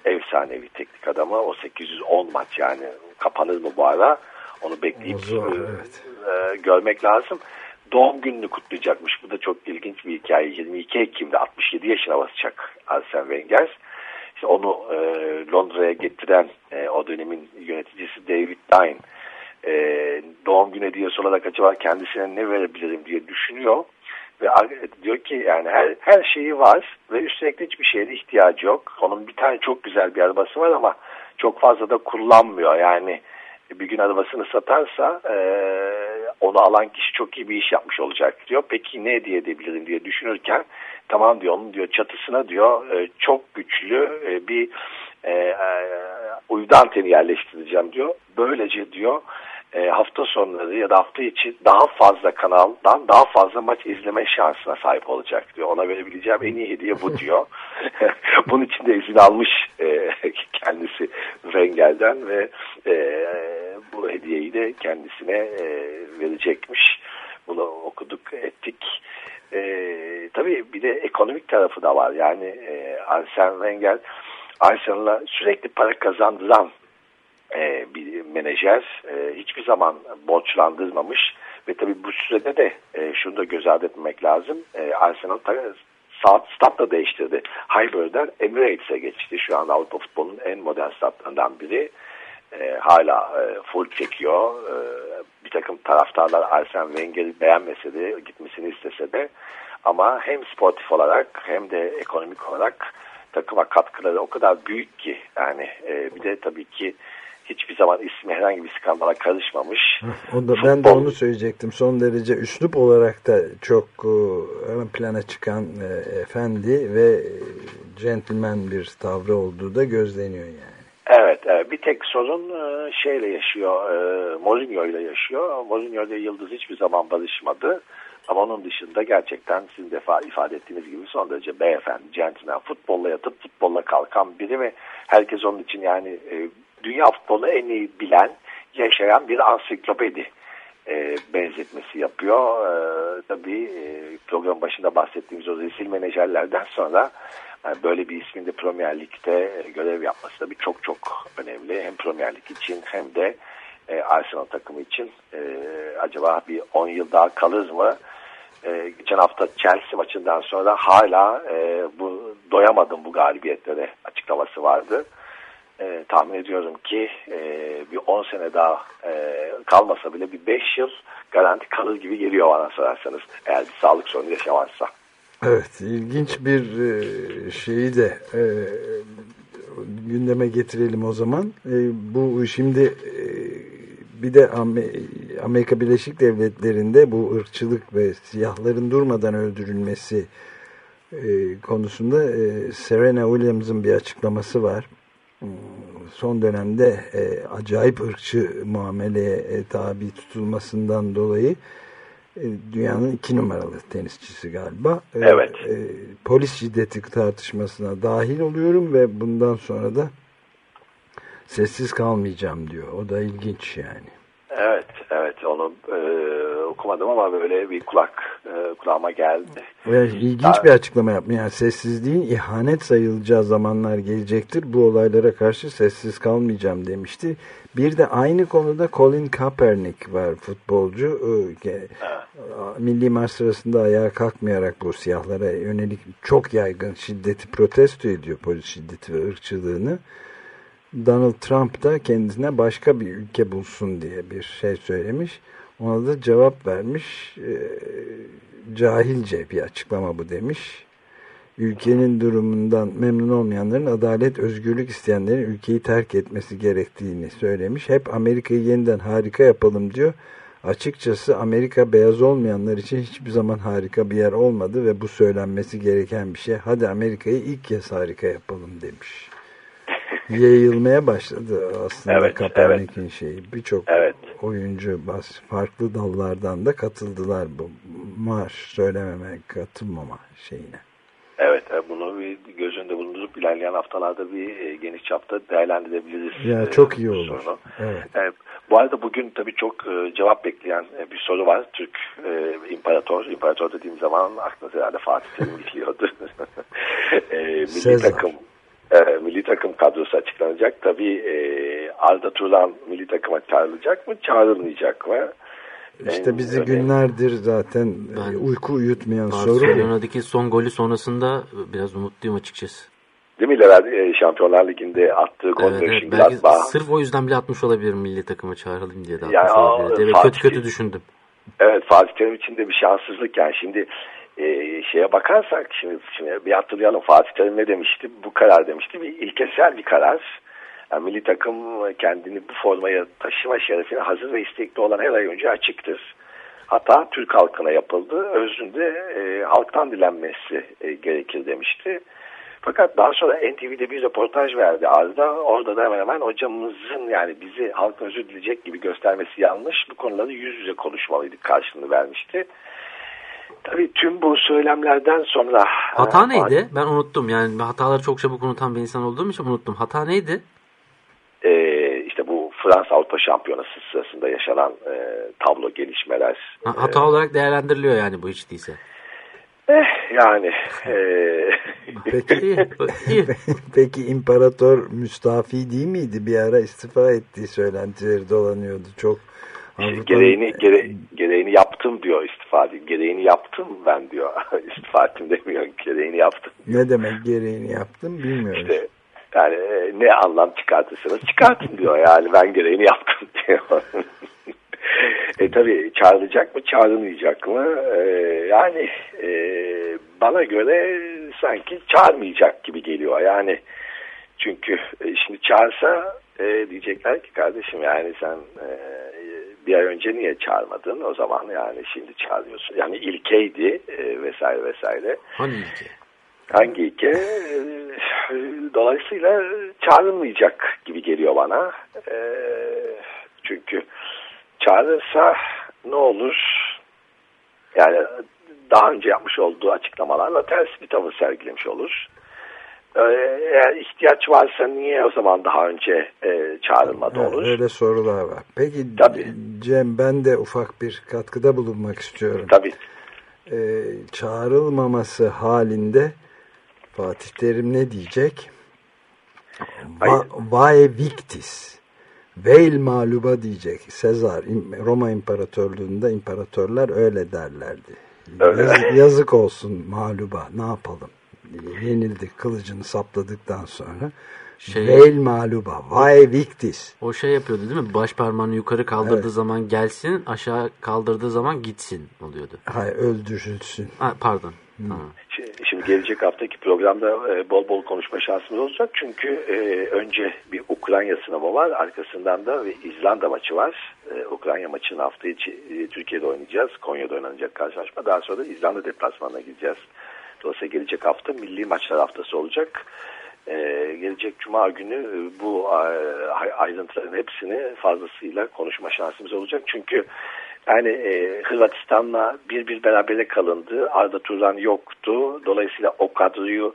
efsanevi teknik adamı. O 810 maç yani kapanır mı bu ara? Onu bekleyip Zor, e, evet. e, görmek lazım. Doğum gününü kutlayacakmış. Bu da çok ilginç bir hikaye. 22 Ekim'de 67 yaşına basacak Arsene Wenger. İşte onu e, Londra'ya getiren e, o dönemin yöneticisi David Dine e, doğum günü hediyesi olarak acaba kendisine ne verebilirim diye düşünüyor. Ve diyor ki yani her, her şeyi var ve üstelik hiçbir şeye ihtiyacı yok. Onun bir tane çok güzel bir arabası var ama çok fazla da kullanmıyor. Yani bir gün arabasını satarsa e, onu alan kişi çok iyi bir iş yapmış olacak diyor. Peki ne hediye edebilirim diye düşünürken tamam diyor onun diyor çatısına diyor e, çok güçlü e, bir e, e, uydu anteni yerleştireceğim diyor. Böylece diyor e, hafta sonları ya da hafta içi daha fazla kanaldan daha fazla maç izleme şansına sahip olacak diyor. Ona verebileceğim en iyi hediye bu diyor. Bunun için de izin almış e, kendisi Wenger'den ve e, bu hediyeyi de kendisine e, verecekmiş. Bunu okuduk, ettik. E, tabii bir de ekonomik tarafı da var. Yani e, Arsene Wenger Arsenal'a sürekli para kazandıran e, bir menajer e, hiçbir zaman borçlandırmamış ve tabii bu sürede de e, şunu da göz ardı etmemek lazım. E, Arsenal saat stat da değiştirdi. Highbury'den Emirates'e geçti. Şu an Avrupa futbolunun en modern statlarından biri. E, hala e, full çekiyor. E, bir takım taraftarlar Arsene Wenger'i beğenmese de gitmesini istese de ama hem sportif olarak hem de ekonomik olarak takıma katkıları o kadar büyük ki yani e, bir de tabii ki hiçbir zaman ismi herhangi bir skandala karışmamış. O da, ben de onu söyleyecektim. Son derece üslup olarak da çok e, ön plana çıkan e, efendi ve e, gentleman bir tavrı olduğu da gözleniyor yani. Evet, evet. Bir tek sorun e, şeyle yaşıyor, e, Mourinho ile yaşıyor. Mourinho ile Yıldız hiçbir zaman barışmadı. Ama onun dışında gerçekten sizin defa ifade ettiğiniz gibi son derece beyefendi, gentleman, futbolla yatıp futbolla kalkan biri ve herkes onun için yani e, dünya futbolu en iyi bilen, yaşayan bir ansiklopedi e, benzetmesi yapıyor. E, tabii e, program başında bahsettiğimiz o rezil menajerlerden sonra yani böyle bir ismin de Premier Lig'de görev yapması tabii çok çok önemli. Hem Premier Lig için hem de e, Arsenal takımı için e, acaba bir 10 yıl daha kalır mı? E, geçen hafta Chelsea maçından sonra hala e, bu doyamadım bu galibiyetlere açıklaması vardı. E, tahmin ediyorum ki e, bir 10 sene daha e, kalmasa bile bir 5 yıl garanti kalır gibi geliyor bana sorarsanız eğer bir sağlık sorunu yaşamazsa. Evet ilginç bir e, şeyi de e, gündeme getirelim o zaman. E, bu şimdi e, bir de Amerika Birleşik Devletleri'nde bu ırkçılık ve siyahların durmadan öldürülmesi konusunda Serena Williams'ın bir açıklaması var. Son dönemde acayip ırkçı muameleye tabi tutulmasından dolayı dünyanın iki numaralı tenisçisi galiba. Evet. polis şiddeti tartışmasına dahil oluyorum ve bundan sonra da sessiz kalmayacağım diyor. O da ilginç yani. Evet, evet onu e, okumadım ama böyle bir kulak e, kulağıma geldi. Ve ilginç bir açıklama yapmış. Yani sessizliğin ihanet sayılacağı zamanlar gelecektir. Bu olaylara karşı sessiz kalmayacağım demişti. Bir de aynı konuda Colin Kaepernick var futbolcu. Ee, Milli maç sırasında ayağa kalkmayarak bu siyahlara yönelik çok yaygın şiddeti protesto ediyor polis şiddeti ve ırkçılığını. Donald Trump da kendisine başka bir ülke bulsun diye bir şey söylemiş. Ona da cevap vermiş. E, cahilce bir açıklama bu demiş. Ülkenin durumundan memnun olmayanların adalet, özgürlük isteyenlerin ülkeyi terk etmesi gerektiğini söylemiş. Hep Amerika'yı yeniden harika yapalım diyor. Açıkçası Amerika beyaz olmayanlar için hiçbir zaman harika bir yer olmadı ve bu söylenmesi gereken bir şey. Hadi Amerika'yı ilk kez harika yapalım demiş yayılmaya başladı aslında evet, Kaepernick'in evet. şeyi. Birçok evet. oyuncu farklı dallardan da katıldılar bu marş söylememe, katılmama şeyine. Evet, e, bunu bir göz önünde bulundurup ilerleyen haftalarda bir e, geniş çapta değerlendirebiliriz. Ya çok iyi olur. Sorunu. Evet. evet. Bu arada bugün tabii çok cevap bekleyen bir soru var. Türk e, imparator, imparator dediğim zaman aklınıza herhalde Fatih Terim geliyordu. e, milli Sezar. takım e, milli takım kadrosu açıklanacak. Tabii e, Arda Turan milli takıma çağrılacak mı, çağrılmayacak mı? İşte bizi önemli- günlerdir zaten Ben- e, uyku uyutmayan soru. Barcelona'daki son golü sonrasında biraz umutluyum açıkçası. Değil mi Levent? E, Şampiyonlar Ligi'nde attığı gol Evet, evet. Belki Mönchengladbach. sırf o yüzden bile atmış olabilir milli takıma çağrılayım diye de atmış Yani, olabilir. Evet, Fatih- kötü kötü düşündüm. Evet Fatih Terim için de bir şanssızlık yani şimdi e, şeye bakarsak şimdi, şimdi bir hatırlayalım Fatih Terim ne demişti bu karar demişti bir ilkesel bir karar yani milli takım kendini bu formaya taşıma şerefine hazır ve istekli olan her ay önce açıktır. Hata Türk halkına yapıldı. Özünde e, halktan dilenmesi e, gerekir demişti. Fakat daha sonra NTV'de bir röportaj verdi Arda. Orada da hemen hemen hocamızın yani bizi halkın özür dileyecek gibi göstermesi yanlış. Bu konuları yüz yüze konuşmalıydık karşılığını vermişti. Tabii tüm bu söylemlerden sonra... Hata e, neydi? Ben unuttum. Yani hataları çok çabuk unutan bir insan olduğum için unuttum. Hata neydi? e, işte bu Fransa Avrupa Şampiyonası sırasında yaşanan e, tablo gelişmeler. Ha, hata olarak değerlendiriliyor yani bu hiç değilse. Eh, yani e, Peki, İyi. peki İmparator müstafi değil miydi? Bir ara istifa ettiği söylentileri dolanıyordu. Çok Avrupa'nın- gereğini gere, gereğini yaptım diyor istifa değil. Gereğini yaptım ben diyor. istifa ettim demiyor. Gereğini yaptım. Ne demek gereğini yaptım bilmiyorum. İşte yani e, ne anlam çıkartırsanız çıkartın diyor. Yani ben gereğini yaptım diyor. e tabi çağrılacak mı çağrılmayacak mı? E, yani e, bana göre sanki çağırmayacak gibi geliyor. Yani çünkü e, şimdi çağırsa e, diyecekler ki kardeşim yani sen e, bir ay önce niye çağırmadın o zaman yani şimdi çağırıyorsun. Yani ilkeydi e, vesaire vesaire. Hani ilki? Hangi ilke? E, Dolayısıyla çağrılmayacak gibi geliyor bana. E, Çünkü çağırırsa ne olur? Yani daha önce yapmış olduğu açıklamalarla ters bir tavır sergilemiş olur. E, Eğer ihtiyaç varsa niye o zaman daha önce e, çağrılmadı olur? öyle sorular var. Peki Tabii. Cem ben de ufak bir katkıda bulunmak istiyorum. Tabii. Ee, çağrılmaması halinde Fatih Terim ne diyecek? Va, vae victis. Veil mağluba diyecek. Sezar Roma İmparatorluğu'nda imparatorlar öyle derlerdi. Öyle. Yazık, yazık olsun mağluba ne yapalım? Yenildi kılıcını sapladıktan sonra. Şey- Veil mağluba. Vae victis. O şey yapıyordu değil mi? Baş parmağını yukarı kaldırdığı Evet. zaman gelsin, aşağı kaldırdığı zaman gitsin oluyordu. Hayır öldürülsün. Ha, pardon. Tamam. Şimdi- gelecek haftaki programda e, bol bol konuşma şansımız olacak. Çünkü e, önce bir Ukrayna sınavı var. Arkasından da bir İzlanda maçı var. E, Ukrayna maçını hafta içi Türkiye'de oynayacağız. Konya'da oynanacak karşılaşma. Daha sonra da İzlanda deplasmanına gideceğiz. Dolayısıyla gelecek hafta milli maçlar haftası olacak. E, gelecek Cuma günü e, bu e, ayrıntıların hepsini fazlasıyla konuşma şansımız olacak. Çünkü yani e, Hırvatistan'la bir bir berabere kalındı. Arda Turan yoktu. Dolayısıyla o kadroyu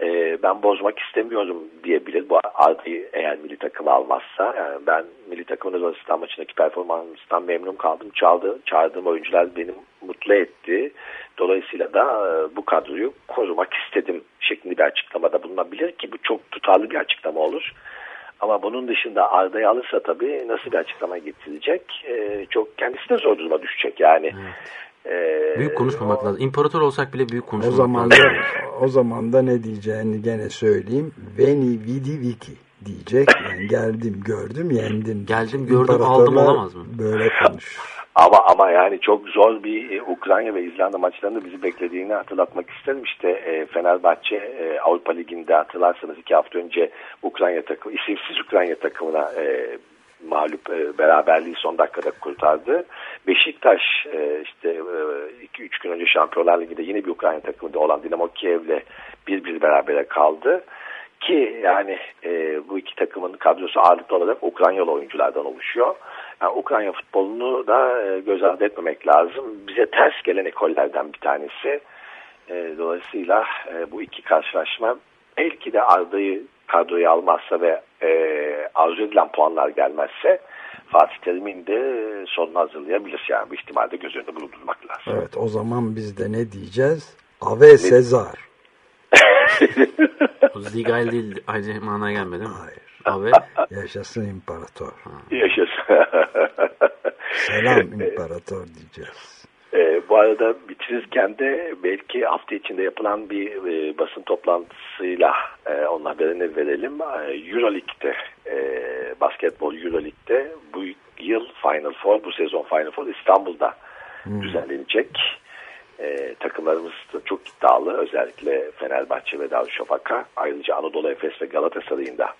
e, ben bozmak istemiyorum diyebilir. Bu Arda'yı eğer milli takıma almazsa. Yani ben milli takımın Özbekistan maçındaki performansından memnun kaldım. Çaldı, çağırdığım oyuncular beni mutlu etti. Dolayısıyla da e, bu kadroyu korumak istedim şeklinde bir açıklamada bulunabilir ki bu çok tutarlı bir açıklama olur. Ama bunun dışında Arda'yı alırsa tabii nasıl bir açıklama getirecek? E, çok kendisi de zor duruma düşecek yani. E, Büyük konuşmamak lazım. İmparator olsak bile büyük O konuşmamak zaman lazım. da o zaman da ne diyeceğini gene söyleyeyim. Veni vidi vici diyecek. Yani geldim, gördüm, yendim. Geldim, gördüm, aldım olamaz mı? Böyle konuşur. Ama ama yani çok zor bir e, Ukrayna ve İzlanda maçlarında bizi beklediğini hatırlatmak isterim. İşte e, Fenerbahçe e, Avrupa Ligi'nde hatırlarsanız iki hafta önce Ukrayna takımı, isimsiz Ukrayna takımına e, mağlup e, beraberliği son dakikada kurtardı. Beşiktaş e, işte 2-3 gün önce Şampiyonlar Ligi'de yine bir Ukrayna takımında olan Dinamo Kiev'le bir bir berabere kaldı. Ki yani e, bu iki takımın kadrosu ağırlıklı olarak Ukraynalı oyunculardan oluşuyor. Yani Ukrayna futbolunu da e, göz ardı etmemek lazım. Bize ters gelen ekollerden bir tanesi. E, dolayısıyla e, bu iki karşılaşma belki de Arda'yı kadroya almazsa ve e, arzu edilen puanlar gelmezse Fatih Terim'in de sonunu hazırlayabilir. Yani bu ihtimalde göz önünde bulundurmak lazım. Evet o zaman biz de ne diyeceğiz? Ave Sezar. O Zigail değil aynı manaya gelmedi mi? Hayır. Abi Yaşasın imparator. Yaşasın. Selam imparator diyeceğiz. E, bu arada bitirirken de belki hafta içinde yapılan bir e, basın toplantısıyla e, onun haberini verelim. E, Euroleague'de, e, basketbol Euroleague'de bu yıl Final Four, bu sezon Final Four İstanbul'da düzenlenecek. E, takımlarımız da çok iddialı. Özellikle Fenerbahçe ve Darüşşafaka. Ayrıca Anadolu Efes ve Galatasaray'ın da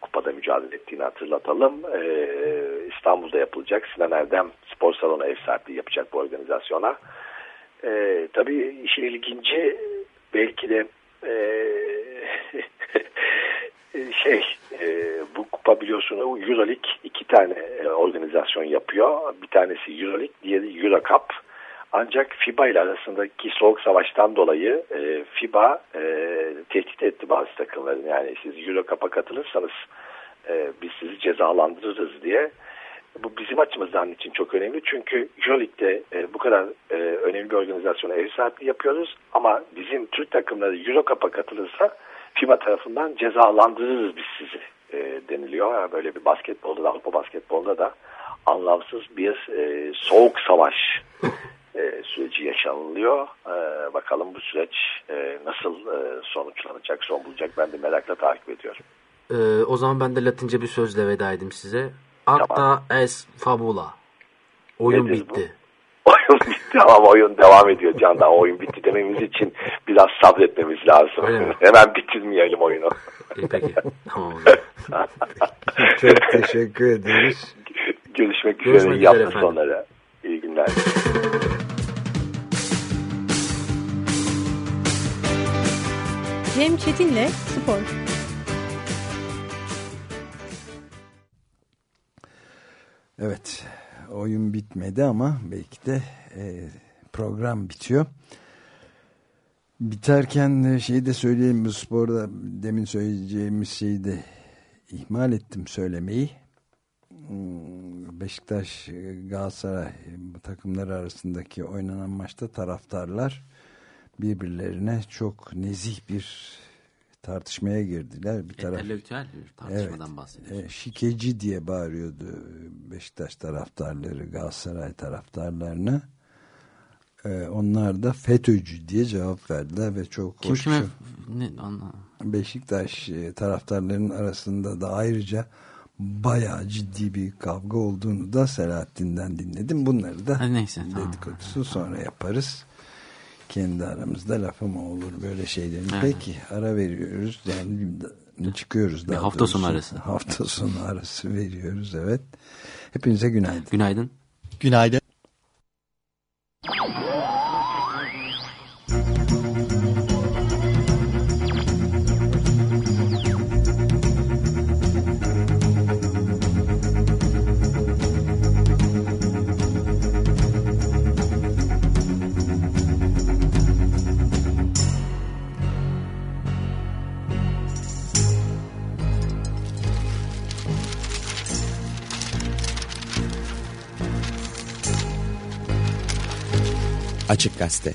kupada mücadele ettiğini hatırlatalım. Ee, İstanbul'da yapılacak. Sinan Erdem spor salonu ev sahipliği yapacak bu organizasyona. Ee, tabii işin ilginci belki de e, şey e, bu kupa biliyorsunuz Euroleague iki tane e, organizasyon yapıyor. Bir tanesi Euroleague, diğeri Eurocup. Ancak FIBA ile arasındaki soğuk savaştan dolayı e, FIBA e, tehdit etti bazı takımların. Yani siz Eurocup'a katılırsanız e, biz sizi cezalandırırız diye. Bu bizim açımızdan için çok önemli. Çünkü Euroleague'de e, bu kadar e, önemli bir organizasyona ev sahipliği yapıyoruz. Ama bizim Türk takımları Eurocup'a katılırsa FIBA tarafından cezalandırırız biz sizi e, deniliyor. Yani böyle bir basketbolda da Avrupa basketbolda da anlamsız bir e, soğuk savaş e, süreci yaşanılıyor. E, bakalım bu süreç e, nasıl e, sonuçlanacak, son bulacak ben de merakla takip ediyorum. Ee, o zaman ben de Latince bir sözle veda edeyim size. Acta es fabula. Oyun Nedir bu? bitti. Oyun bitti ama oyun devam ediyor Can. Daha oyun bitti dememiz için biraz sabretmemiz lazım. Hemen bitirmeyelim oyunu. İyi peki. tamam. Çok teşekkür ederiz. Görüşmek üzere. Görüşmek üzere efendim. İyi günler. Cem Çetin'le Spor. Evet oyun bitmedi ama belki de e, program bitiyor. Biterken şeyi de söyleyeyim bu sporda demin söyleyeceğimiz şeyi de ihmal ettim söylemeyi. Hmm, Beşiktaş Galatasaray bu takımları arasındaki oynanan maçta taraftarlar birbirlerine çok nezih bir tartışmaya girdiler. Bir taraf Entelektüel bir tartışmadan bahsediyoruz. e, şikeci diye bağırıyordu Beşiktaş taraftarları Galatasaray taraftarlarına. E, onlar da FETÖ'cü diye cevap verdiler ve çok Kim kime ne anla. Beşiktaş e, taraftarlarının arasında da ayrıca bayağı ciddi bir kavga olduğunu da Selahattin'den dinledim. Bunları da Hadi neyse tamam. dedikodusu sonra yaparız. Kendi aramızda lafı mı olur böyle şeylerin. Evet. Peki ara veriyoruz. Yani çıkıyoruz. Bir daha hafta sonu arası. Hafta sonu arası veriyoruz evet. Hepinize günaydın. Günaydın. Günaydın. Gazete